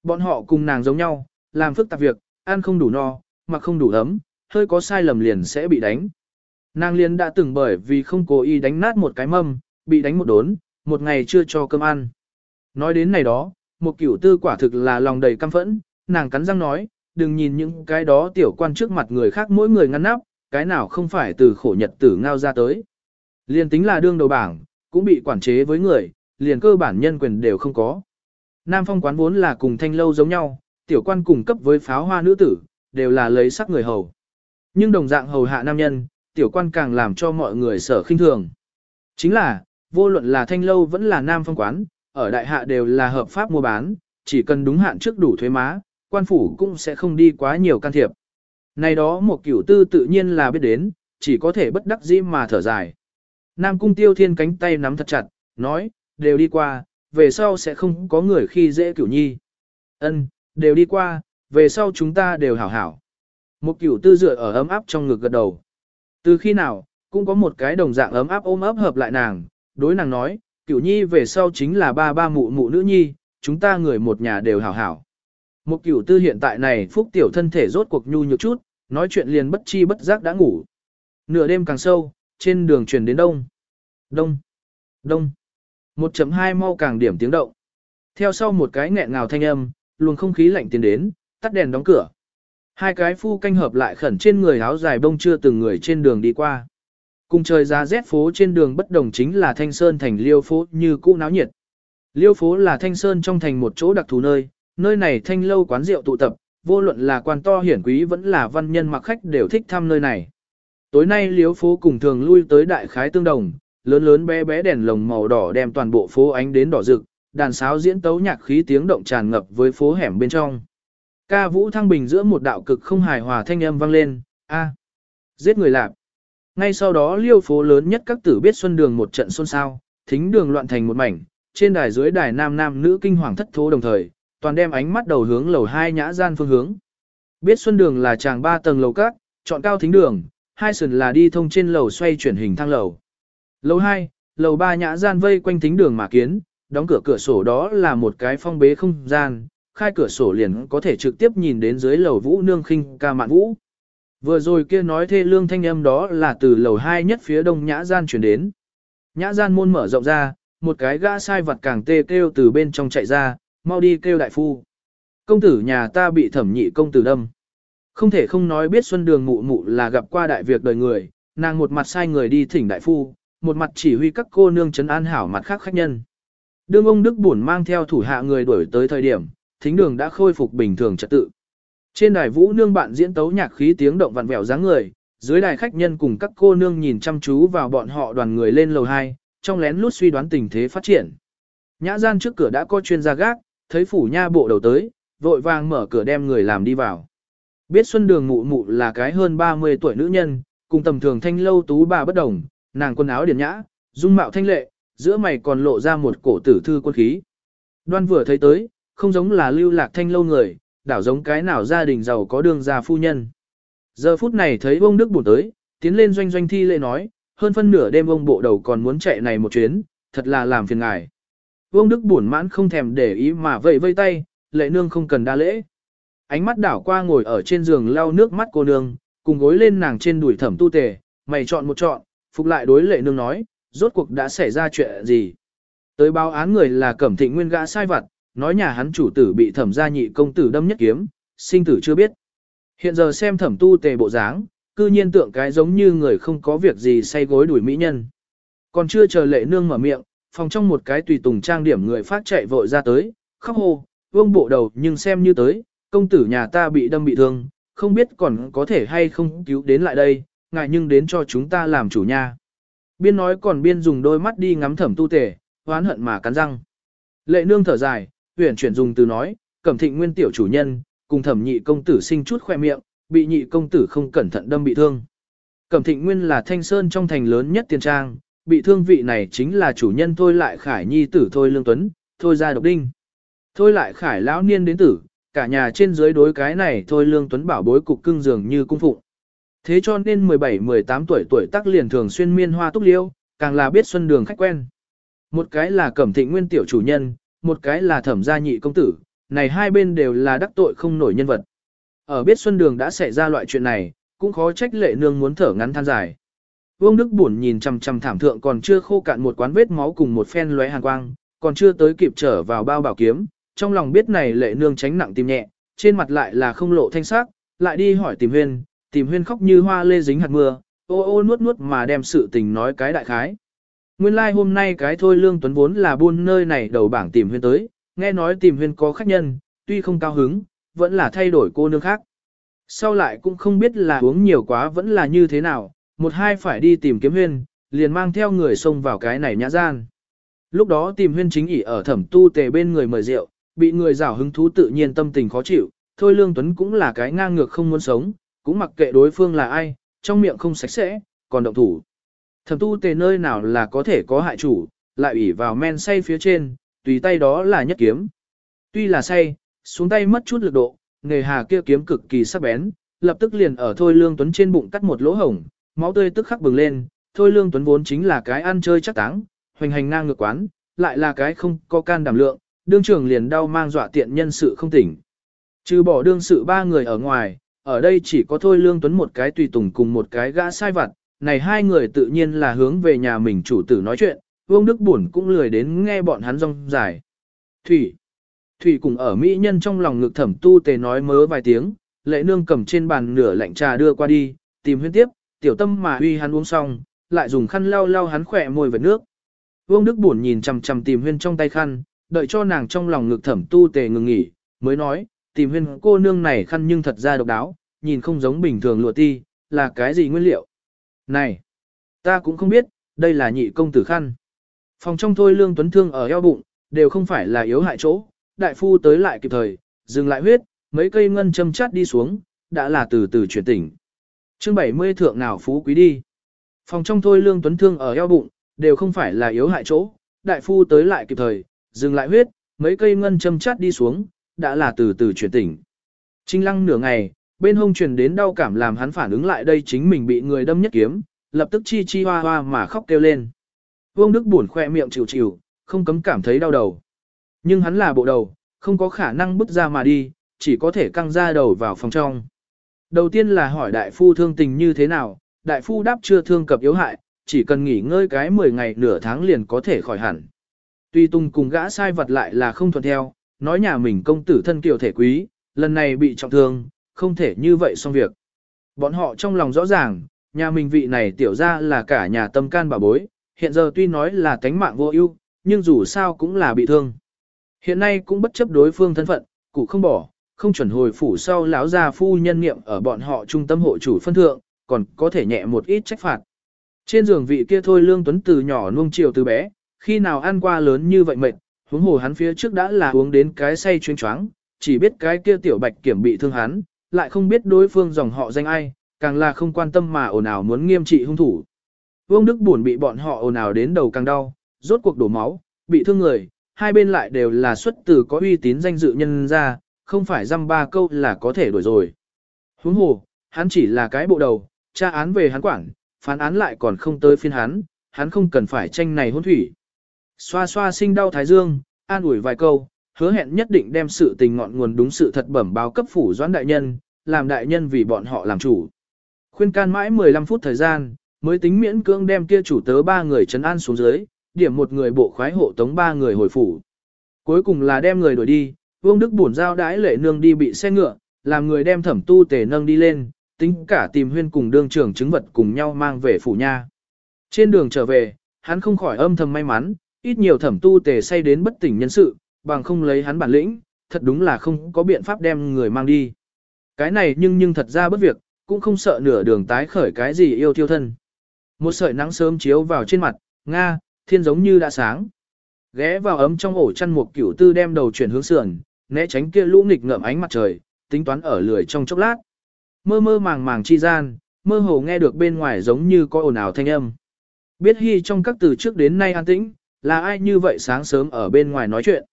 Bọn họ cùng nàng giống nhau, làm phức tạp việc, ăn không đủ no, mặc không đủ ấm, hơi có sai lầm liền sẽ bị đánh. Nàng liền đã từng bởi vì không cố ý đánh nát một cái mâm, bị đánh một đốn, một ngày chưa cho cơm ăn. Nói đến này đó, một cửu tư quả thực là lòng đầy căm phẫn, nàng cắn răng nói, đừng nhìn những cái đó tiểu quan trước mặt người khác mỗi người ngăn nắp, cái nào không phải từ khổ nhật tử ngao ra tới. Liền tính là đương đầu bảng, cũng bị quản chế với người, liền cơ bản nhân quyền đều không có. Nam phong quán vốn là cùng thanh lâu giống nhau, tiểu quan cùng cấp với pháo hoa nữ tử, đều là lấy sắc người hầu. Nhưng đồng dạng hầu hạ nam nhân, tiểu quan càng làm cho mọi người sở khinh thường. Chính là, vô luận là thanh lâu vẫn là nam phong quán, ở đại hạ đều là hợp pháp mua bán, chỉ cần đúng hạn trước đủ thuế má, quan phủ cũng sẽ không đi quá nhiều can thiệp. Này đó một cửu tư tự nhiên là biết đến, chỉ có thể bất đắc dĩ mà thở dài. Nam cung tiêu thiên cánh tay nắm thật chặt, nói, đều đi qua, về sau sẽ không có người khi dễ cửu nhi. Ân, đều đi qua, về sau chúng ta đều hảo hảo. Một cửu tư dựa ở ấm áp trong ngực gật đầu. Từ khi nào, cũng có một cái đồng dạng ấm áp ôm ấp hợp lại nàng, đối nàng nói, cửu nhi về sau chính là ba ba mụ mụ nữ nhi, chúng ta người một nhà đều hảo hảo. Một cửu tư hiện tại này phúc tiểu thân thể rốt cuộc nhu nhược chút, nói chuyện liền bất chi bất giác đã ngủ. Nửa đêm càng sâu, trên đường chuyển đến đông. Đông. Đông. 1.2 mau càng điểm tiếng động. Theo sau một cái nghẹn ngào thanh âm, luồng không khí lạnh tiến đến, tắt đèn đóng cửa. Hai cái phu canh hợp lại khẩn trên người áo dài bông chưa từng người trên đường đi qua. Cùng trời ra rét phố trên đường bất đồng chính là Thanh Sơn thành liêu phố như cũ náo nhiệt. Liêu phố là Thanh Sơn trong thành một chỗ đặc thù nơi, nơi này thanh lâu quán rượu tụ tập, vô luận là quan to hiển quý vẫn là văn nhân mặc khách đều thích thăm nơi này. Tối nay liêu phố cùng thường lui tới đại khái tương đồng, lớn lớn bé bé đèn lồng màu đỏ đem toàn bộ phố ánh đến đỏ rực, đàn sáo diễn tấu nhạc khí tiếng động tràn ngập với phố hẻm bên trong. Ca vũ thăng bình giữa một đạo cực không hài hòa thanh âm vang lên, a, giết người lạp. Ngay sau đó liêu phố lớn nhất các tử biết xuân đường một trận xôn xao, thính đường loạn thành một mảnh, trên đài dưới đài nam nam nữ kinh hoàng thất thố đồng thời, toàn đem ánh mắt đầu hướng lầu hai nhã gian phương hướng. Biết xuân đường là chàng ba tầng lầu các, chọn cao thính đường, hai sườn là đi thông trên lầu xoay chuyển hình thang lầu. Lầu 2, lầu 3 nhã gian vây quanh thính đường mà kiến, đóng cửa cửa sổ đó là một cái phong bế không gian, khai cửa sổ liền có thể trực tiếp nhìn đến dưới lầu vũ nương khinh ca mạn vũ. Vừa rồi kia nói thê lương thanh âm đó là từ lầu 2 nhất phía đông nhã gian chuyển đến. Nhã gian môn mở rộng ra, một cái gã sai vật càng tê kêu từ bên trong chạy ra, mau đi kêu đại phu. Công tử nhà ta bị thẩm nhị công tử đâm. Không thể không nói biết xuân đường mụ mụ là gặp qua đại việc đời người, nàng một mặt sai người đi thỉnh đại phu, một mặt chỉ huy các cô nương chấn an hảo mặt khác khách nhân. Đương ông Đức Bổn mang theo thủ hạ người đuổi tới thời điểm, thính đường đã khôi phục bình thường trật tự. Trên đài vũ nương bạn diễn tấu nhạc khí tiếng động vặn vẹo dáng người, dưới đài khách nhân cùng các cô nương nhìn chăm chú vào bọn họ đoàn người lên lầu 2, trong lén lút suy đoán tình thế phát triển. Nhã gian trước cửa đã có chuyên gia gác, thấy phủ nha bộ đầu tới, vội vàng mở cửa đem người làm đi vào. Biết Xuân Đường mụ mụ là cái hơn 30 tuổi nữ nhân, cùng tầm thường thanh lâu tú bà bất đồng, nàng quần áo điển nhã, dung mạo thanh lệ, giữa mày còn lộ ra một cổ tử thư quân khí. Đoan vừa thấy tới, không giống là lưu lạc thanh lâu người, đảo giống cái nào gia đình giàu có đường gia phu nhân. Giờ phút này thấy ông Đức buồn tới, tiến lên doanh doanh thi lễ nói, hơn phân nửa đêm ông bộ đầu còn muốn chạy này một chuyến, thật là làm phiền ngài. Vương Đức buồn mãn không thèm để ý mà vẫy vây tay, lệ nương không cần đa lễ. Ánh mắt đảo qua ngồi ở trên giường lau nước mắt cô nương, cùng gối lên nàng trên đùi thẩm tu tề, mày chọn một chọn, phục lại đối lệ nương nói, rốt cuộc đã xảy ra chuyện gì. Tới báo án người là cẩm thịnh nguyên gã sai vặt, nói nhà hắn chủ tử bị thẩm gia nhị công tử đâm nhất kiếm, sinh tử chưa biết. Hiện giờ xem thẩm tu tề bộ dáng, cư nhiên tượng cái giống như người không có việc gì say gối đuổi mỹ nhân. Còn chưa chờ lệ nương mở miệng, phòng trong một cái tùy tùng trang điểm người phát chạy vội ra tới, khóc hô, vương bộ đầu nhưng xem như tới, công tử nhà ta bị đâm bị thương, không biết còn có thể hay không cứu đến lại đây, ngại nhưng đến cho chúng ta làm chủ nha. Biên nói còn biên dùng đôi mắt đi ngắm thẩm tu tề, hoán hận mà cắn răng. Lệ nương thở dài, huyền chuyển dùng từ nói, cẩm thịnh nguyên tiểu chủ nhân, cùng thẩm nhị công tử sinh chút khoe miệng, bị nhị công tử không cẩn thận đâm bị thương. Cẩm thịnh nguyên là thanh sơn trong thành lớn nhất tiền trang, bị thương vị này chính là chủ nhân thôi lại khải nhi tử thôi lương tuấn, thôi ra độc đinh. Thôi lại khải lão niên đến tử, cả nhà trên dưới đối cái này thôi lương tuấn bảo bối cục cưng dường như cung phụng. Thế cho nên 17-18 tuổi tuổi tác liền thường xuyên miên hoa túc liêu, càng là biết xuân đường khách quen. Một cái là cẩm thịnh nguyên tiểu chủ nhân, một cái là thẩm gia nhị công tử, này hai bên đều là đắc tội không nổi nhân vật. Ở biết xuân đường đã xảy ra loại chuyện này, cũng khó trách lệ nương muốn thở ngắn than dài. Vương Đức buồn nhìn chằm chằm thảm thượng còn chưa khô cạn một quán vết máu cùng một phen lóe hàn quang, còn chưa tới kịp trở vào bao bảo kiếm, trong lòng biết này lệ nương tránh nặng tim nhẹ, trên mặt lại là không lộ thanh sắc, lại đi hỏi tìm huyên, tìm huyên khóc như hoa lê dính hạt mưa, ô ô nuốt nuốt mà đem sự tình nói cái đại khái. Nguyên lai like hôm nay cái thôi lương tuấn vốn là buôn nơi này đầu bảng tìm huyên tới, nghe nói tìm huyên có khách nhân, tuy không cao hứng, vẫn là thay đổi cô nương khác. Sau lại cũng không biết là uống nhiều quá vẫn là như thế nào, một hai phải đi tìm kiếm huyên, liền mang theo người xông vào cái này nhã gian. Lúc đó tìm huyên chính ỉ ở thẩm tu tề bên người mời rượu, bị người rảo hứng thú tự nhiên tâm tình khó chịu, thôi lương tuấn cũng là cái ngang ngược không muốn sống, cũng mặc kệ đối phương là ai, trong miệng không sạch sẽ, còn động thủ. Thẩm tu tề nơi nào là có thể có hại chủ, lại ủy vào men say phía trên, tùy tay đó là nhất kiếm. Tuy là say, xuống tay mất chút lực độ, nghề hà kia kiếm cực kỳ sắc bén, lập tức liền ở Thôi Lương Tuấn trên bụng cắt một lỗ hổng, máu tươi tức khắc bừng lên, Thôi Lương Tuấn vốn chính là cái ăn chơi chắc táng, hoành hành ngang ngược quán, lại là cái không có can đảm lượng, đương trưởng liền đau mang dọa tiện nhân sự không tỉnh. Trừ bỏ đương sự ba người ở ngoài, ở đây chỉ có Thôi Lương Tuấn một cái tùy tùng cùng một cái gã sai vặt, này hai người tự nhiên là hướng về nhà mình chủ tử nói chuyện, Vương Đức Bổn cũng lười đến nghe bọn hắn rong dài. Thủy. Thủy cùng ở Mỹ nhân trong lòng ngực thẩm tu tề nói mớ vài tiếng, lệ nương cầm trên bàn nửa lạnh trà đưa qua đi, tìm huyên tiếp, tiểu tâm mà huy hắn uống xong, lại dùng khăn lau lau hắn khỏe môi vật nước. Vương Đức Bổn nhìn chằm chằm tìm huyên trong tay khăn, đợi cho nàng trong lòng ngực thẩm tu tề ngừng nghỉ, mới nói, tìm huyên cô nương này khăn nhưng thật ra độc đáo, nhìn không giống bình thường lụa ti, là cái gì nguyên liệu. Này, ta cũng không biết, đây là nhị công tử khăn. Phòng trong thôi lương tuấn thương ở eo bụng, đều không phải là yếu hại chỗ, đại phu tới lại kịp thời, dừng lại huyết, mấy cây ngân châm chát đi xuống, đã là từ từ chuyển tỉnh. chương 70 thượng nào phú quý đi. Phòng trong thôi lương tuấn thương ở eo bụng, đều không phải là yếu hại chỗ, đại phu tới lại kịp thời, dừng lại huyết, mấy cây ngân châm chát đi xuống, đã là từ từ chuyển tỉnh. Trinh lăng nửa ngày, bên hông truyền đến đau cảm làm hắn phản ứng lại đây chính mình bị người đâm nhất kiếm, lập tức chi chi hoa hoa mà khóc kêu lên. Vương Đức buồn khoe miệng chịu chịu, không cấm cảm thấy đau đầu. Nhưng hắn là bộ đầu, không có khả năng bước ra mà đi, chỉ có thể căng ra đầu vào phòng trong. Đầu tiên là hỏi đại phu thương tình như thế nào, đại phu đáp chưa thương cập yếu hại, chỉ cần nghỉ ngơi cái 10 ngày nửa tháng liền có thể khỏi hẳn. Tuy tung cùng gã sai vật lại là không thuận theo, nói nhà mình công tử thân kiều thể quý, lần này bị trọng thương, không thể như vậy xong việc. Bọn họ trong lòng rõ ràng, nhà mình vị này tiểu ra là cả nhà tâm can bà bối, hiện giờ tuy nói là tánh mạng vô ưu, nhưng dù sao cũng là bị thương. Hiện nay cũng bất chấp đối phương thân phận, cụ không bỏ, không chuẩn hồi phủ sau lão gia phu nhân niệm ở bọn họ trung tâm hộ chủ phân thượng, còn có thể nhẹ một ít trách phạt. Trên giường vị kia thôi lương tuấn từ nhỏ nuông chiều từ bé, khi nào ăn qua lớn như vậy mệt, huống hồ hắn phía trước đã là uống đến cái say chuyên choáng, chỉ biết cái kia tiểu bạch kiểm bị thương hắn, lại không biết đối phương dòng họ danh ai, càng là không quan tâm mà ồn ào muốn nghiêm trị hung thủ. Vương Đức buồn bị bọn họ ồn ào đến đầu càng đau, rốt cuộc đổ máu, bị thương người, hai bên lại đều là xuất từ có uy tín danh dự nhân ra, không phải dăm ba câu là có thể đuổi rồi. Huống hồ, hắn chỉ là cái bộ đầu, tra án về hắn quản, phán án lại còn không tới phiên hắn, hắn không cần phải tranh này hôn thủy. Xoa xoa sinh đau thái dương, an ủi vài câu, hứa hẹn nhất định đem sự tình ngọn nguồn đúng sự thật bẩm báo cấp phủ doãn đại nhân, làm đại nhân vì bọn họ làm chủ. Khuyên can mãi 15 phút thời gian, mới tính miễn cưỡng đem kia chủ tớ ba người trấn an xuống dưới, điểm một người bộ khoái hộ tống ba người hồi phủ. Cuối cùng là đem người đuổi đi, Vương Đức buồn giao đãi lệ nương đi bị xe ngựa, làm người đem thẩm tu tề nâng đi lên, tính cả tìm huyên cùng đương trưởng chứng vật cùng nhau mang về phủ nha. Trên đường trở về, hắn không khỏi âm thầm may mắn, ít nhiều thẩm tu tề say đến bất tỉnh nhân sự, bằng không lấy hắn bản lĩnh, thật đúng là không có biện pháp đem người mang đi. Cái này nhưng nhưng thật ra bất việc, cũng không sợ nửa đường tái khởi cái gì yêu thiêu thân. Một sợi nắng sớm chiếu vào trên mặt, Nga, thiên giống như đã sáng. Ghé vào ấm trong ổ chăn một cửu tư đem đầu chuyển hướng sườn, né tránh kia lũ nghịch ngợm ánh mặt trời, tính toán ở lười trong chốc lát. Mơ mơ màng màng chi gian, mơ hồ nghe được bên ngoài giống như có ồn ào thanh âm. Biết hy trong các từ trước đến nay an tĩnh, là ai như vậy sáng sớm ở bên ngoài nói chuyện.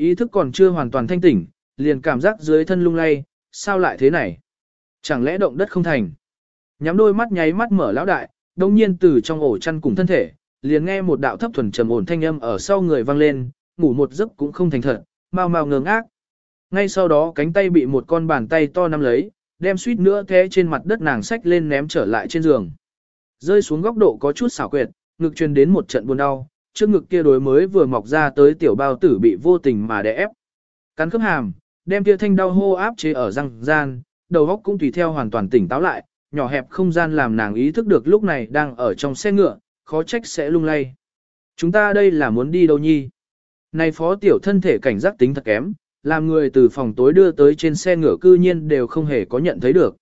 Ý thức còn chưa hoàn toàn thanh tỉnh, liền cảm giác dưới thân lung lay, sao lại thế này? Chẳng lẽ động đất không thành? Nhắm đôi mắt nháy mắt mở lão đại, đồng nhiên từ trong ổ chăn cùng thân thể, liền nghe một đạo thấp thuần trầm ổn thanh âm ở sau người vang lên, ngủ một giấc cũng không thành thật, mau mau ngơ ngác. Ngay sau đó cánh tay bị một con bàn tay to nắm lấy, đem suýt nữa thế trên mặt đất nàng sách lên ném trở lại trên giường. Rơi xuống góc độ có chút xảo quyệt, ngực truyền đến một trận buồn đau, trước ngực kia đối mới vừa mọc ra tới tiểu bao tử bị vô tình mà đè ép. Cắn khớp hàm, đem kia thanh đau hô áp chế ở răng gian, đầu óc cũng tùy theo hoàn toàn tỉnh táo lại, nhỏ hẹp không gian làm nàng ý thức được lúc này đang ở trong xe ngựa, khó trách sẽ lung lay. Chúng ta đây là muốn đi đâu nhi? Này phó tiểu thân thể cảnh giác tính thật kém, làm người từ phòng tối đưa tới trên xe ngựa cư nhiên đều không hề có nhận thấy được.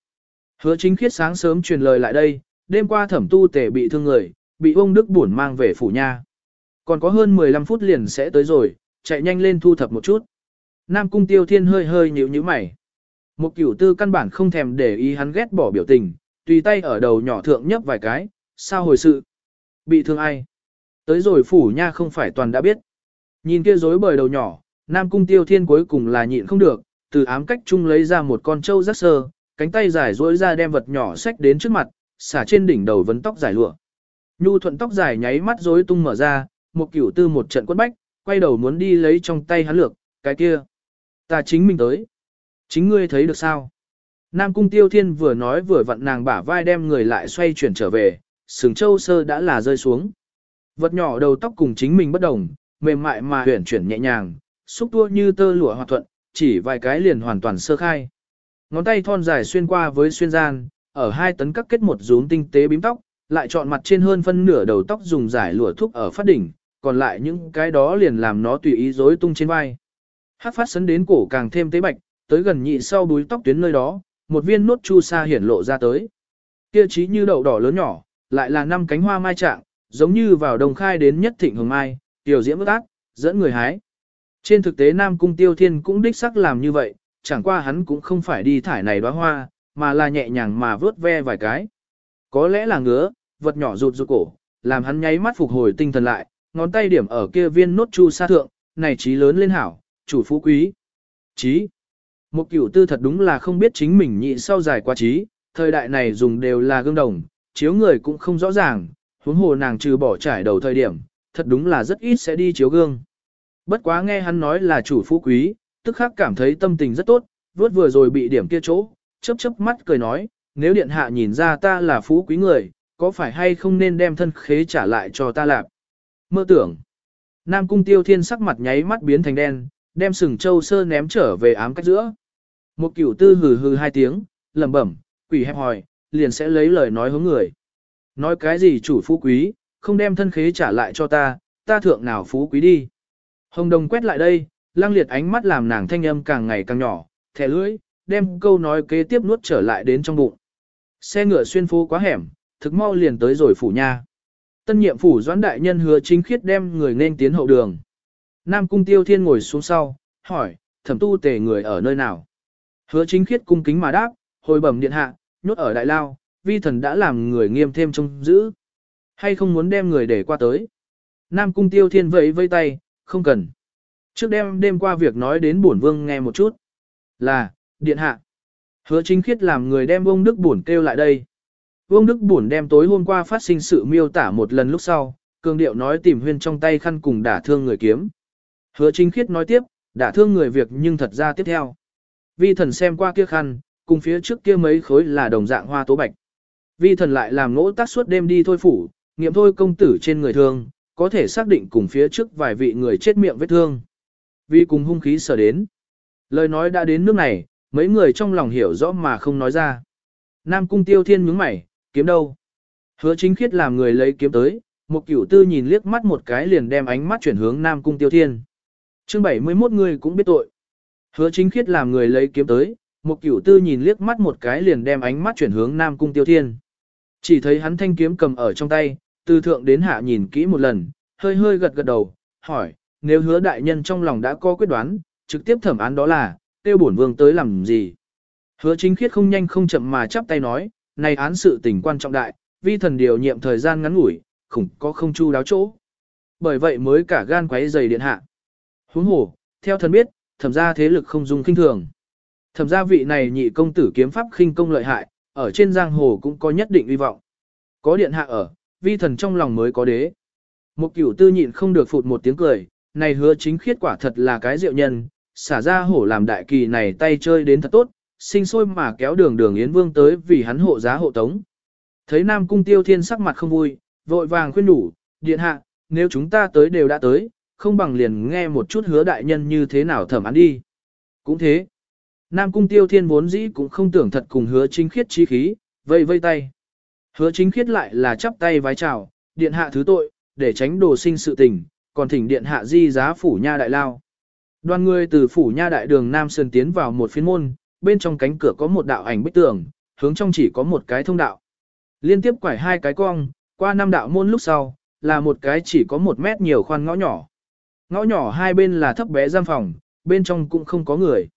Hứa chính khiết sáng sớm truyền lời lại đây, đêm qua thẩm tu tể bị thương người, bị ông Đức buồn mang về phủ nha. Còn có hơn 15 phút liền sẽ tới rồi, chạy nhanh lên thu thập một chút. Nam cung tiêu thiên hơi hơi nhíu nhíu mày. Một cửu tư căn bản không thèm để ý hắn ghét bỏ biểu tình, tùy tay ở đầu nhỏ thượng nhấp vài cái, sao hồi sự. Bị thương ai? Tới rồi phủ nha không phải toàn đã biết. Nhìn kia rối bời đầu nhỏ, Nam Cung Tiêu Thiên cuối cùng là nhịn không được, từ ám cách chung lấy ra một con trâu rắc sơ, cánh tay dài duỗi ra đem vật nhỏ xách đến trước mặt, xả trên đỉnh đầu vấn tóc dài lụa. Nhu thuận tóc dài nháy mắt rối tung mở ra, một cửu tư một trận quất bách, quay đầu muốn đi lấy trong tay hắn lược, cái kia. Ta chính mình tới. Chính ngươi thấy được sao? Nam Cung Tiêu Thiên vừa nói vừa vặn nàng bả vai đem người lại xoay chuyển trở về, sừng châu sơ đã là rơi xuống. Vật nhỏ đầu tóc cùng chính mình bất đồng, mềm mại mà huyển chuyển nhẹ nhàng, xúc tua như tơ lụa hòa thuận, chỉ vài cái liền hoàn toàn sơ khai. Ngón tay thon dài xuyên qua với xuyên gian, ở hai tấn các kết một rúm tinh tế bím tóc, lại chọn mặt trên hơn phân nửa đầu tóc dùng giải lụa thúc ở phát đỉnh, còn lại những cái đó liền làm nó tùy ý rối tung trên vai. Hát phát sấn đến cổ càng thêm tế bạch, tới gần nhị sau búi tóc tuyến nơi đó, một viên nốt chu sa hiển lộ ra tới. Kia trí như đậu đỏ lớn nhỏ, lại là năm cánh hoa mai trạng, giống như vào đồng khai đến nhất thịnh hồng mai, tiểu diễm ước ác, dẫn người hái. Trên thực tế Nam Cung Tiêu Thiên cũng đích sắc làm như vậy, chẳng qua hắn cũng không phải đi thải này đóa hoa, mà là nhẹ nhàng mà vớt ve vài cái. Có lẽ là ngứa, vật nhỏ rụt rụt cổ, làm hắn nháy mắt phục hồi tinh thần lại, ngón tay điểm ở kia viên nốt chu sa thượng, này trí lớn lên hảo, chủ phú quý. Trí. Một cửu tư thật đúng là không biết chính mình nhị sau dài quá trí, thời đại này dùng đều là gương đồng, chiếu người cũng không rõ ràng, huống hồ nàng trừ bỏ trải đầu thời điểm, thật đúng là rất ít sẽ đi chiếu gương. Bất quá nghe hắn nói là chủ phú quý, tức khắc cảm thấy tâm tình rất tốt, vốt vừa rồi bị điểm kia chỗ, chớp chớp mắt cười nói, nếu điện hạ nhìn ra ta là phú quý người, có phải hay không nên đem thân khế trả lại cho ta lạp? Mơ tưởng. Nam cung tiêu thiên sắc mặt nháy mắt biến thành đen, đem sừng châu sơ ném trở về ám cách giữa. Một cửu tư hừ hừ hai tiếng, lẩm bẩm, quỷ hẹp hòi, liền sẽ lấy lời nói hướng người. Nói cái gì chủ phú quý, không đem thân khế trả lại cho ta, ta thượng nào phú quý đi. Hồng đồng quét lại đây, lang liệt ánh mắt làm nàng thanh âm càng ngày càng nhỏ, thẻ lưỡi, đem câu nói kế tiếp nuốt trở lại đến trong bụng. Xe ngựa xuyên phố quá hẻm, thực mau liền tới rồi phủ nha. Tân nhiệm phủ doãn đại nhân hứa chính khiết đem người nên tiến hậu đường. Nam cung tiêu thiên ngồi xuống sau, hỏi, thẩm tu tề người ở nơi nào? Hứa chính khiết cung kính mà đáp, hồi bẩm điện hạ, nhốt ở đại lao, vi thần đã làm người nghiêm thêm trông giữ. Hay không muốn đem người để qua tới? Nam cung tiêu thiên vẫy vây tay, không cần. Trước đêm đêm qua việc nói đến bổn vương nghe một chút. Là, điện hạ. Hứa chính khiết làm người đem ông Đức Bổn kêu lại đây. Vương Đức Bổn đem tối hôm qua phát sinh sự miêu tả một lần lúc sau, cường điệu nói tìm huyên trong tay khăn cùng đả thương người kiếm. Hứa chính khiết nói tiếp, đả thương người việc nhưng thật ra tiếp theo. Vi thần xem qua kia khăn, cùng phía trước kia mấy khối là đồng dạng hoa tố bạch. Vi thần lại làm ngỗ tác suốt đêm đi thôi phủ, nghiệm thôi công tử trên người thương, có thể xác định cùng phía trước vài vị người chết miệng vết thương. Vi cùng hung khí sở đến. Lời nói đã đến nước này, mấy người trong lòng hiểu rõ mà không nói ra. Nam cung tiêu thiên nhướng mày, kiếm đâu? Hứa chính khiết làm người lấy kiếm tới, một cửu tư nhìn liếc mắt một cái liền đem ánh mắt chuyển hướng Nam cung tiêu thiên. chương 71 người cũng biết tội. Hứa chính khiết làm người lấy kiếm tới, một cửu tư nhìn liếc mắt một cái liền đem ánh mắt chuyển hướng Nam cung tiêu thiên. Chỉ thấy hắn thanh kiếm cầm ở trong tay, từ thượng đến hạ nhìn kỹ một lần, hơi hơi gật gật đầu, hỏi, nếu hứa đại nhân trong lòng đã có quyết đoán, trực tiếp thẩm án đó là, tiêu bổn vương tới làm gì. Hứa chính khiết không nhanh không chậm mà chắp tay nói, này án sự tình quan trọng đại, vi thần điều nhiệm thời gian ngắn ngủi, khủng có không chu đáo chỗ. Bởi vậy mới cả gan quấy giày điện hạ. Huống hồ, theo thần biết, thẩm gia thế lực không dung kinh thường. Thẩm gia vị này nhị công tử kiếm pháp khinh công lợi hại, ở trên giang hồ cũng có nhất định hy vọng. Có điện hạ ở, vi thần trong lòng mới có đế. Một cửu tư nhịn không được phụt một tiếng cười, này hứa chính khiết quả thật là cái diệu nhân, xả ra hổ làm đại kỳ này tay chơi đến thật tốt, sinh sôi mà kéo đường đường Yến Vương tới vì hắn hộ giá hộ tống. Thấy Nam Cung Tiêu Thiên sắc mặt không vui, vội vàng khuyên đủ, điện hạ, nếu chúng ta tới đều đã tới, không bằng liền nghe một chút hứa đại nhân như thế nào thẩm án đi. Cũng thế. Nam Cung Tiêu Thiên vốn dĩ cũng không tưởng thật cùng hứa chính khiết chi khí, vây vây tay. Hứa chính khiết lại là chắp tay vái chào, điện hạ thứ tội, để tránh đồ sinh sự tình, còn thỉnh điện hạ di giá phủ nha đại lao. Đoàn người từ phủ nha đại đường Nam Sơn tiến vào một phiên môn, bên trong cánh cửa có một đạo ảnh bích tường, hướng trong chỉ có một cái thông đạo. Liên tiếp quải hai cái cong, qua năm đạo môn lúc sau, là một cái chỉ có một mét nhiều khoan ngõ nhỏ. Ngõ nhỏ hai bên là thấp bé giam phòng, bên trong cũng không có người.